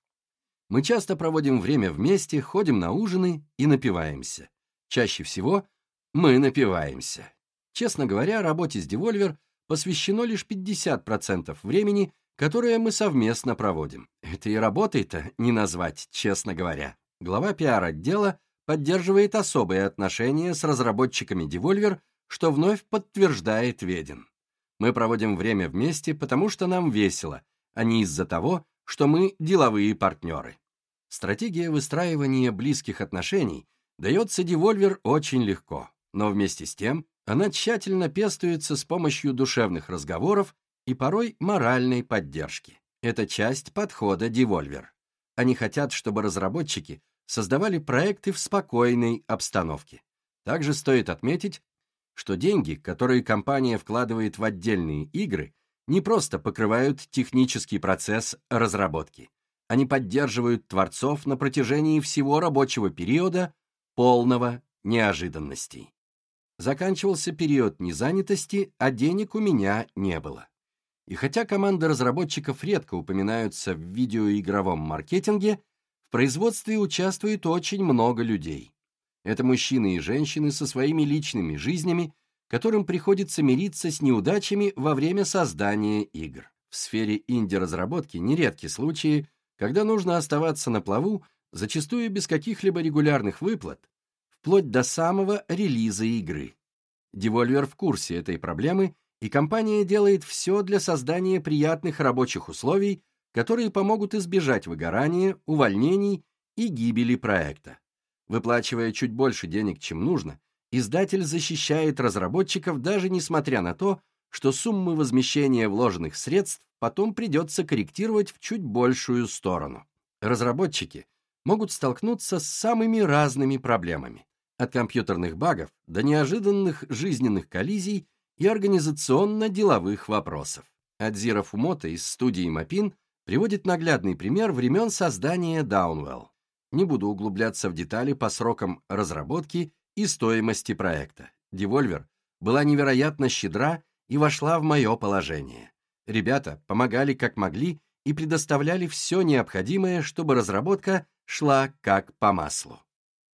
Мы часто проводим время вместе, ходим на ужины и напиваемся. Чаще всего мы напиваемся. Честно говоря, работе с Devolver посвящено лишь 50% времени, которое мы совместно проводим. Это и работой-то не назвать, честно говоря. Глава пиар-отдела поддерживает особые отношения с разработчиками Devolver, что вновь подтверждает Ведин. Мы проводим время вместе, потому что нам весело, а не из-за того, что мы деловые партнеры. Стратегия выстраивания близких отношений дается Devolver очень легко, но вместе с тем она тщательно пестуется с помощью душевных разговоров и порой моральной поддержки. Это часть подхода Devolver. Они хотят, чтобы разработчики создавали проекты в спокойной обстановке. Также стоит отметить, что деньги, которые компания вкладывает в отдельные игры, не просто покрывают технический процесс разработки. Они поддерживают творцов на протяжении всего рабочего периода полного неожиданностей. Заканчивался период незанятости, а денег у меня не было. И хотя команды разработчиков редко упоминаются в видеоигровом маркетинге, в производстве участвует очень много людей. Это мужчины и женщины со своими личными жизнями, которым приходится мириться с неудачами во время создания игр. В сфере инди-разработки нередки случаи, когда нужно оставаться на плаву, зачастую без каких-либо регулярных выплат, вплоть до самого релиза игры. Devolver в курсе этой проблемы и компания делает все для создания приятных рабочих условий, которые помогут избежать выгорания, увольнений и гибели проекта. Выплачивая чуть больше денег, чем нужно, издатель защищает разработчиков даже несмотря на то, что суммы возмещения вложенных средств потом придется корректировать в чуть большую сторону. Разработчики могут столкнуться с самыми разными проблемами, от компьютерных багов до неожиданных жизненных коллизий и организационно-деловых вопросов. Адзира Фумото из студии Мапин приводит наглядный пример времен создания Downwell. Не буду углубляться в детали по срокам разработки и стоимости проекта. Devolver была невероятно щедра и вошла в мое положение. Ребята помогали как могли и предоставляли все необходимое, чтобы разработка шла как по маслу.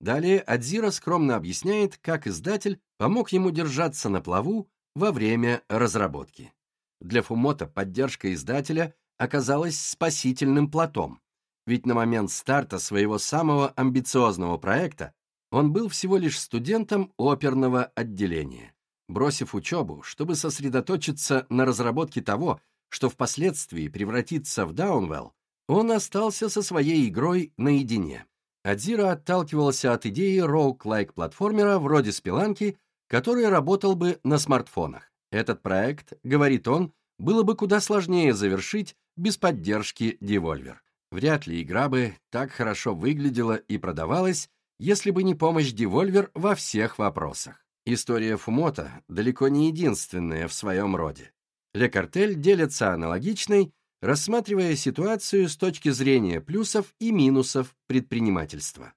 Далее Адзира скромно объясняет, как издатель помог ему держаться на плаву во время разработки. Для Фумота поддержка издателя оказалась спасительным платом, ведь на момент старта своего самого амбициозного проекта он был всего лишь студентом оперного отделения. Бросив учебу, чтобы сосредоточиться на разработке того, что впоследствии превратится в Даунвелл, он остался со своей игрой наедине. Адзира отталкивался от идеи роук-лайк платформера вроде спиланки который работал бы на смартфонах. Этот проект, говорит он, было бы куда сложнее завершить без поддержки Devolver. Вряд ли игра бы так хорошо выглядела и продавалась, если бы не помощь Devolver во всех вопросах. История Фумота далеко не единственная в своем роде. Ле Картель делится аналогичной, рассматривая ситуацию с точки зрения плюсов и минусов предпринимательства.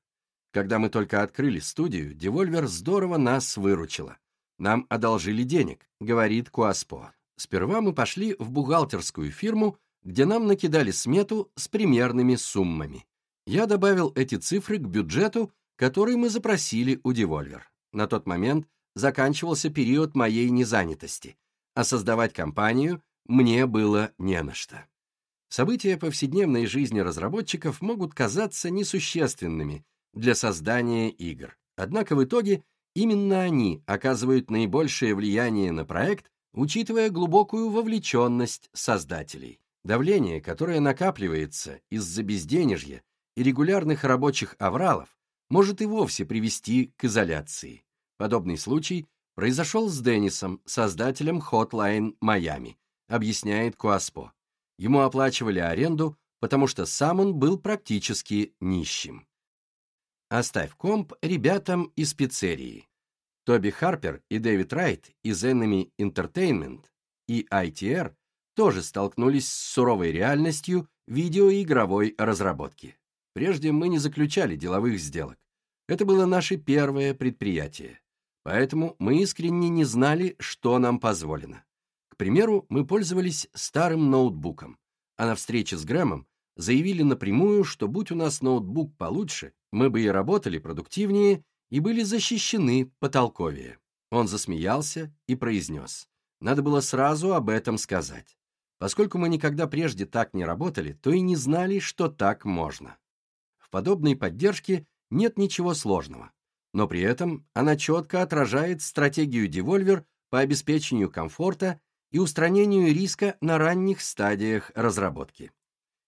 Когда мы только открыли студию, Devolver здорово нас выручила. Нам одолжили денег, говорит Куаспо. Сперва мы пошли в бухгалтерскую фирму, где нам накидали смету с примерными суммами. Я добавил эти цифры к бюджету, который мы запросили у Devolver. На тот момент заканчивался период моей незанятости, а создавать компанию мне было не на что. События повседневной жизни разработчиков могут казаться несущественными для создания игр. Однако в итоге именно они оказывают наибольшее влияние на проект, учитывая глубокую вовлеченность создателей. Давление, которое накапливается из-за безденежья и регулярных рабочих авралов, может и вовсе привести к изоляции. Подобный случай произошел с Деннисом, создателем Hotline Miami, объясняет Куаспо. Ему оплачивали аренду, потому что сам он был практически нищим. Оставь комп ребятам из пиццерии. Тоби Харпер и Дэвид Райт из Enemy Entertainment и ITR тоже столкнулись с суровой реальностью видеоигровой разработки. Прежде мы не заключали деловых сделок. Это было наше первое предприятие. Поэтому мы искренне не знали, что нам позволено. К примеру, мы пользовались старым ноутбуком, а на встрече с Грэмом заявили напрямую, что будь у нас ноутбук получше, мы бы и работали продуктивнее и были защищены потолковее. Он засмеялся и произнес. Надо было сразу об этом сказать. Поскольку мы никогда прежде так не работали, то и не знали, что так можно. В подобной поддержке нет ничего сложного, но при этом она четко отражает стратегию Devolver по обеспечению комфорта и устранению риска на ранних стадиях разработки.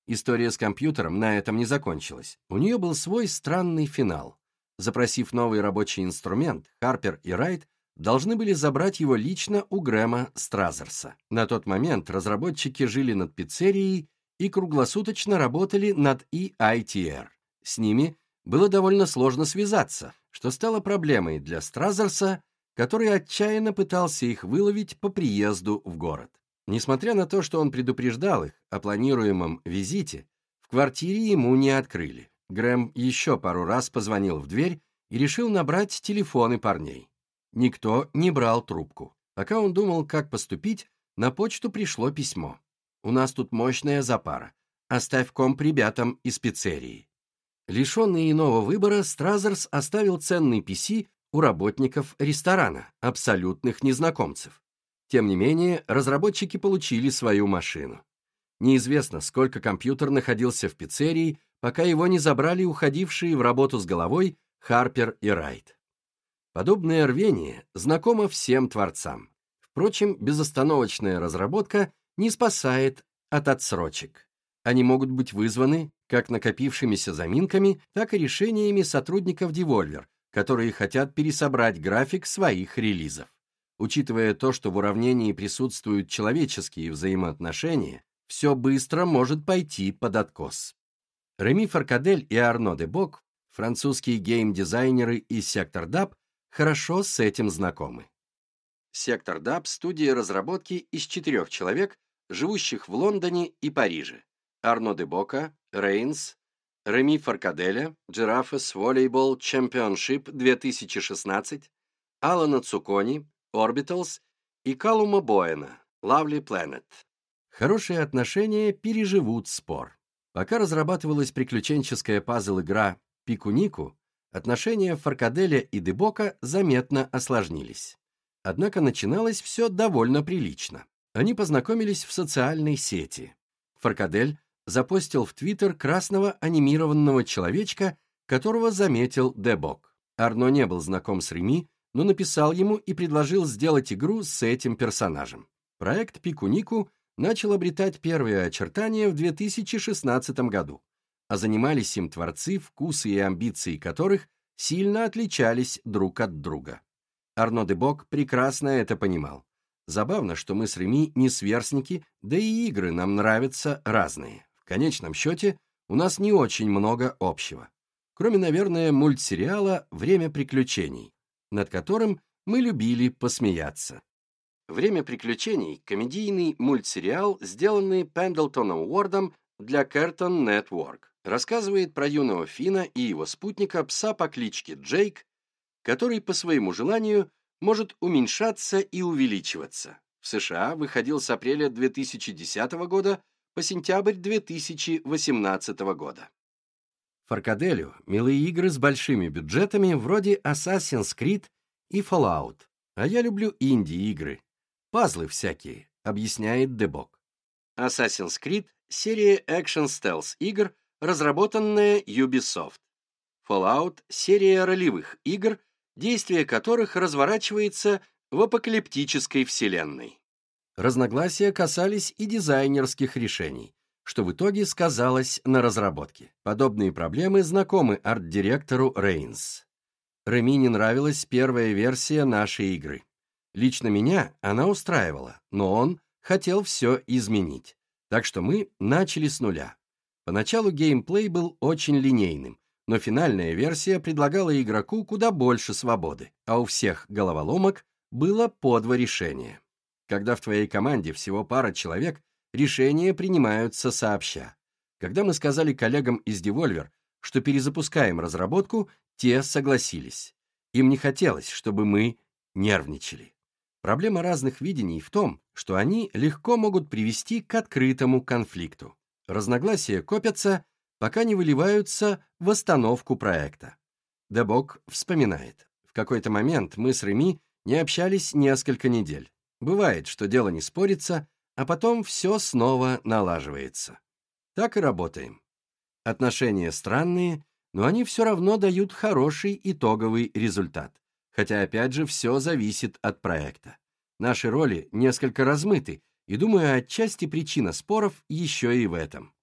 История с компьютером на этом не закончилась. У нее был свой странный финал. Запросив новый рабочий инструмент, Харпер и Райт должны были забрать его лично у Грэма Стразерса. На тот момент разработчики жили над пиццерией и круглосуточно работали над EITR. С ними было довольно сложно связаться, что стало проблемой для Стразерса, который отчаянно пытался их выловить по приезду в город. Несмотря на то, что он предупреждал их о планируемом визите, в квартире ему не открыли. Грэм еще пару раз позвонил в дверь и решил набрать телефоны парней. Никто не брал трубку. Пока он думал, как поступить, на почту пришло письмо. «У нас тут мощная запара. Оставь комп ребятам из пиццерии». Лишенный иного выбора, Стразерс оставил ценный PC у работников ресторана, абсолютных незнакомцев. Тем не менее, разработчики получили свою машину. Неизвестно, сколько компьютер находился в пиццерии, пока его не забрали уходившие в работу с головой Харпер и Райт. Подобное рвение знакомо всем творцам. Впрочем, безостановочная разработка не спасает от отсрочек. Они могут быть вызваны как накопившимися заминками, так и решениями сотрудников Devolver, которые хотят пересобрать график своих релизов. Учитывая то, что в уравнении присутствуют человеческие взаимоотношения, все быстро может пойти под откос. Реми Фаркадель и Арно де Бок, французские гейм-дизайнеры из Сектор Даб, хорошо с этим знакомы. Сектор Даб – студия разработки из четырех человек, живущих в Лондоне и Париже. Арно де Бока, Рейнс, Реми Фаркаделя, Giraffes Volleyball Championship 2016, Алана Цукони, Orbitals и Калума Боэна, Lovely Planet. Хорошие отношения переживут спор. Пока разрабатывалась приключенческая пазл-игра Пикунику, отношения Фаркаделя и Дебока заметно осложнились. Однако начиналось все довольно прилично. Они познакомились в социальной сети. Фаркадель запостил в Твиттер красного анимированного человечка, которого заметил Дебок. Арно не был знаком с Реми, но написал ему и предложил сделать игру с этим персонажем. Проект Пикунику начал обретать первые очертания в 2016 году, а занимались им творцы, вкусы и амбиции которых сильно отличались друг от друга. Арно де Бок прекрасно это понимал. Забавно, что мы с Реми не сверстники, да и игры нам нравятся разные. В конечном счете, у нас не очень много общего. Кроме, наверное, мультсериала «Время приключений», над которым мы любили посмеяться. «Время приключений» — комедийный мультсериал, сделанный Пендлтоном Уордом для Cartoon Network. Рассказывает про юного Фина и его спутника, пса по кличке Джейк, который по своему желанию может уменьшаться и увеличиваться. В США выходил с апреля 2010 года по сентябрь 2018 года. Фаркаделю – милые игры с большими бюджетами вроде Assassin's Creed и Fallout, а я люблю инди-игры. Пазлы всякие, объясняет Дебок. Assassin's Creed – серия экшен-стелс игр, разработанная Ubisoft. Fallout – серия ролевых игр, действие которых разворачивается в апокалиптической вселенной. Разногласия касались и дизайнерских решений, что в итоге сказалось на разработке. Подобные проблемы знакомы арт-директору Рейнс. Реми не нравилась первая версия нашей игры. Лично меня она устраивала, но он хотел все изменить. Так что мы начали с нуля. Поначалу геймплей был очень линейным, но финальная версия предлагала игроку куда больше свободы, а у всех головоломок было по два решения. Когда в твоей команде всего пара человек, решения принимаются сообща. Когда мы сказали коллегам из Devolver, что перезапускаем разработку, те согласились. Им не хотелось, чтобы мы нервничали. Проблема разных видений в том, что они легко могут привести к открытому конфликту. Разногласия копятся, пока не выливаются в остановку проекта. Дебок вспоминает. В какой-то момент мы с Реми не общались несколько недель. Бывает, что дело не спорится, а потом все снова налаживается. Так и работаем. Отношения странные, но они все равно дают хороший итоговый результат. Хотя, опять же, все зависит от проекта. Наши роли несколько размыты, и, думаю, отчасти причина споров еще и в этом.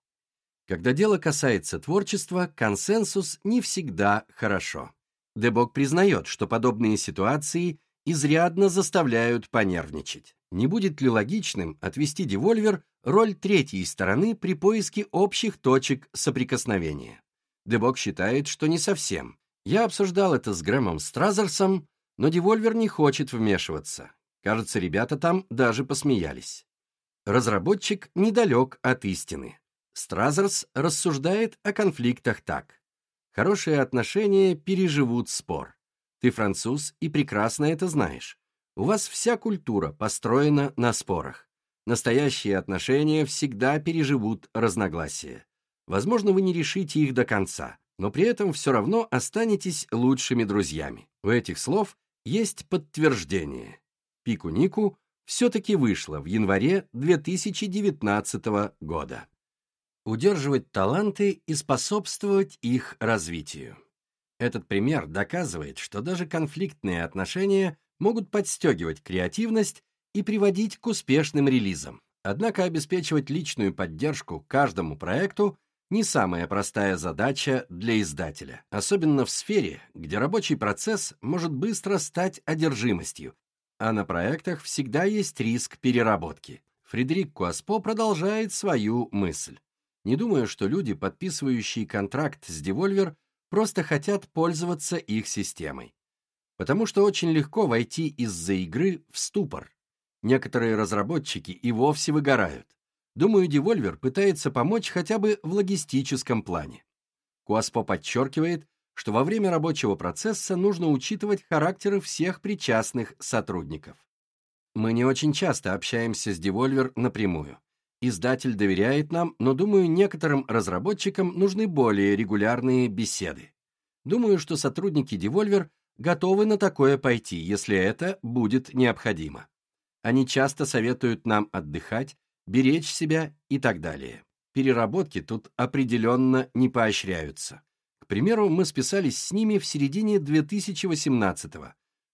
Когда дело касается творчества, консенсус не всегда хорошо. Дебок признает, что подобные ситуации изрядно заставляют понервничать. Не будет ли логичным отвести девольвер роль третьей стороны при поиске общих точек соприкосновения? Дебок считает, что не совсем. Я обсуждал это с Грэмом Стразерсом, но девольвер не хочет вмешиваться. Кажется, ребята там даже посмеялись. Разработчик недалек от истины. Стразерс рассуждает о конфликтах так. Хорошие отношения переживут спор. Ты француз и прекрасно это знаешь. У вас вся культура построена на спорах. Настоящие отношения всегда переживут разногласия. Возможно, вы не решите их до конца, но при этом все равно останетесь лучшими друзьями. У этих слов есть подтверждение. Пику Нику все-таки вышло в январе 2019 года. Удерживать таланты и способствовать их развитию. Этот пример доказывает, что даже конфликтные отношения могут подстегивать креативность и приводить к успешным релизам. Однако обеспечивать личную поддержку каждому проекту не самая простая задача для издателя, особенно в сфере, где рабочий процесс может быстро стать одержимостью, а на проектах всегда есть риск переработки. Фредерик Куаспо продолжает свою мысль. Не думаю, что люди, подписывающие контракт с Devolver, просто хотят пользоваться их системой. Потому что очень легко войти из-за игры в ступор. Некоторые разработчики и вовсе выгорают. Думаю, Devolver пытается помочь хотя бы в логистическом плане. Куаспо подчеркивает, что во время рабочего процесса нужно учитывать характеры всех причастных сотрудников. Мы не очень часто общаемся с Devolver напрямую. Издатель доверяет нам, но, думаю, некоторым разработчикам нужны более регулярные беседы. Думаю, что сотрудники Devolver готовы на такое пойти, если это будет необходимо. Они часто советуют нам отдыхать, беречь себя и так далее. Переработки тут определенно не поощряются. К примеру, мы списались с ними в середине 2018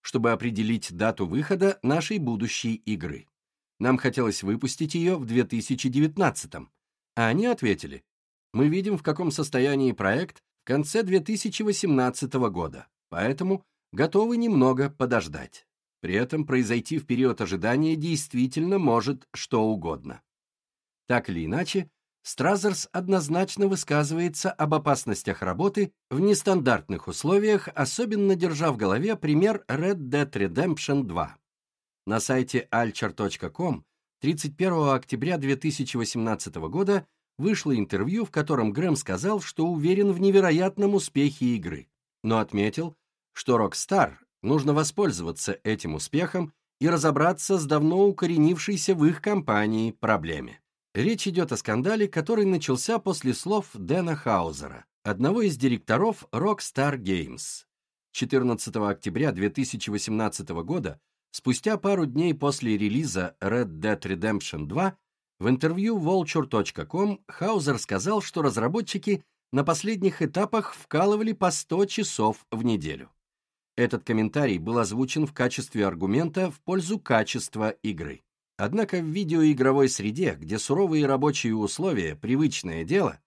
чтобы определить дату выхода нашей будущей игры. Нам хотелось выпустить ее в 2019 а они ответили, мы видим, в каком состоянии проект в конце 2018 года, поэтому готовы немного подождать. При этом произойти в период ожидания действительно может что угодно. Так или иначе, Стразерс однозначно высказывается об опасностях работы в нестандартных условиях, особенно держа в голове пример Red Dead Redemption 2. На сайте alcher.com 31 октября 2018 года вышло интервью, в котором Грэм сказал, что уверен в невероятном успехе игры, но отметил, что Rockstar нужно воспользоваться этим успехом и разобраться с давно укоренившейся в их компании проблеме. Речь идет о скандале, который начался после слов Дэна Хаузера, одного из директоров Rockstar Games. 14 октября 2018 года, спустя пару дней после релиза Red Dead Redemption 2, в интервью vulture.com Хаузер сказал, что разработчики на последних этапах вкалывали по 100 часов в неделю. Этот комментарий был озвучен в качестве аргумента в пользу качества игры. Однако в видеоигровой среде, где суровые рабочие условия – привычное дело,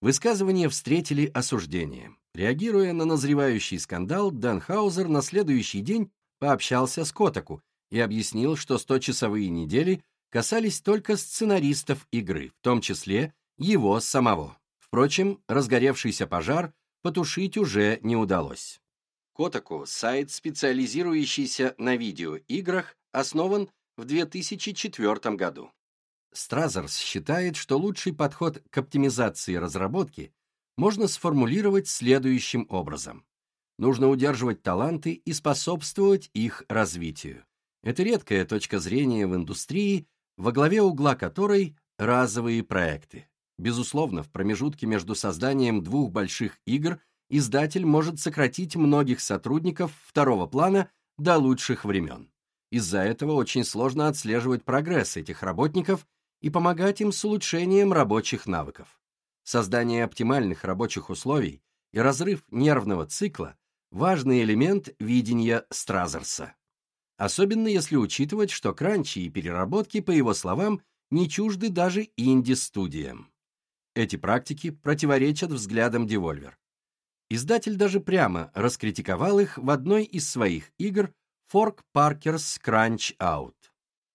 высказывания встретили осуждение. Реагируя на назревающий скандал, Дэн Хаузер на следующий день пообщался с Котаку и объяснил, что 100-часовые недели касались только сценаристов игры, в том числе его самого. Впрочем, разгоревшийся пожар потушить уже не удалось. Котаку, сайт, специализирующийся на видеоиграх, основан в 2004 году. Стразерс считает, что лучший подход к оптимизации разработки можно сформулировать следующим образом. Нужно удерживать таланты и способствовать их развитию. Это редкая точка зрения в индустрии, во главе угла которой разовые проекты. Безусловно, в промежутке между созданием двух больших игр издатель может сократить многих сотрудников второго плана до лучших времен. Из-за этого очень сложно отслеживать прогресс этих работников и помогать им с улучшением рабочих навыков. Создание оптимальных рабочих условий и разрыв нервного цикла – важный элемент видения Стразерса. Особенно если учитывать, что кранчи и переработки, по его словам, не чужды даже инди-студиям. Эти практики противоречат взглядам Devolver. Издатель даже прямо раскритиковал их в одной из своих игр Fork Parker's Crunch Out.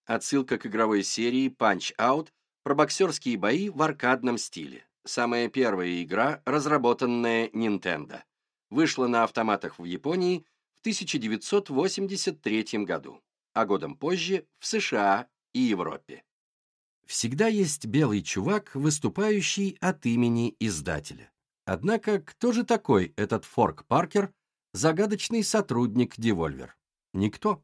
Отсылка к игровой серии Punch Out про боксерские бои в аркадном стиле. Самая первая игра, разработанная Nintendo. Вышла на автоматах в Японии в 1983 году, а годом позже в США и Европе. Всегда есть белый чувак, выступающий от имени издателя. Однако, кто же такой этот Форк Паркер, загадочный сотрудник Devolver? Никто.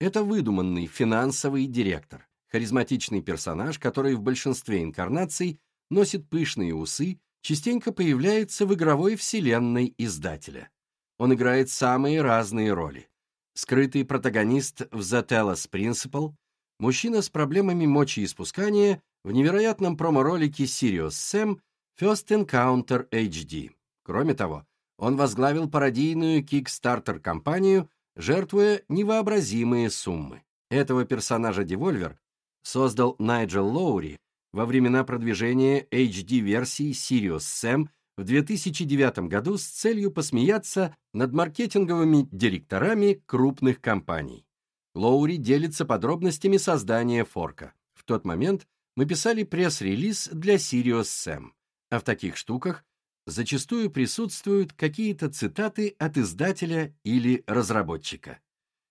Это выдуманный финансовый директор, харизматичный персонаж, который в большинстве инкарнаций носит пышные усы, частенько появляется в игровой вселенной издателя. Он играет самые разные роли. Скрытый протагонист в The Telos Principle, мужчина с проблемами мочеиспускания в невероятном промо-ролике Sirius Sam First Encounter HD. Кроме того, он возглавил пародийную Kickstarter-компанию, жертвуя невообразимые суммы. Этого персонажа Devolver создал Найджел Лоури во времена продвижения HD-версии Sirius Sam в 2009 году с целью посмеяться над маркетинговыми директорами крупных компаний. Лоури делится подробностями создания форка. В тот момент мы писали пресс-релиз для Sirius Sam, а в таких штуках зачастую присутствуют какие-то цитаты от издателя или разработчика.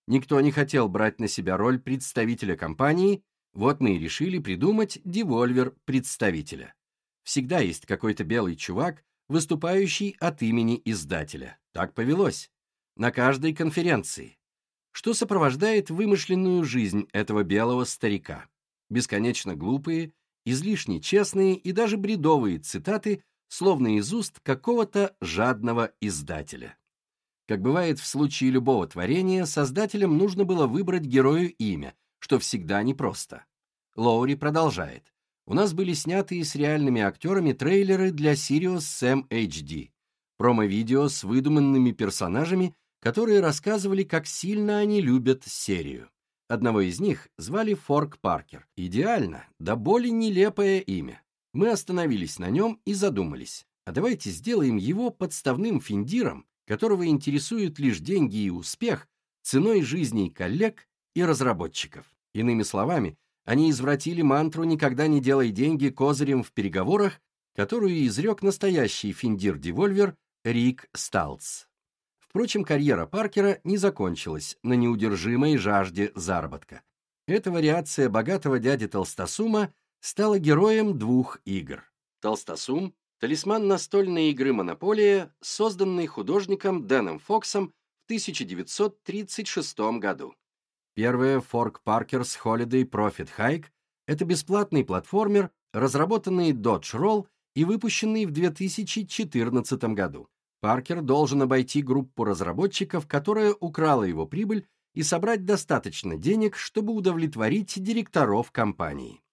Никто не хотел брать на себя роль представителя компании, вот мы и решили придумать девольвер представителя. Всегда есть какой-то белый чувак, выступающий от имени издателя. Так повелось. На каждой конференции что сопровождает вымышленную жизнь этого белого старика. Бесконечно глупые, излишне честные и даже бредовые цитаты, словно из уст какого-то жадного издателя. Как бывает в случае любого творения, создателям нужно было выбрать герою имя, что всегда непросто. Лоури продолжает. У нас были снятые с реальными актерами трейлеры для Sirius Sam HD, промо-видео с выдуманными персонажами которые рассказывали, как сильно они любят серию. Одного из них звали Форк Паркер. Идеально, да более нелепое имя. Мы остановились на нем и задумались, а давайте сделаем его подставным финдиром, которого интересуют лишь деньги и успех, ценой жизней коллег и разработчиков. Иными словами, они извратили мантру «никогда не делай деньги козырем в переговорах», которую изрек настоящий финдир-девольвер Рик Сталц. Впрочем, карьера Паркера не закончилась на неудержимой жажде заработка. Эта вариация богатого дяди Толстосума стала героем двух игр. Толстосум – талисман настольной игры «Монополия», созданный художником Дэном Фоксом в 1936 году. Первая Fork Parker's Holiday Profit Hike — это бесплатный платформер, разработанный Dodge Roll и выпущенный в 2014 году. Паркер должен обойти группу разработчиков, которая украла его прибыль, и собрать достаточно денег, чтобы удовлетворить директоров компании.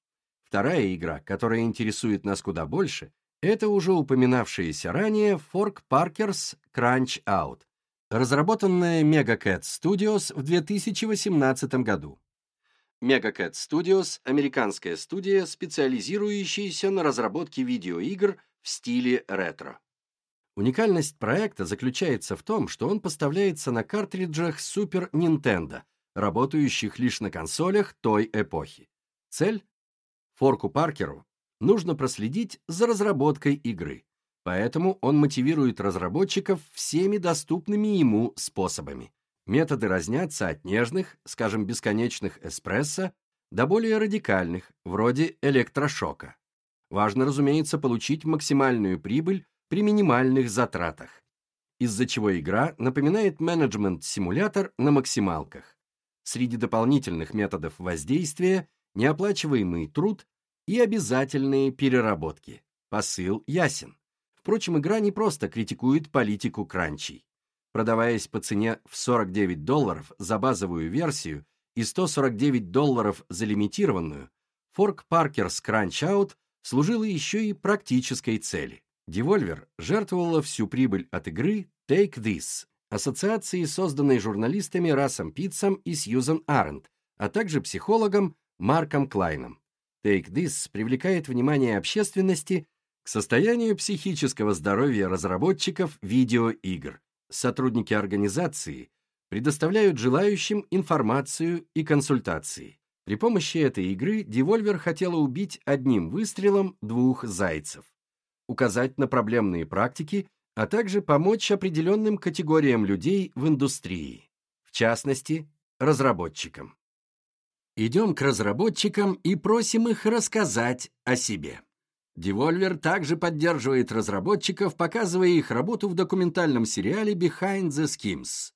Вторая игра, которая интересует нас куда больше, это уже упоминавшаяся ранее Fork Parker's Crunch Out, разработанная MegaCat Studios в 2018 году. MegaCat Studios – американская студия, специализирующаяся на разработке видеоигр в стиле ретро. Уникальность проекта заключается в том, что он поставляется на картриджах Super Nintendo, работающих лишь на консолях той эпохи. Цель? Форку Паркеру нужно проследить за разработкой игры, поэтому он мотивирует разработчиков всеми доступными ему способами. Методы разнятся от нежных, скажем, бесконечных эспрессо, до более радикальных, вроде электрошока. Важно, разумеется, получить максимальную прибыль при минимальных затратах, из-за чего игра напоминает менеджмент-симулятор на максималках. Среди дополнительных методов воздействия неоплачиваемый труд и обязательные переработки. Посыл ясен. Впрочем, игра не просто критикует политику кранчей. Продаваясь по цене в 49 долларов за базовую версию и 149 долларов за лимитированную, Fork Parker's Crunch Out служила еще и практической цели. Devolver жертвовала всю прибыль от игры Take This, ассоциации, созданной журналистами Расом Питцем и Сьюзан Арендт, а также психологом Марком Клайном. Take This привлекает внимание общественности к состоянию психического здоровья разработчиков видеоигр. Сотрудники организации предоставляют желающим информацию и консультации. При помощи этой игры Devolver хотела убить одним выстрелом двух зайцев указать на проблемные практики, а также помочь определенным категориям людей в индустрии, в частности, разработчикам. Идем к разработчикам и просим их рассказать о себе. Devolver также поддерживает разработчиков, показывая их работу в документальном сериале Behind the Schemes.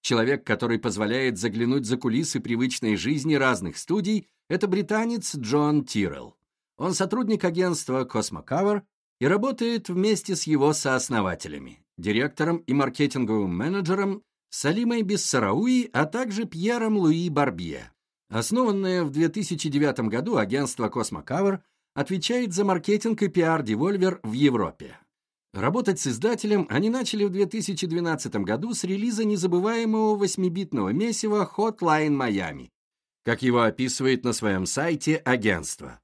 Человек, который позволяет заглянуть за кулисы привычной жизни разных студий, это британец Джон Тиррелл. Он сотрудник агентства Cosmocover, и работает вместе с его сооснователями, директором и маркетинговым менеджером Салимой Бессарауи, а также Пьером Луи Барбье. Основанное в 2009 году агентство Cosmocover отвечает за маркетинг и пиар Devolver в Европе. Работать с издателем они начали в 2012 году с релиза незабываемого 8-битного месива Hotline Miami, как его описывает на своем сайте агентство.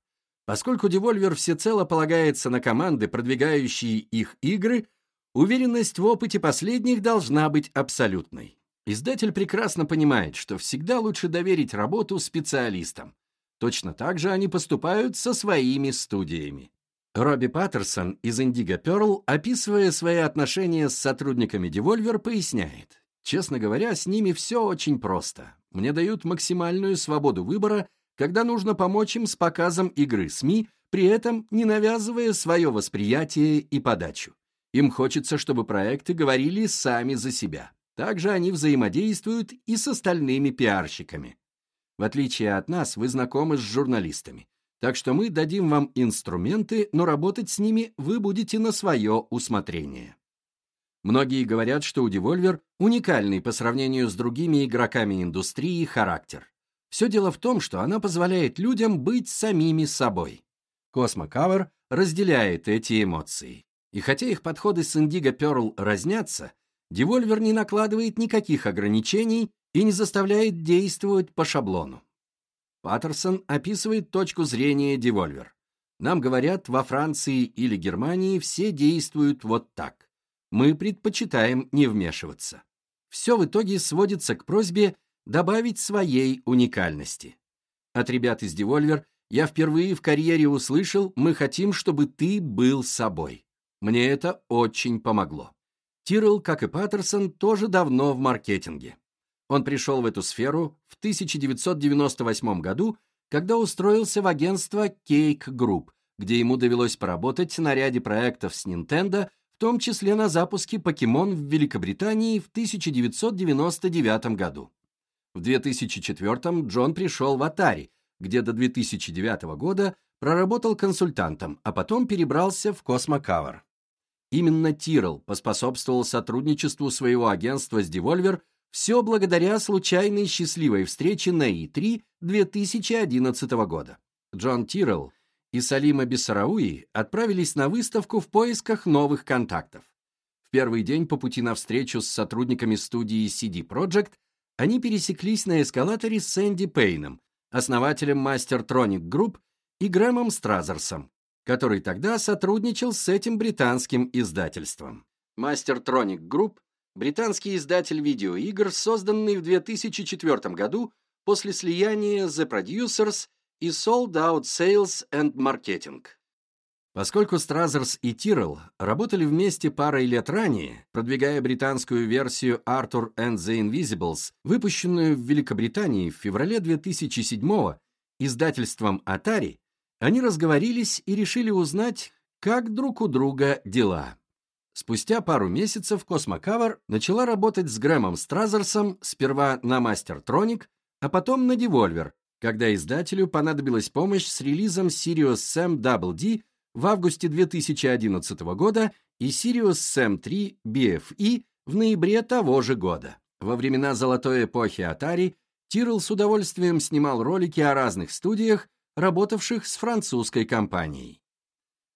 Поскольку Devolver всецело полагается на команды, продвигающие их игры, уверенность в опыте последних должна быть абсолютной. Издатель прекрасно понимает, что всегда лучше доверить работу специалистам. Точно так же они поступают со своими студиями. Робби Паттерсон из Indigo Pearl, описывая свои отношения с сотрудниками Devolver, поясняет. Честно говоря, с ними все очень просто. Мне дают максимальную свободу выбора когда нужно помочь им с показом игры СМИ, при этом не навязывая свое восприятие и подачу. Им хочется, чтобы проекты говорили сами за себя. Также они взаимодействуют и с остальными пиарщиками. В отличие от нас, вы знакомы с журналистами. Так что мы дадим вам инструменты, но работать с ними вы будете на свое усмотрение. Многие говорят, что у Devolver уникальный по сравнению с другими игроками индустрии характер. Все дело в том, что она позволяет людям быть самими собой. Cosmocover разделяет эти эмоции. И хотя их подходы с Indigo Pearl разнятся, Devolver не накладывает никаких ограничений и не заставляет действовать по шаблону. Паттерсон описывает точку зрения Devolver. Нам говорят, во Франции или Германии все действуют вот так. Мы предпочитаем не вмешиваться. Все в итоге сводится к просьбе добавить своей уникальности. От ребят из Devolver я впервые в карьере услышал «Мы хотим, чтобы ты был собой». Мне это очень помогло. Тирл, как и Паттерсон, тоже давно в маркетинге. Он пришел в эту сферу в 1998 году, когда устроился в агентство Cake Group, где ему довелось поработать на ряде проектов с Nintendo, в том числе на запуске Pokemon в Великобритании в 1999 году. В 2004 Джон пришел в Atari, где до 2009 года проработал консультантом, а потом перебрался в Cosmocover. Именно Тирл поспособствовал сотрудничеству своего агентства с Devolver все благодаря случайной счастливой встрече на E3 2011 года. Джон Тирл и Салима Бессарауи отправились на выставку в поисках новых контактов. В первый день по пути на встречу с сотрудниками студии CD Projekt они пересеклись на эскалаторе с Сэнди Пейном, основателем Master Tronic Group, и Грэмом Стразерсом, который тогда сотрудничал с этим британским издательством. Master Tronic Group – британский издатель видеоигр, созданный в 2004 году после слияния The Producers и Sold Out Sales and Marketing. Поскольку Стразерс и Тирл работали вместе парой лет ранее, продвигая британскую версию Arthur and the Invisibles, выпущенную в Великобритании в феврале 2007 издательством Atari, они разговорились и решили узнать, как друг у друга дела. Спустя пару месяцев Cosmocover начала работать с Грэмом Стразерсом сперва на Mastertronic, а потом на Devolver, когда издателю понадобилась помощь с релизом Sirius Sam Double D в августе 2011 года и Sirius Sam 3 BFE в ноябре того же года. Во времена золотой эпохи Atari Тирл с удовольствием снимал ролики о разных студиях, работавших с французской компанией.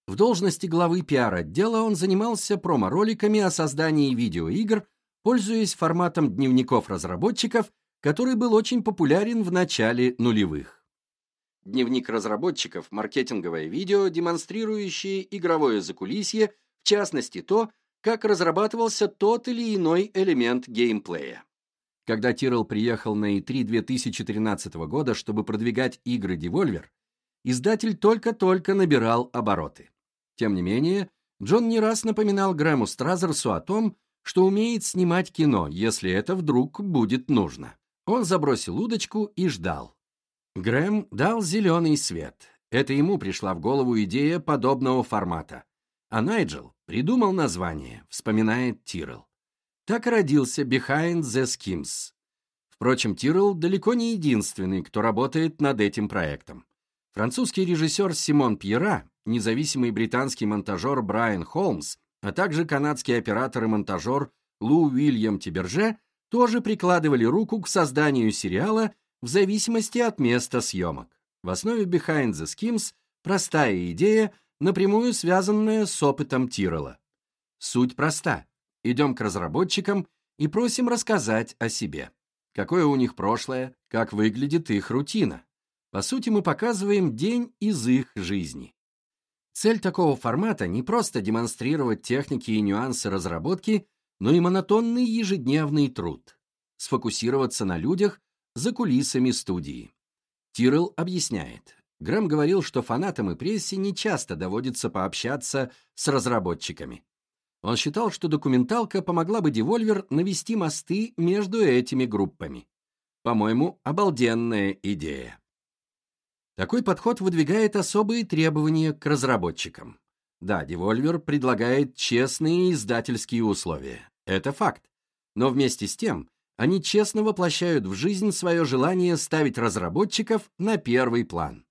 В должности главы пиар-отдела он занимался промо-роликами о создании видеоигр, пользуясь форматом дневников разработчиков который был очень популярен в начале нулевых. Дневник разработчиков – маркетинговое видео, демонстрирующее игровое закулисье, в частности то, как разрабатывался тот или иной элемент геймплея. Когда Тирл приехал на E3 2013 года, чтобы продвигать игры Devolver, издатель только-только набирал обороты. Тем не менее, Джон не раз напоминал Грэму Стразерсу о том, что умеет снимать кино, если это вдруг будет нужно. Он забросил удочку и ждал. Грэм дал зеленый свет. Это ему пришла в голову идея подобного формата. А Найджел придумал название, вспоминает Тирл. Так родился Behind the Schemes. Впрочем, Тирл далеко не единственный, кто работает над этим проектом. Французский режиссер Симон Пьера, независимый британский монтажер Брайан Холмс, а также канадский оператор и монтажер Лу Уильям Тиберже тоже прикладывали руку к созданию сериала в зависимости от места съемок. В основе Behind the Schemes простая идея, напрямую связанная с опытом Тирола. Суть проста. Идем к разработчикам и просим рассказать о себе. Какое у них прошлое, как выглядит их рутина. По сути, мы показываем день из их жизни. Цель такого формата не просто демонстрировать техники и нюансы разработки, но и монотонный ежедневный труд. Сфокусироваться на людях за кулисами студии. Тирл объясняет. Грэм говорил, что фанатам и прессе не часто доводится пообщаться с разработчиками. Он считал, что документалка помогла бы Devolver навести мосты между этими группами. По-моему, обалденная идея. Такой подход выдвигает особые требования к разработчикам. Да, Devolver предлагает честные издательские условия. Это факт. Но вместе с тем, они честно воплощают в жизнь свое желание ставить разработчиков на первый план.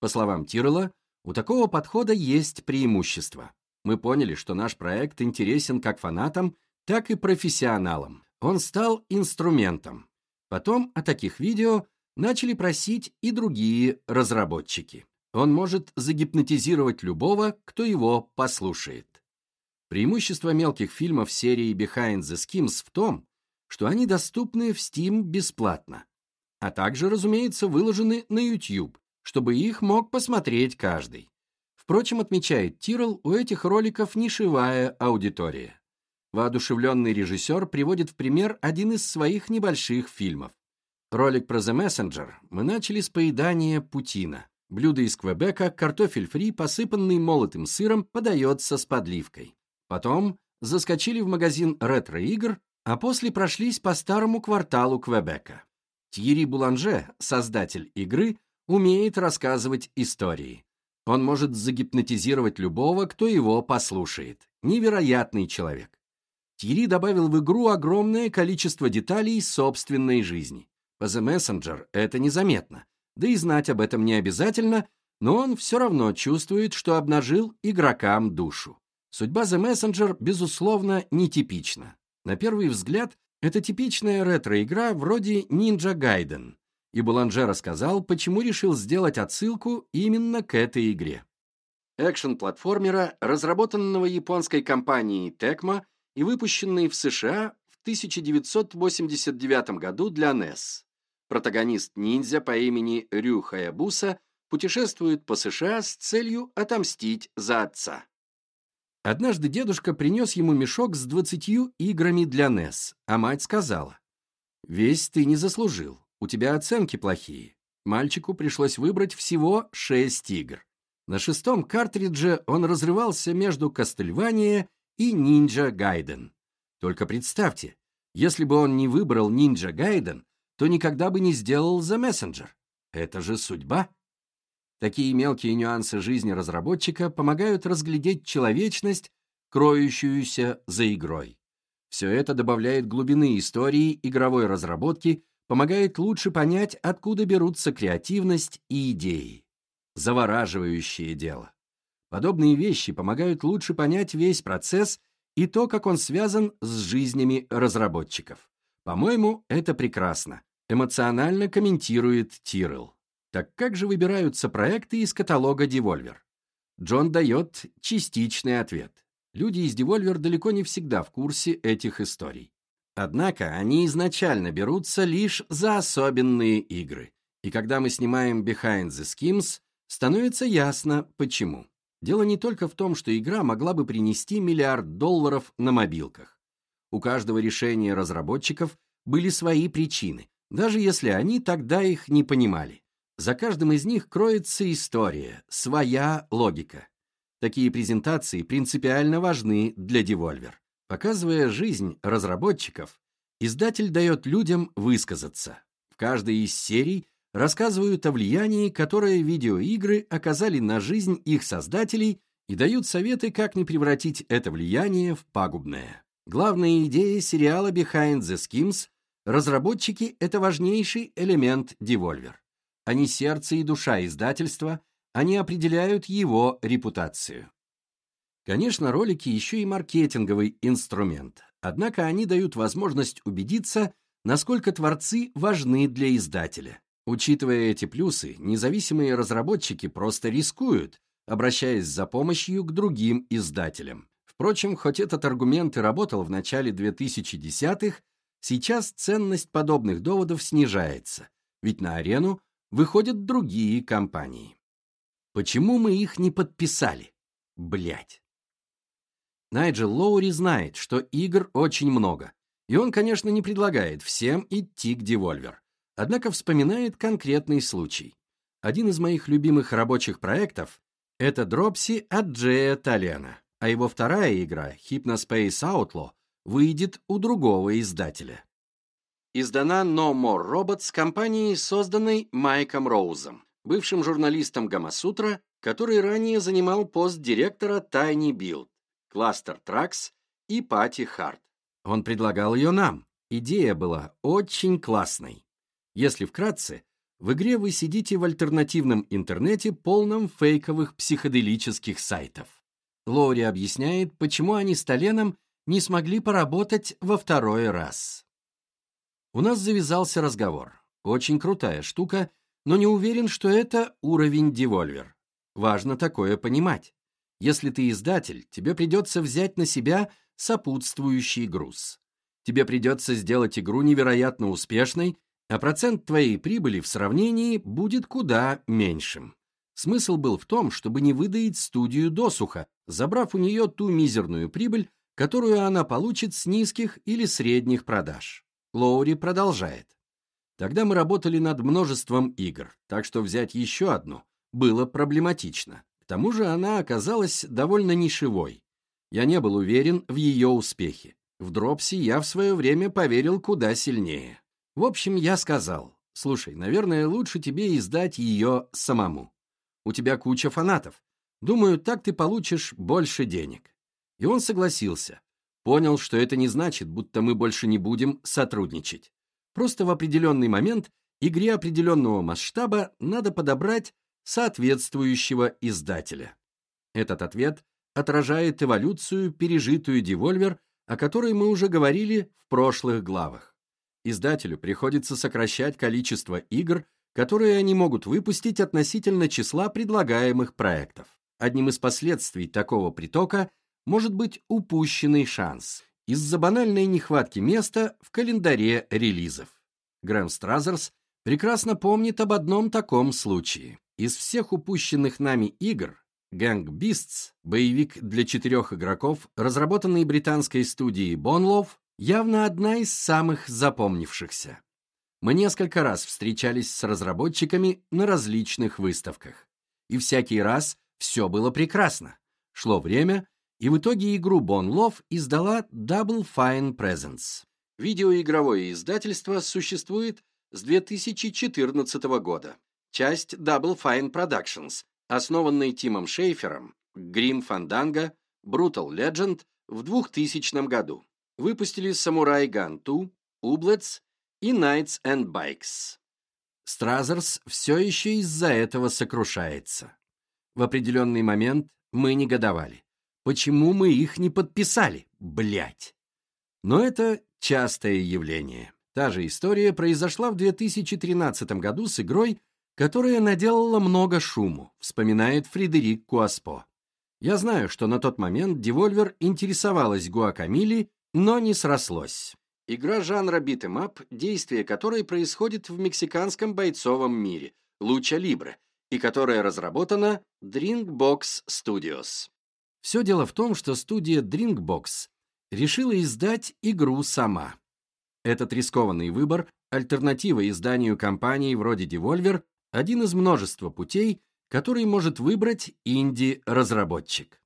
По словам Тирла, у такого подхода есть преимущество. Мы поняли, что наш проект интересен как фанатам, так и профессионалам. Он стал инструментом. Потом о таких видео начали просить и другие разработчики. Он может загипнотизировать любого, кто его послушает. Преимущество мелких фильмов серии Behind the Schemes в том, что они доступны в Steam бесплатно, а также, разумеется, выложены на YouTube, чтобы их мог посмотреть каждый. Впрочем, отмечает Тирл, у этих роликов нишевая аудитория. Воодушевленный режиссер приводит в пример один из своих небольших фильмов. Ролик про The Messenger мы начали с поедания Путина. Блюдо из Квебека, картофель фри, посыпанный молотым сыром, подается с подливкой. Потом заскочили в магазин ретро-игр, а после прошлись по старому кварталу Квебека. Тьерри Буланже, создатель игры, умеет рассказывать истории. Он может загипнотизировать любого, кто его послушает. Невероятный человек. Тьерри добавил в игру огромное количество деталей собственной жизни. По The Messenger это незаметно, да и знать об этом не обязательно, но он все равно чувствует, что обнажил игрокам душу. Судьба The Messenger, безусловно, нетипична. На первый взгляд, это типичная ретро-игра вроде Ninja Gaiden, и Буланже рассказал, почему решил сделать отсылку именно к этой игре. Экшн-платформера, разработанного японской компанией Tecmo и выпущенный в США в 1989 году для NES. Протагонист-ниндзя по имени Рю Хаябуса путешествует по США с целью отомстить за отца. Однажды дедушка принес ему мешок с двадцатью играми для NES, а мать сказала, «Весь ты не заслужил, у тебя оценки плохие». Мальчику пришлось выбрать всего шесть игр. На шестом картридже он разрывался между Castlevania и Ninja Gaiden. Только представьте, если бы он не выбрал Ninja Gaiden, то никогда бы не сделал The Messenger. Это же судьба. Такие мелкие нюансы жизни разработчика помогают разглядеть человечность, кроющуюся за игрой. Все это добавляет глубины истории игровой разработки, помогает лучше понять, откуда берутся креативность и идеи. Завораживающее дело. Подобные вещи помогают лучше понять весь процесс и то, как он связан с жизнями разработчиков. По-моему, это прекрасно. Эмоционально комментирует Тирл. Так как же выбираются проекты из каталога Devolver? Джон дает частичный ответ. Люди из Devolver далеко не всегда в курсе этих историй. Однако они изначально берутся лишь за особенные игры. И когда мы снимаем Behind the Schemes, становится ясно, почему. Дело не только в том, что игра могла бы принести миллиард долларов на мобилках. У каждого решения разработчиков были свои причины, даже если они тогда их не понимали. За каждым из них кроется история, своя логика. Такие презентации принципиально важны для Devolver. Показывая жизнь разработчиков, издатель дает людям высказаться. В каждой из серий рассказывают о влиянии, которое видеоигры оказали на жизнь их создателей и дают советы, как не превратить это влияние в пагубное. Главная идея сериала Behind the Schemes – разработчики – это важнейший элемент Devolver. Они сердце и душа издательства, они определяют его репутацию. Конечно, ролики еще и маркетинговый инструмент, однако они дают возможность убедиться, насколько творцы важны для издателя. Учитывая эти плюсы, независимые разработчики просто рискуют, обращаясь за помощью к другим издателям. Впрочем, хоть этот аргумент и работал в начале 2010-х, сейчас ценность подобных доводов снижается, ведь на арену выходят другие компании. Почему мы их не подписали? Блять. Найджел Лоури знает, что игр очень много, и он, конечно, не предлагает всем идти к Devolver. Однако вспоминает конкретный случай. Один из моих любимых рабочих проектов — это Дропси от Джея Талена, а его вторая игра, Hypnospace Outlaw, выйдет у другого издателя. Издана No More Robots компанией, созданной Майком Роузом, бывшим журналистом Гамасутра, который ранее занимал пост директора Tiny Build, Cluster Tracks и Пати Харт. Он предлагал ее нам. Идея была очень классной. Если вкратце, в игре вы сидите в альтернативном интернете, полном фейковых психоделических сайтов. Лоури объясняет, почему они с Таленом не смогли поработать во второй раз. У нас завязался разговор. Очень крутая штука, но не уверен, что это уровень девольвер. Важно такое понимать. Если ты издатель, тебе придется взять на себя сопутствующий груз. Тебе придется сделать игру невероятно успешной а процент твоей прибыли в сравнении будет куда меньшим. Смысл был в том, чтобы не выдаить студию досуха, забрав у нее ту мизерную прибыль, которую она получит с низких или средних продаж. Лоури продолжает. Тогда мы работали над множеством игр, так что взять еще одну было проблематично. К тому же она оказалась довольно нишевой. Я не был уверен в ее успехе. В Дропси я в свое время поверил куда сильнее. В общем, я сказал, слушай, наверное, лучше тебе издать ее самому. У тебя куча фанатов. Думаю, так ты получишь больше денег. И он согласился. Понял, что это не значит, будто мы больше не будем сотрудничать. Просто в определенный момент игре определенного масштаба надо подобрать соответствующего издателя. Этот ответ отражает эволюцию, пережитую Devolver, о которой мы уже говорили в прошлых главах. Издателю приходится сокращать количество игр, которые они могут выпустить относительно числа предлагаемых проектов. Одним из последствий такого притока может быть упущенный шанс из-за банальной нехватки места в календаре релизов. Грэм Стразерс прекрасно помнит об одном таком случае. Из всех упущенных нами игр Gang Beasts, боевик для четырех игроков, разработанный британской студией Bonlove, явно одна из самых запомнившихся. Мы несколько раз встречались с разработчиками на различных выставках. И всякий раз все было прекрасно. Шло время, и в итоге игру Bonlove издала Double Fine Presents. Видеоигровое издательство существует с 2014 года. Часть Double Fine Productions, основанный Тимом Шейфером, Grim Fandango, Brutal Legend в 2000 году. Выпустили Samurai Gun 2, Ublets и Knights and Bikes. Стразерс все еще из-за этого сокрушается. В определенный момент мы негодовали. Почему мы их не подписали? Блять. Но это частое явление. Та же история произошла в 2013 году с игрой которая наделала много шуму, вспоминает Фредерик Куаспо. Я знаю, что на тот момент Devolver интересовалась Guacamelee, но не срослось. Игра жанра beat 'em up, действие которой происходит в мексиканском бойцовом мире, Луча Либре, и которая разработана Drinkbox Studios. Все дело в том, что студия Drinkbox решила издать игру сама. Этот рискованный выбор – альтернатива изданию компании вроде Devolver один из множества путей, который может выбрать инди-разработчик.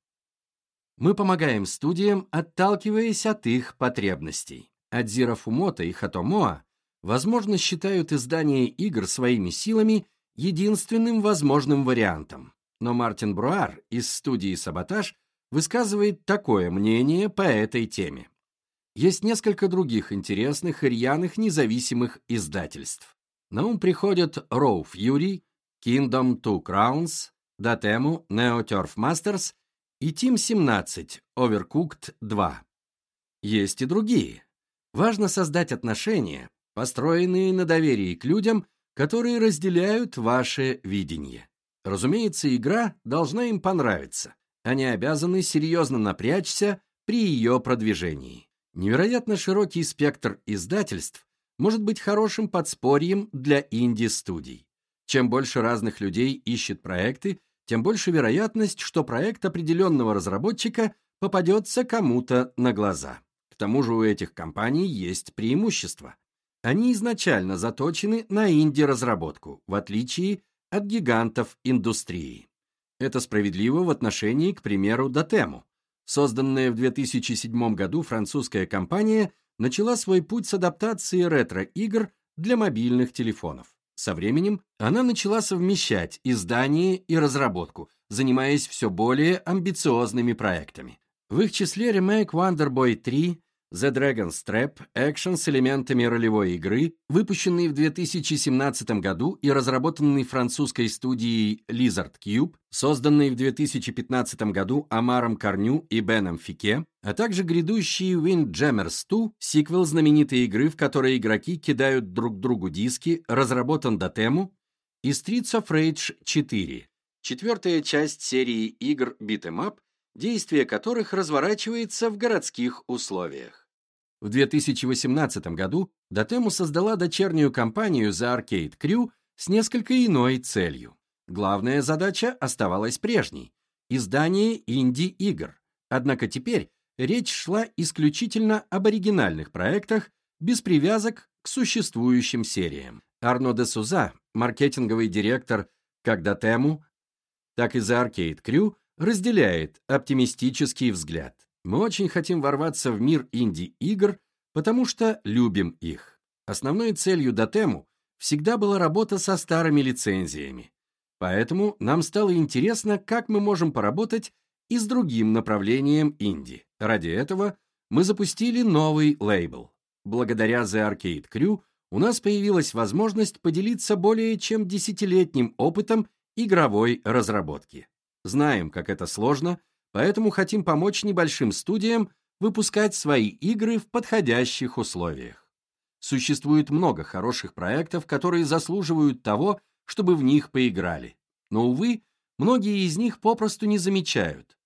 Мы помогаем студиям, отталкиваясь от их потребностей. Адзира Фумото и Хатомоа, возможно, считают издание игр своими силами единственным возможным вариантом. Но Мартин Бруар из студии «Саботаж» высказывает такое мнение по этой теме. Есть несколько других интересных и рьяных независимых издательств. На ум приходят Raw Fury, Kingdom Two Crowns, Datemu, Neo Turf Masters и Team 17 Overcooked 2. Есть и другие. Важно создать отношения, построенные на доверии к людям, которые разделяют ваше видение. Разумеется, игра должна им понравиться. Они обязаны серьезно напрячься при ее продвижении. Невероятно широкий спектр издательств может быть хорошим подспорьем для инди-студий. Чем больше разных людей ищет проекты, тем больше вероятность, что проект определенного разработчика попадется кому-то на глаза. К тому же у этих компаний есть преимущество. Они изначально заточены на инди-разработку, в отличие от гигантов индустрии. Это справедливо в отношении, к примеру, Datemu. Созданная в 2007 году французская компания начала свой путь с адаптации ретро-игр для мобильных телефонов. Со временем она начала совмещать издание и разработку, занимаясь все более амбициозными проектами. В их числе ремейк Wonder Boy 3, The Dragon's Trap – экшен с элементами ролевой игры, выпущенный в 2017 году и разработанный французской студией Lizard Cube, созданный в 2015 году Амаром Корню и Беном Фике, а также грядущий Windjammers 2, сиквел знаменитой игры, в которой игроки кидают друг другу диски, разработан до тему, и Streets of Rage 4, четвертая часть серии игр Beat'em Up, действие которых разворачивается в городских условиях. В 2018 году Datemu создала дочернюю компанию The Arcade Crew с несколько иной целью. Главная задача оставалась прежней – издание инди-игр. Однако теперь речь шла исключительно об оригинальных проектах, без привязок к существующим сериям. Арно де Суза, маркетинговый директор как Datemu, так и The Arcade Crew, разделяет оптимистический взгляд. Мы очень хотим ворваться в мир инди-игр, потому что любим их. Основной целью Дотему всегда была работа со старыми лицензиями. Поэтому нам стало интересно, как мы можем поработать и с другим направлением инди. Ради этого мы запустили новый лейбл. Благодаря The Arcade Crew у нас появилась возможность поделиться более чем десятилетним опытом игровой разработки. Знаем, как это сложно, поэтому хотим помочь небольшим студиям выпускать свои игры в подходящих условиях. Существует много хороших проектов, которые заслуживают того, чтобы в них поиграли. Но, увы, многие из них попросту не замечают,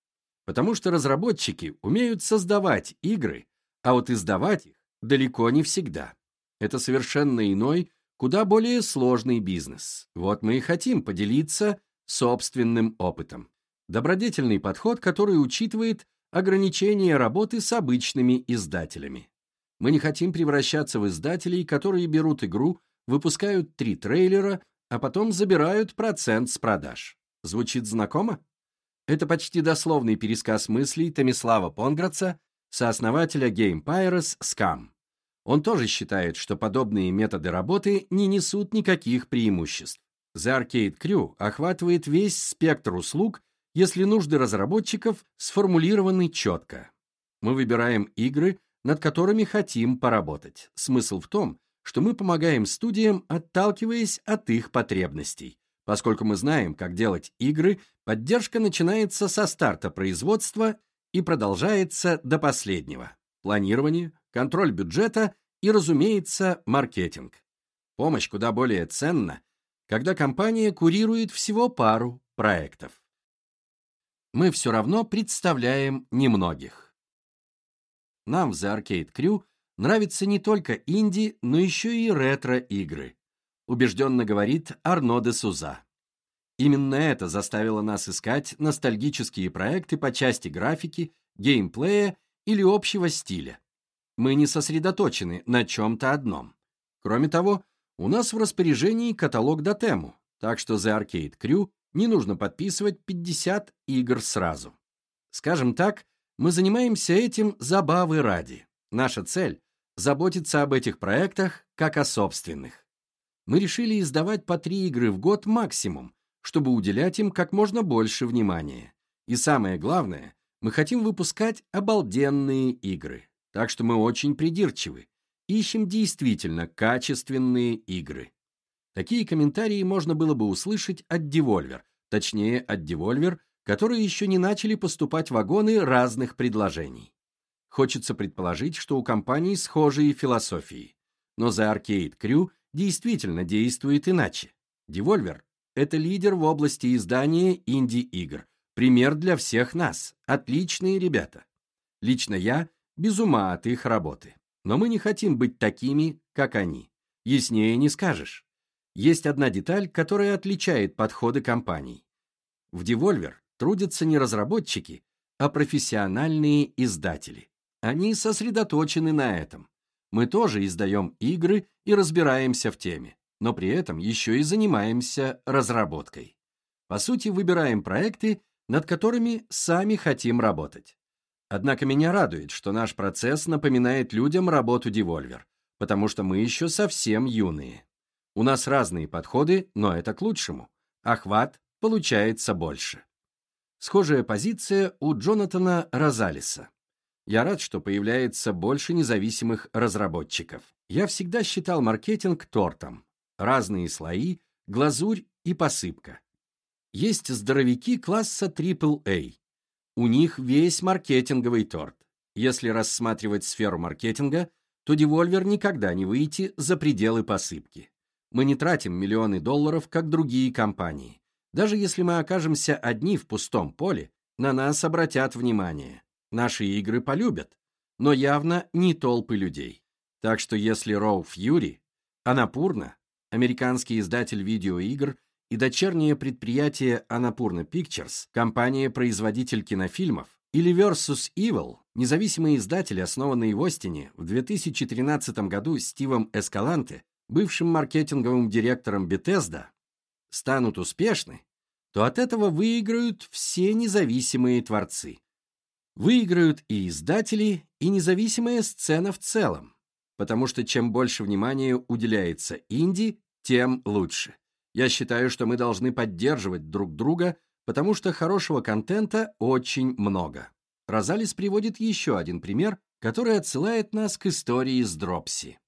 потому что разработчики умеют создавать игры, а вот издавать их далеко не всегда. Это совершенно иной, куда более сложный бизнес. Вот мы и хотим поделиться собственным опытом. Добродетельный подход, который учитывает ограничения работы с обычными издателями. Мы не хотим превращаться в издателей, которые берут игру, выпускают три трейлера, а потом забирают процент с продаж. Звучит знакомо? Это почти дословный пересказ мыслей Томислава Понградца, сооснователя Game Scam. Он тоже считает, что подобные методы работы не несут никаких преимуществ. The Arcade Crew охватывает весь спектр услуг, если нужды разработчиков сформулированы четко. Мы выбираем игры, над которыми хотим поработать. Смысл в том, что мы помогаем студиям, отталкиваясь от их потребностей. Поскольку мы знаем, как делать игры, поддержка начинается со старта производства и продолжается до последнего. Планирование, контроль бюджета и, разумеется, маркетинг. Помощь куда более ценна, когда компания курирует всего пару проектов. Мы все равно представляем немногих. Нам в The Arcade Crew нравится не только инди, но еще и ретро-игры, убежденно говорит Арно де Суза. Именно это заставило нас искать ностальгические проекты по части графики, геймплея или общего стиля. Мы не сосредоточены на чем-то одном. Кроме того, у нас в распоряжении каталог Дотему, так что The Arcade Crew не нужно подписывать 50 игр сразу. Скажем так, мы занимаемся этим забавы ради. Наша цель — заботиться об этих проектах как о собственных. Мы решили издавать по три игры в год максимум, чтобы уделять им как можно больше внимания. И самое главное, мы хотим выпускать обалденные игры. Так что мы очень придирчивы. Ищем действительно качественные игры. Такие комментарии можно было бы услышать от Devolver, точнее от Devolver, которые еще не начали поступать вагоны разных предложений. Хочется предположить, что у компаний схожие философии. Но The Arcade Crew действительно действует иначе. Devolver — это лидер в области издания инди-игр. Пример для всех нас. Отличные ребята. Лично я без ума от их работы. Но мы не хотим быть такими, как они. Яснее не скажешь. Есть одна деталь, которая отличает подходы компаний. В Devolver трудятся не разработчики, а профессиональные издатели. Они сосредоточены на этом. Мы тоже издаем игры и разбираемся в теме, но при этом еще и занимаемся разработкой. По сути, выбираем проекты, над которыми сами хотим работать. Однако меня радует, что наш процесс напоминает людям работу Devolver, потому что мы еще совсем юные. У нас разные подходы, но это к лучшему. Охват получается больше. Схожая позиция у Джонатана Розалиса. Я рад, что появляется больше независимых разработчиков. Я всегда считал маркетинг тортом. Разные слои, глазурь и посыпка. Есть здоровяки класса AAA, у них весь маркетинговый торт. Если рассматривать сферу маркетинга, то Devolver никогда не выйти за пределы посыпки. Мы не тратим миллионы долларов, как другие компании. Даже если мы окажемся одни в пустом поле, на нас обратят внимание. Наши игры полюбят, но явно не толпы людей. Так что если Роу Фьюри, Анапурна, американский издатель видеоигр, и дочернее предприятие Annapurna Pictures, компания-производитель кинофильмов, или Versus Evil, независимый издатель, основанный в Остине в 2013 году Стивом Эскаланте, бывшим маркетинговым директором Bethesda, станут успешны, то от этого выиграют все независимые творцы. Выиграют и издатели, и независимая сцена в целом, потому что чем больше внимания уделяется инди, тем лучше. Я считаю, что мы должны поддерживать друг друга, потому что хорошего контента очень много. Розалис приводит еще один пример, который отсылает нас к истории с Дропси.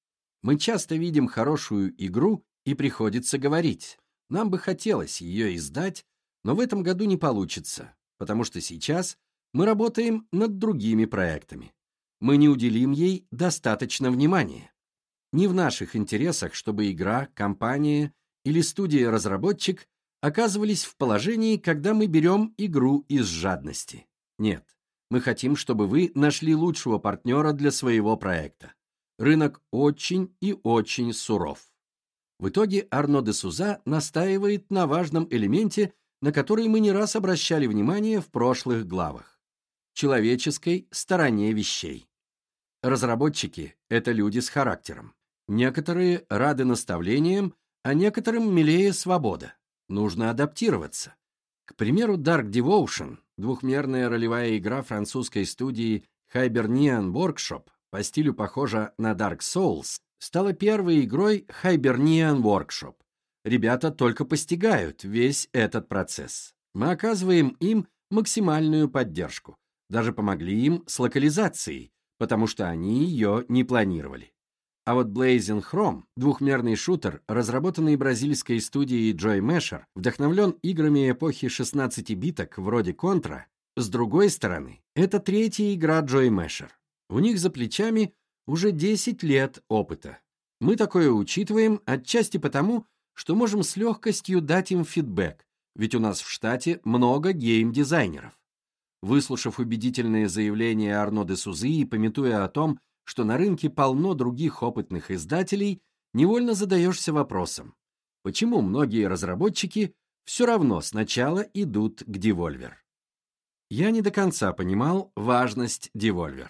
Мы часто видим хорошую игру и приходится говорить. Нам бы хотелось ее издать, но в этом году не получится, потому что сейчас мы работаем над другими проектами. Мы не уделим ей достаточно внимания. Не в наших интересах, чтобы игра, компания или студия-разработчик оказывались в положении, когда мы берем игру из жадности. Нет, мы хотим, чтобы вы нашли лучшего партнера для своего проекта. Рынок очень и очень суров. В итоге Арно де Суза настаивает на важном элементе, на который мы не раз обращали внимание в прошлых главах – человеческой стороне вещей. Разработчики – это люди с характером. Некоторые рады наставлениям, а некоторым милее свобода. Нужно адаптироваться. К примеру, Dark Devotion, двухмерная ролевая игра французской студии Hibernian Workshop, по стилю похожа на Dark Souls, стала первой игрой Hibernian Workshop. Ребята только постигают весь этот процесс. Мы оказываем им максимальную поддержку. Даже помогли им с локализацией, потому что они ее не планировали. А вот Blazing Chrome, двухмерный шутер, разработанный бразильской студией Joy Mesher, вдохновлен играми эпохи 16-биток вроде Contra, с другой стороны, это третья игра Joy Mesher. У них за плечами уже 10 лет опыта. Мы такое учитываем отчасти потому, что можем с легкостью дать им фидбэк, ведь у нас в штате много гейм-дизайнеров. Выслушав убедительные заявления Арно де Сузы и пометуя о том, что на рынке полно других опытных издателей, невольно задаешься вопросом, почему многие разработчики все равно сначала идут к Devolver. Я не до конца понимал важность Devolver.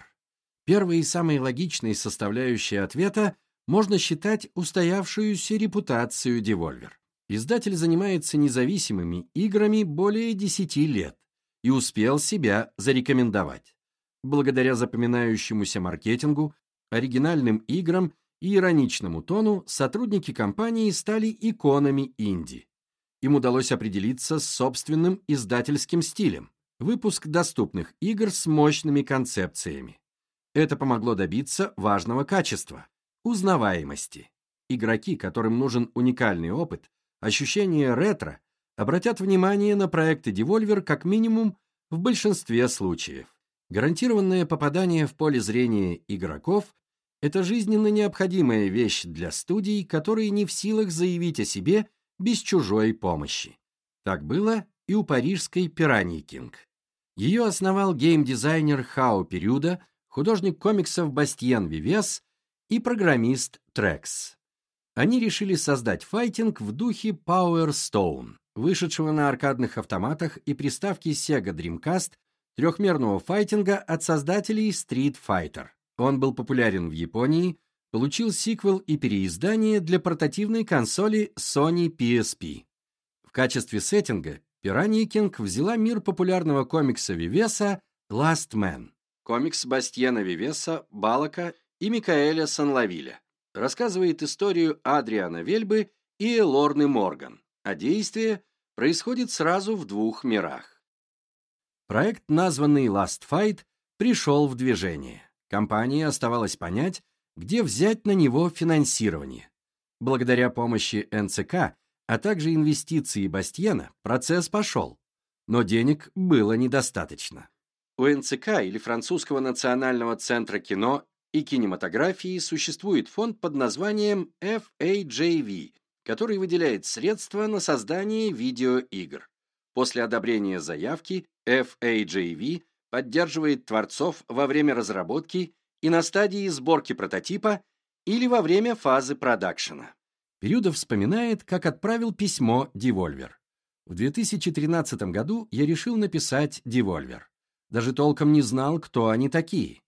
Первой и самой логичной составляющей ответа можно считать устоявшуюся репутацию Devolver. Издатель занимается независимыми играми более 10 лет и успел себя зарекомендовать благодаря запоминающемуся маркетингу, оригинальным играм и ироничному тону сотрудники компании стали иконами инди. Им удалось определиться с собственным издательским стилем, выпуск доступных игр с мощными концепциями. Это помогло добиться важного качества – узнаваемости. Игроки, которым нужен уникальный опыт, ощущение ретро, обратят внимание на проекты Devolver как минимум в большинстве случаев. Гарантированное попадание в поле зрения игроков – это жизненно необходимая вещь для студий, которые не в силах заявить о себе без чужой помощи. Так было и у парижской Пираньи Кинг. Ее основал геймдизайнер Хао Периода, художник комиксов Бастиен Вивес и программист Трекс. Они решили создать файтинг в духе Power Stone, вышедшего на аркадных автоматах и приставке Sega Dreamcast трехмерного файтинга от создателей Street Fighter. Он был популярен в Японии, получил сиквел и переиздание для портативной консоли Sony PSP. В качестве сеттинга Piranha King взяла мир популярного комикса Вивеса Last Man. Комикс Бастьена Вивеса, Балака и Микаэля Санлавиля. Рассказывает историю Адриана Вельбы и Лорны Морган, а действие происходит сразу в двух мирах. Проект, названный Last Fight, пришел в движение. Компании оставалось понять, где взять на него финансирование. Благодаря помощи НЦК, а также инвестиции Бастьена, процесс пошел. Но денег было недостаточно. У НЦК или Французского национального центра кино и кинематографии существует фонд под названием FAJV, который выделяет средства на создание видеоигр. После одобрения заявки FAJV поддерживает творцов во время разработки и на стадии сборки прототипа или во время фазы продакшена. Периодов вспоминает, как отправил письмо Devolver. В 2013 году я решил написать Devolver. Даже толком не знал, кто они такие.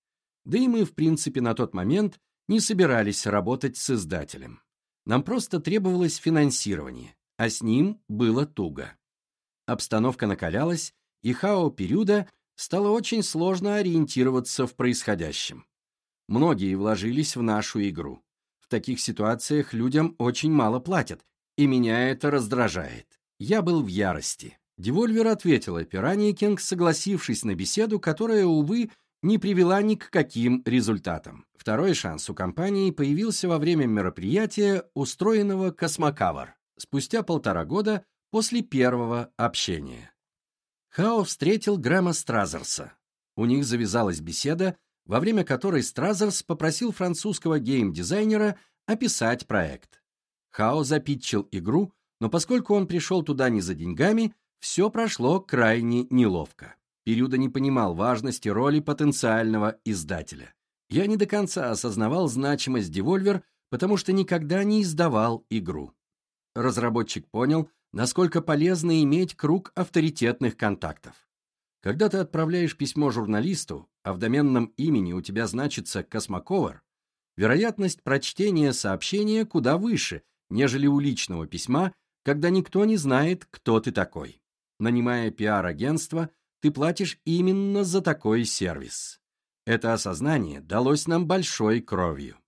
Да и мы, в принципе, на тот момент не собирались работать с издателем. Нам просто требовалось финансирование, а с ним было туго. Обстановка накалялась, и Хао Периода стало очень сложно ориентироваться в происходящем. Многие вложились в нашу игру. В таких ситуациях людям очень мало платят, и меня это раздражает. Я был в ярости. Devolver ответила Пиранья Кинг, согласившись на беседу, которая, увы, не привела ни к каким результатам. Второй шанс у компании появился во время мероприятия, устроенного Cosmocover, спустя полтора года после первого общения. Хао встретил Грэма Стразерса. У них завязалась беседа, во время которой Стразерс попросил французского гейм-дизайнера описать проект. Хао запитчил игру, но поскольку он пришел туда не за деньгами, все прошло крайне неловко. Периода не понимал важности роли потенциального издателя. Я не до конца осознавал значимость Devolver, потому что никогда не издавал игру. Разработчик понял, насколько полезно иметь круг авторитетных контактов. Когда ты отправляешь письмо журналисту, а в доменном имени у тебя значится «Космоковер», вероятность прочтения сообщения куда выше, нежели у личного письма, когда никто не знает, кто ты такой. Нанимая пиар-агентство, ты платишь именно за такой сервис. Это осознание далось нам большой кровью.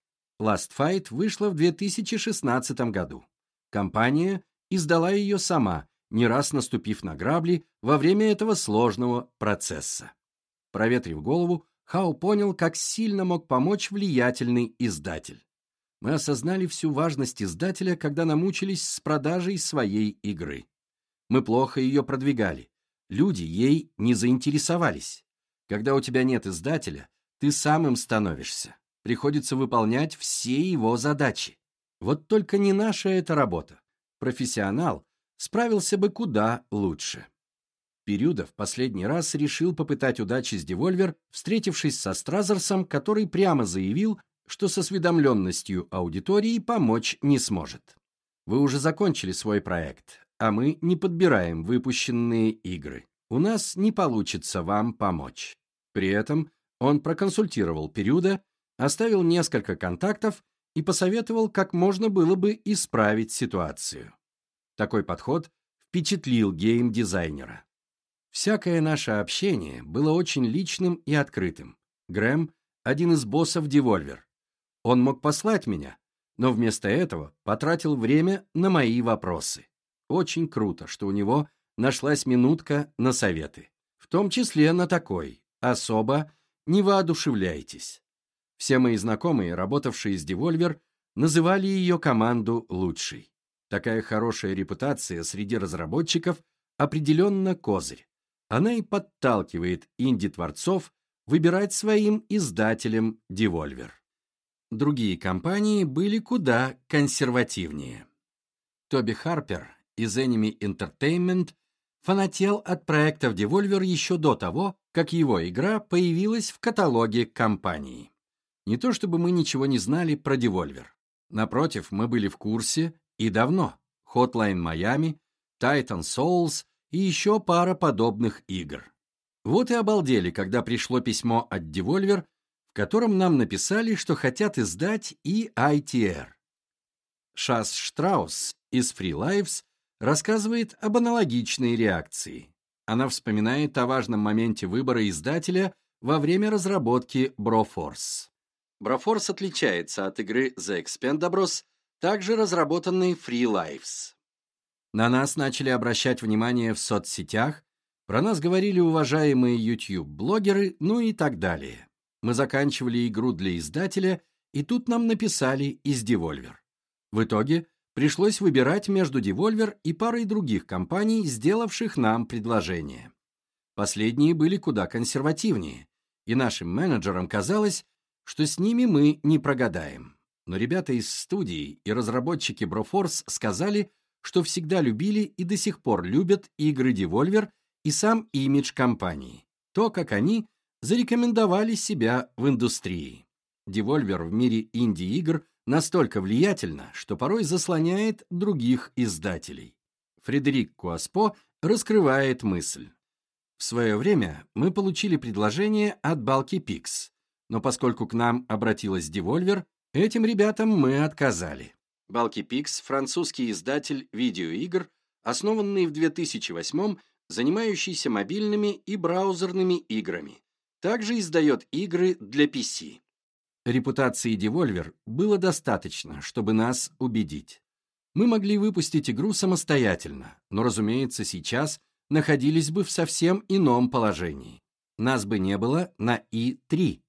Last Fight вышла в 2016 году. Компания издала ее сама, не раз наступив на грабли во время этого сложного процесса. Проветрив голову, Хау понял, как сильно мог помочь влиятельный издатель. Мы осознали всю важность издателя, когда намучились с продажей своей игры. Мы плохо ее продвигали. Люди ей не заинтересовались. Когда у тебя нет издателя, ты сам им становишься. Приходится выполнять все его задачи. Вот только не наша эта работа. Профессионал справился бы куда лучше. Периодов последний раз решил попытать удачи с Devolver, встретившись со Стразерсом, который прямо заявил, что с осведомленностью аудитории помочь не сможет. Вы уже закончили свой проект, а мы не подбираем выпущенные игры. У нас не получится вам помочь. При этом он проконсультировал Периода, оставил несколько контактов и посоветовал, как можно было бы исправить ситуацию. Такой подход впечатлил гейм-дизайнера. Всякое наше общение было очень личным и открытым. Грэм — один из боссов Devolver. Он мог послать меня, но вместо этого потратил время на мои вопросы. Очень круто, что у него нашлась минутка на советы. В том числе на такой. Особо не воодушевляйтесь. Все мои знакомые, работавшие с Devolver, называли ее команду лучшей. Такая хорошая репутация среди разработчиков определенно козырь. Она и подталкивает инди-творцов выбирать своим издателем Devolver. Другие компании были куда консервативнее. Тоби Харпер из Enemy Entertainment фанател от проектов Devolver еще до того, как его игра появилась в каталоге компании. Не то чтобы мы ничего не знали про Devolver. Напротив, мы были в курсе и давно. Hotline Miami, Titan Souls и еще пара подобных игр. Вот и обалдели, когда пришло письмо от Devolver, в котором нам написали, что хотят издать и ITR. Шас Штраус из Free Lives рассказывает об аналогичной реакции. Она вспоминает о важном моменте выбора издателя во время разработки Broforce. Broforce отличается от игры The Expendables также разработанный Free Lives. На нас начали обращать внимание в соцсетях, про нас говорили уважаемые YouTube-блогеры, ну и так далее. Мы заканчивали игру для издателя, и тут нам написали из Devolver. В итоге пришлось выбирать между Devolver и парой других компаний, сделавших нам предложение. Последние были куда консервативнее, и нашим менеджерам казалось, что с ними мы не прогадаем но ребята из студии и разработчики Broforce сказали, что всегда любили и до сих пор любят игры Devolver и сам имидж компании, то, как они зарекомендовали себя в индустрии. Devolver в мире инди-игр настолько влиятельна, что порой заслоняет других издателей. Фредерик Куаспо раскрывает мысль. В свое время мы получили предложение от Balky Pix, но поскольку к нам обратилась Devolver, Этим ребятам мы отказали. Balky Pix – французский издатель видеоигр, основанный в 2008 занимающийся мобильными и браузерными играми. Также издает игры для PC. Репутации Devolver было достаточно, чтобы нас убедить. Мы могли выпустить игру самостоятельно, но, разумеется, сейчас находились бы в совсем ином положении. нас бы не было на И-3.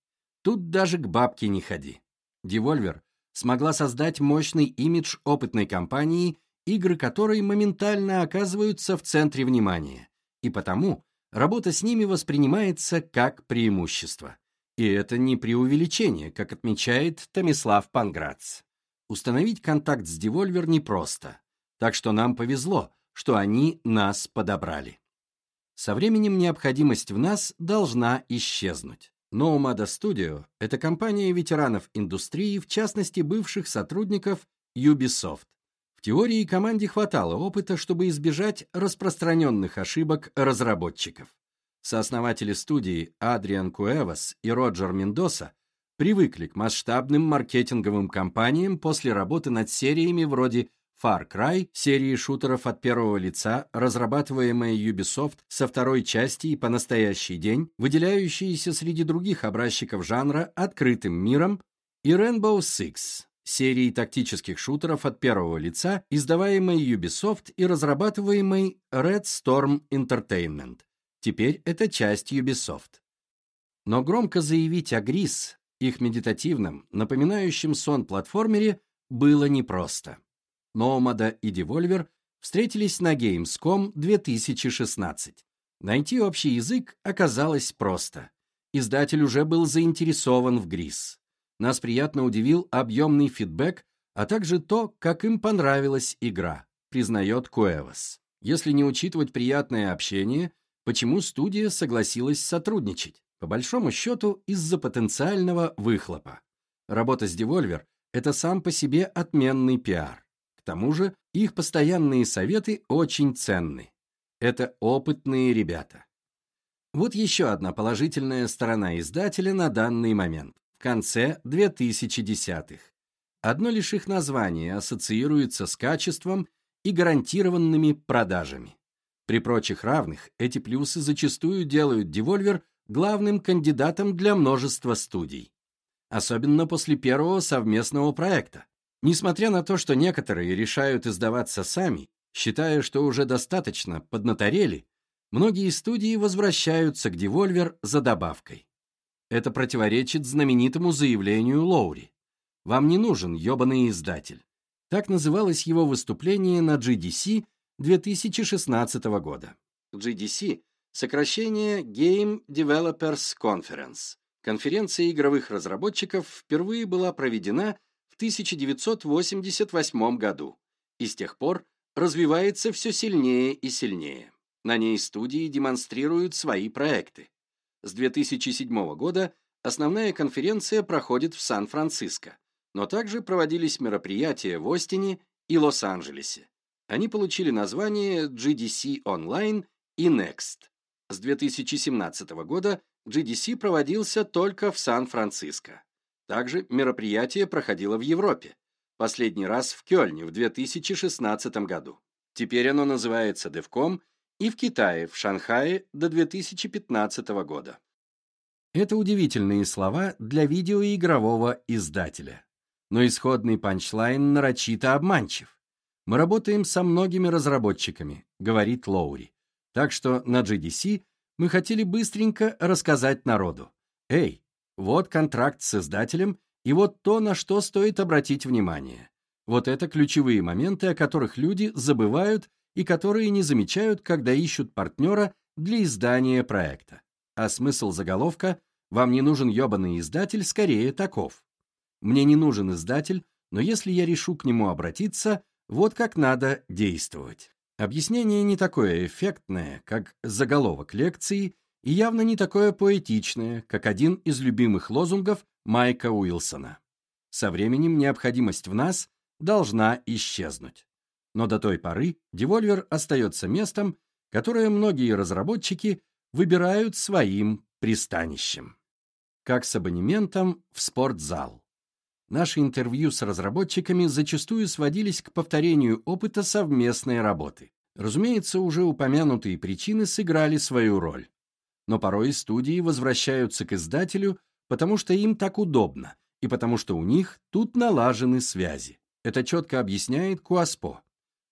Тут даже к бабке не ходи. Devolver смогла создать мощный имидж опытной компании, игры которой моментально оказываются в центре внимания, и потому работа с ними воспринимается как преимущество. И это не преувеличение, как отмечает Томислав Панграц. Установить контакт с Devolver непросто, так что нам повезло, что они нас подобрали. Со временем необходимость в нас должна исчезнуть. Nomada Studio — это компания ветеранов индустрии, в частности бывших сотрудников Ubisoft. В теории команде хватало опыта, чтобы избежать распространенных ошибок разработчиков. Сооснователи студии Адриан Куэвас и Роджер Мендоса привыкли к масштабным маркетинговым кампаниям после работы над сериями вроде Far Cry, серии шутеров от первого лица, разрабатываемая Ubisoft со второй части и по настоящий день, выделяющиеся среди других образчиков жанра открытым миром, и Rainbow Six, серии тактических шутеров от первого лица, издаваемой Ubisoft и разрабатываемой Red Storm Entertainment. Теперь это часть Ubisoft. Но громко заявить о Грис, их медитативном, напоминающем сон платформере, было непросто. Номада и Devolver встретились на Gamescom 2016. Найти общий язык оказалось просто. Издатель уже был заинтересован в Грис. Нас приятно удивил объемный фидбэк, а также то, как им понравилась игра, признает Куэвас. Если не учитывать приятное общение, почему студия согласилась сотрудничать? По большому счету, из-за потенциального выхлопа. Работа с Devolver — это сам по себе отменный пиар. К тому же их постоянные советы очень ценны. Это опытные ребята. Вот еще одна положительная сторона издателя на данный момент, в конце 2010-х. Одно лишь их название ассоциируется с качеством и гарантированными продажами. При прочих равных эти плюсы зачастую делают Devolver главным кандидатом для множества студий. Особенно после первого совместного проекта, Несмотря на то, что некоторые решают издаваться сами, считая, что уже достаточно поднаторели, многие студии возвращаются к Devolver за добавкой. Это противоречит знаменитому заявлению Лоури. «Вам не нужен ёбаный издатель». Так называлось его выступление на GDC 2016 года. GDC – сокращение Game Developers Conference. Конференция игровых разработчиков впервые была проведена – 1988 году и с тех пор развивается все сильнее и сильнее. На ней студии демонстрируют свои проекты. С 2007 года основная конференция проходит в Сан-Франциско, но также проводились мероприятия в Остине и Лос-Анджелесе. Они получили название GDC Online и Next. С 2017 года GDC проводился только в Сан-Франциско. Также мероприятие проходило в Европе, последний раз в Кёльне в 2016 году. Теперь оно называется DevCom и в Китае, в Шанхае до 2015 года. Это удивительные слова для видеоигрового издателя. Но исходный панчлайн нарочито обманчив. Мы работаем со многими разработчиками, говорит Лоури. Так что на GDC мы хотели быстренько рассказать народу. Эй, вот контракт с издателем, и вот то, на что стоит обратить внимание. Вот это ключевые моменты, о которых люди забывают и которые не замечают, когда ищут партнера для издания проекта. А смысл заголовка «Вам не нужен ебаный издатель» скорее таков. Мне не нужен издатель, но если я решу к нему обратиться, вот как надо действовать. Объяснение не такое эффектное, как заголовок лекции и явно не такое поэтичное, как один из любимых лозунгов Майка Уилсона. Со временем необходимость в нас должна исчезнуть. Но до той поры Devolver остается местом, которое многие разработчики выбирают своим пристанищем. Как с абонементом в спортзал. Наши интервью с разработчиками зачастую сводились к повторению опыта совместной работы. Разумеется, уже упомянутые причины сыграли свою роль но порой студии возвращаются к издателю, потому что им так удобно, и потому что у них тут налажены связи. Это четко объясняет Куаспо.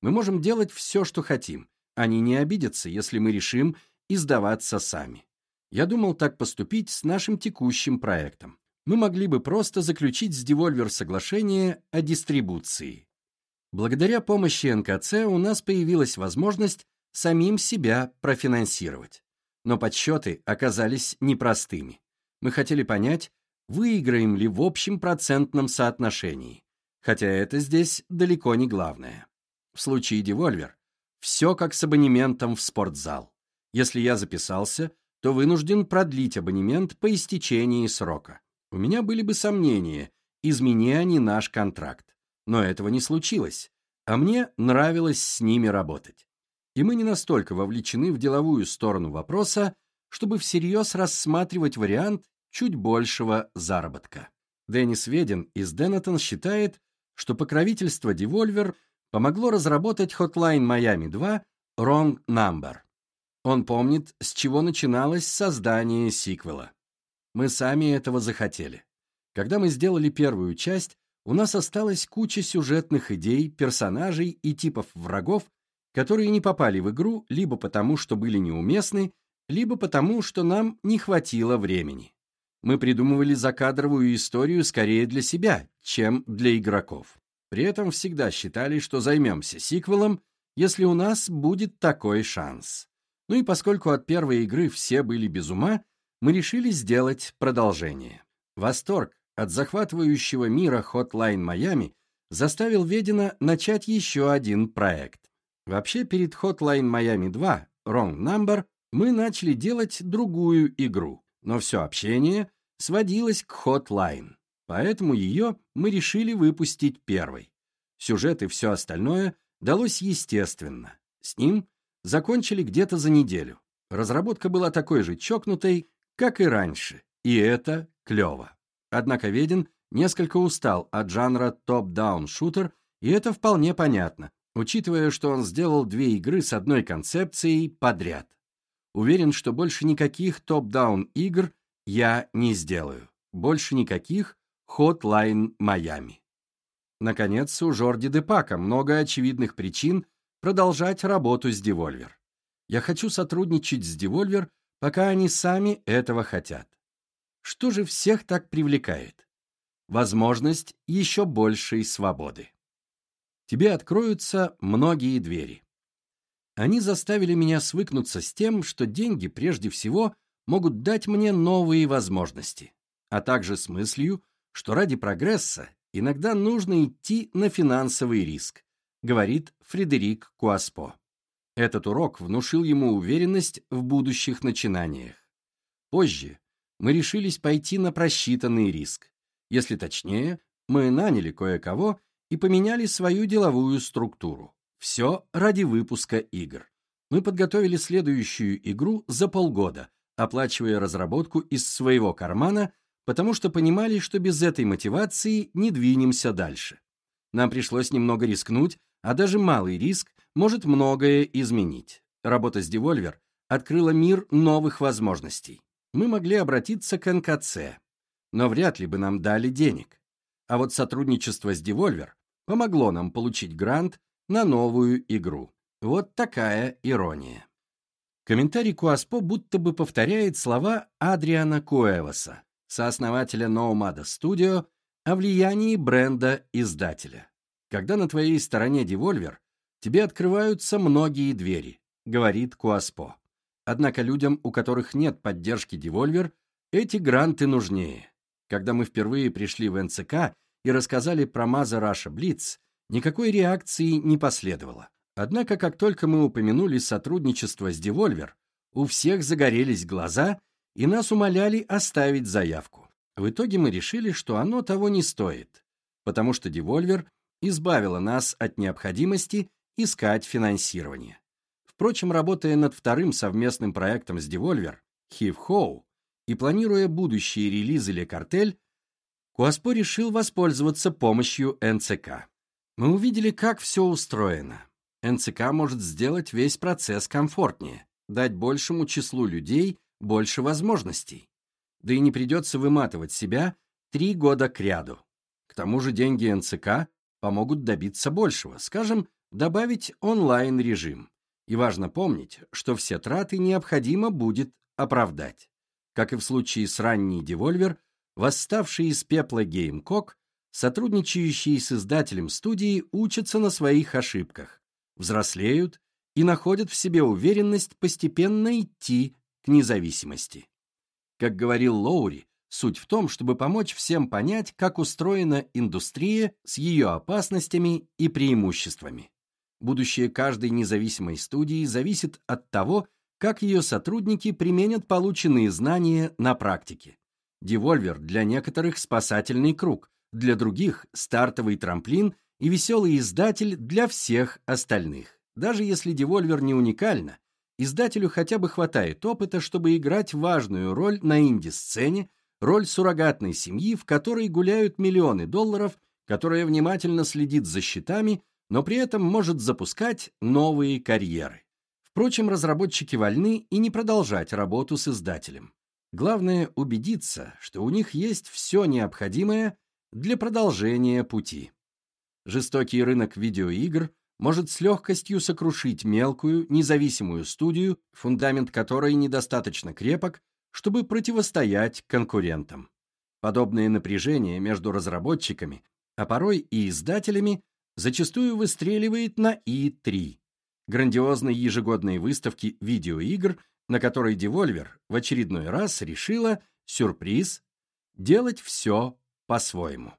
Мы можем делать все, что хотим. Они не обидятся, если мы решим издаваться сами. Я думал так поступить с нашим текущим проектом. Мы могли бы просто заключить с Devolver соглашение о дистрибуции. Благодаря помощи НКЦ у нас появилась возможность самим себя профинансировать. Но подсчеты оказались непростыми. Мы хотели понять, выиграем ли в общем процентном соотношении, хотя это здесь далеко не главное. В случае Devolver все как с абонементом в спортзал. Если я записался, то вынужден продлить абонемент по истечении срока. У меня были бы сомнения, измени они наш контракт. Но этого не случилось, а мне нравилось с ними работать. И мы не настолько вовлечены в деловую сторону вопроса, чтобы всерьез рассматривать вариант чуть большего заработка. Деннис Веден из Денатон считает, что покровительство Devolver помогло разработать Hotline Miami 2 Wrong Number. Он помнит, с чего начиналось создание сиквела. Мы сами этого захотели. Когда мы сделали первую часть, у нас осталась куча сюжетных идей, персонажей и типов врагов, которые не попали в игру либо потому, что были неуместны, либо потому, что нам не хватило времени. Мы придумывали закадровую историю скорее для себя, чем для игроков. При этом всегда считали, что займемся сиквелом, если у нас будет такой шанс. Ну и поскольку от первой игры все были без ума, мы решили сделать продолжение. Восторг от захватывающего мира Hotline Miami заставил Ведина начать еще один проект. Вообще, перед Hotline Miami 2 Wrong Number мы начали делать другую игру, но все общение сводилось к Hotline, поэтому ее мы решили выпустить первой. Сюжет и все остальное далось естественно. С ним закончили где-то за неделю. Разработка была такой же чокнутой, как и раньше, и это клево. Однако Ведин несколько устал от жанра топ-даун шутер, и это вполне понятно, учитывая, что он сделал две игры с одной концепцией подряд. Уверен, что больше никаких топ-даун игр я не сделаю. Больше никаких Hotline Miami. Наконец, у Жорди Депака много очевидных причин продолжать работу с Devolver. Я хочу сотрудничать с Devolver, пока они сами этого хотят. Что же всех так привлекает? Возможность еще большей свободы. Тебе откроются многие двери. Они заставили меня свыкнуться с тем, что деньги прежде всего могут дать мне новые возможности, а также с мыслью, что ради прогресса иногда нужно идти на финансовый риск, говорит Фредерик Куаспо. Этот урок внушил ему уверенность в будущих начинаниях. Позже мы решились пойти на просчитанный риск. Если точнее, мы наняли кое-кого и поменяли свою деловую структуру. Все ради выпуска игр. Мы подготовили следующую игру за полгода, оплачивая разработку из своего кармана потому что понимали, что без этой мотивации не двинемся дальше. Нам пришлось немного рискнуть, а даже малый риск может многое изменить. Работа с Devolver открыла мир новых возможностей. Мы могли обратиться к НКЦ, но вряд ли бы нам дали денег. А вот сотрудничество с Devolver помогло нам получить грант на новую игру. Вот такая ирония. Комментарий Куаспо будто бы повторяет слова Адриана Куэваса, сооснователя Nomada Studio, о влиянии бренда издателя. Когда на твоей стороне девольвер, тебе открываются многие двери, говорит Куаспо. Однако людям, у которых нет поддержки девольвер, эти гранты нужнее. Когда мы впервые пришли в НЦК и рассказали про Маза Раша Блиц, никакой реакции не последовало. Однако, как только мы упомянули сотрудничество с Devolver, у всех загорелись глаза, и нас умоляли оставить заявку. В итоге мы решили, что оно того не стоит, потому что Devolver избавила нас от необходимости искать финансирование. Впрочем, работая над вторым совместным проектом с Devolver, Хив Хоу, и планируя будущие релизы «Ле Картель», Куаспо решил воспользоваться помощью НЦК. Мы увидели, как все устроено. НЦК может сделать весь процесс комфортнее, дать большему числу людей больше возможностей. Да и не придется выматывать себя три года кряду. К тому же деньги НЦК помогут добиться большего, скажем, добавить онлайн-режим. И важно помнить, что все траты необходимо будет оправдать. Как и в случае с ранней Devolver, восставший из пепла Gamecock, сотрудничающие с издателем студии учатся на своих ошибках, взрослеют и находят в себе уверенность постепенно идти к независимости. Как говорил Лоури, суть в том, чтобы помочь всем понять, как устроена индустрия с ее опасностями и преимуществами. Будущее каждой независимой студии зависит от того, как ее сотрудники применят полученные знания на практике. Devolver для некоторых спасательный круг, для других стартовый трамплин и веселый издатель для всех остальных. Даже если Devolver не уникальна, издателю хотя бы хватает опыта, чтобы играть важную роль на инди-сцене, роль суррогатной семьи, в которой гуляют миллионы долларов, которая внимательно следит за счетами, но при этом может запускать новые карьеры. Впрочем, разработчики вольны и не продолжать работу с издателем. Главное убедиться, что у них есть все необходимое для продолжения пути. Жестокий рынок видеоигр может с легкостью сокрушить мелкую, независимую студию, фундамент которой недостаточно крепок, чтобы противостоять конкурентам. Подобное напряжение между разработчиками, а порой и издателями, зачастую выстреливает на И3 грандиозной ежегодной выставки видеоигр, на которой Devolver в очередной раз решила, сюрприз, делать все по-своему.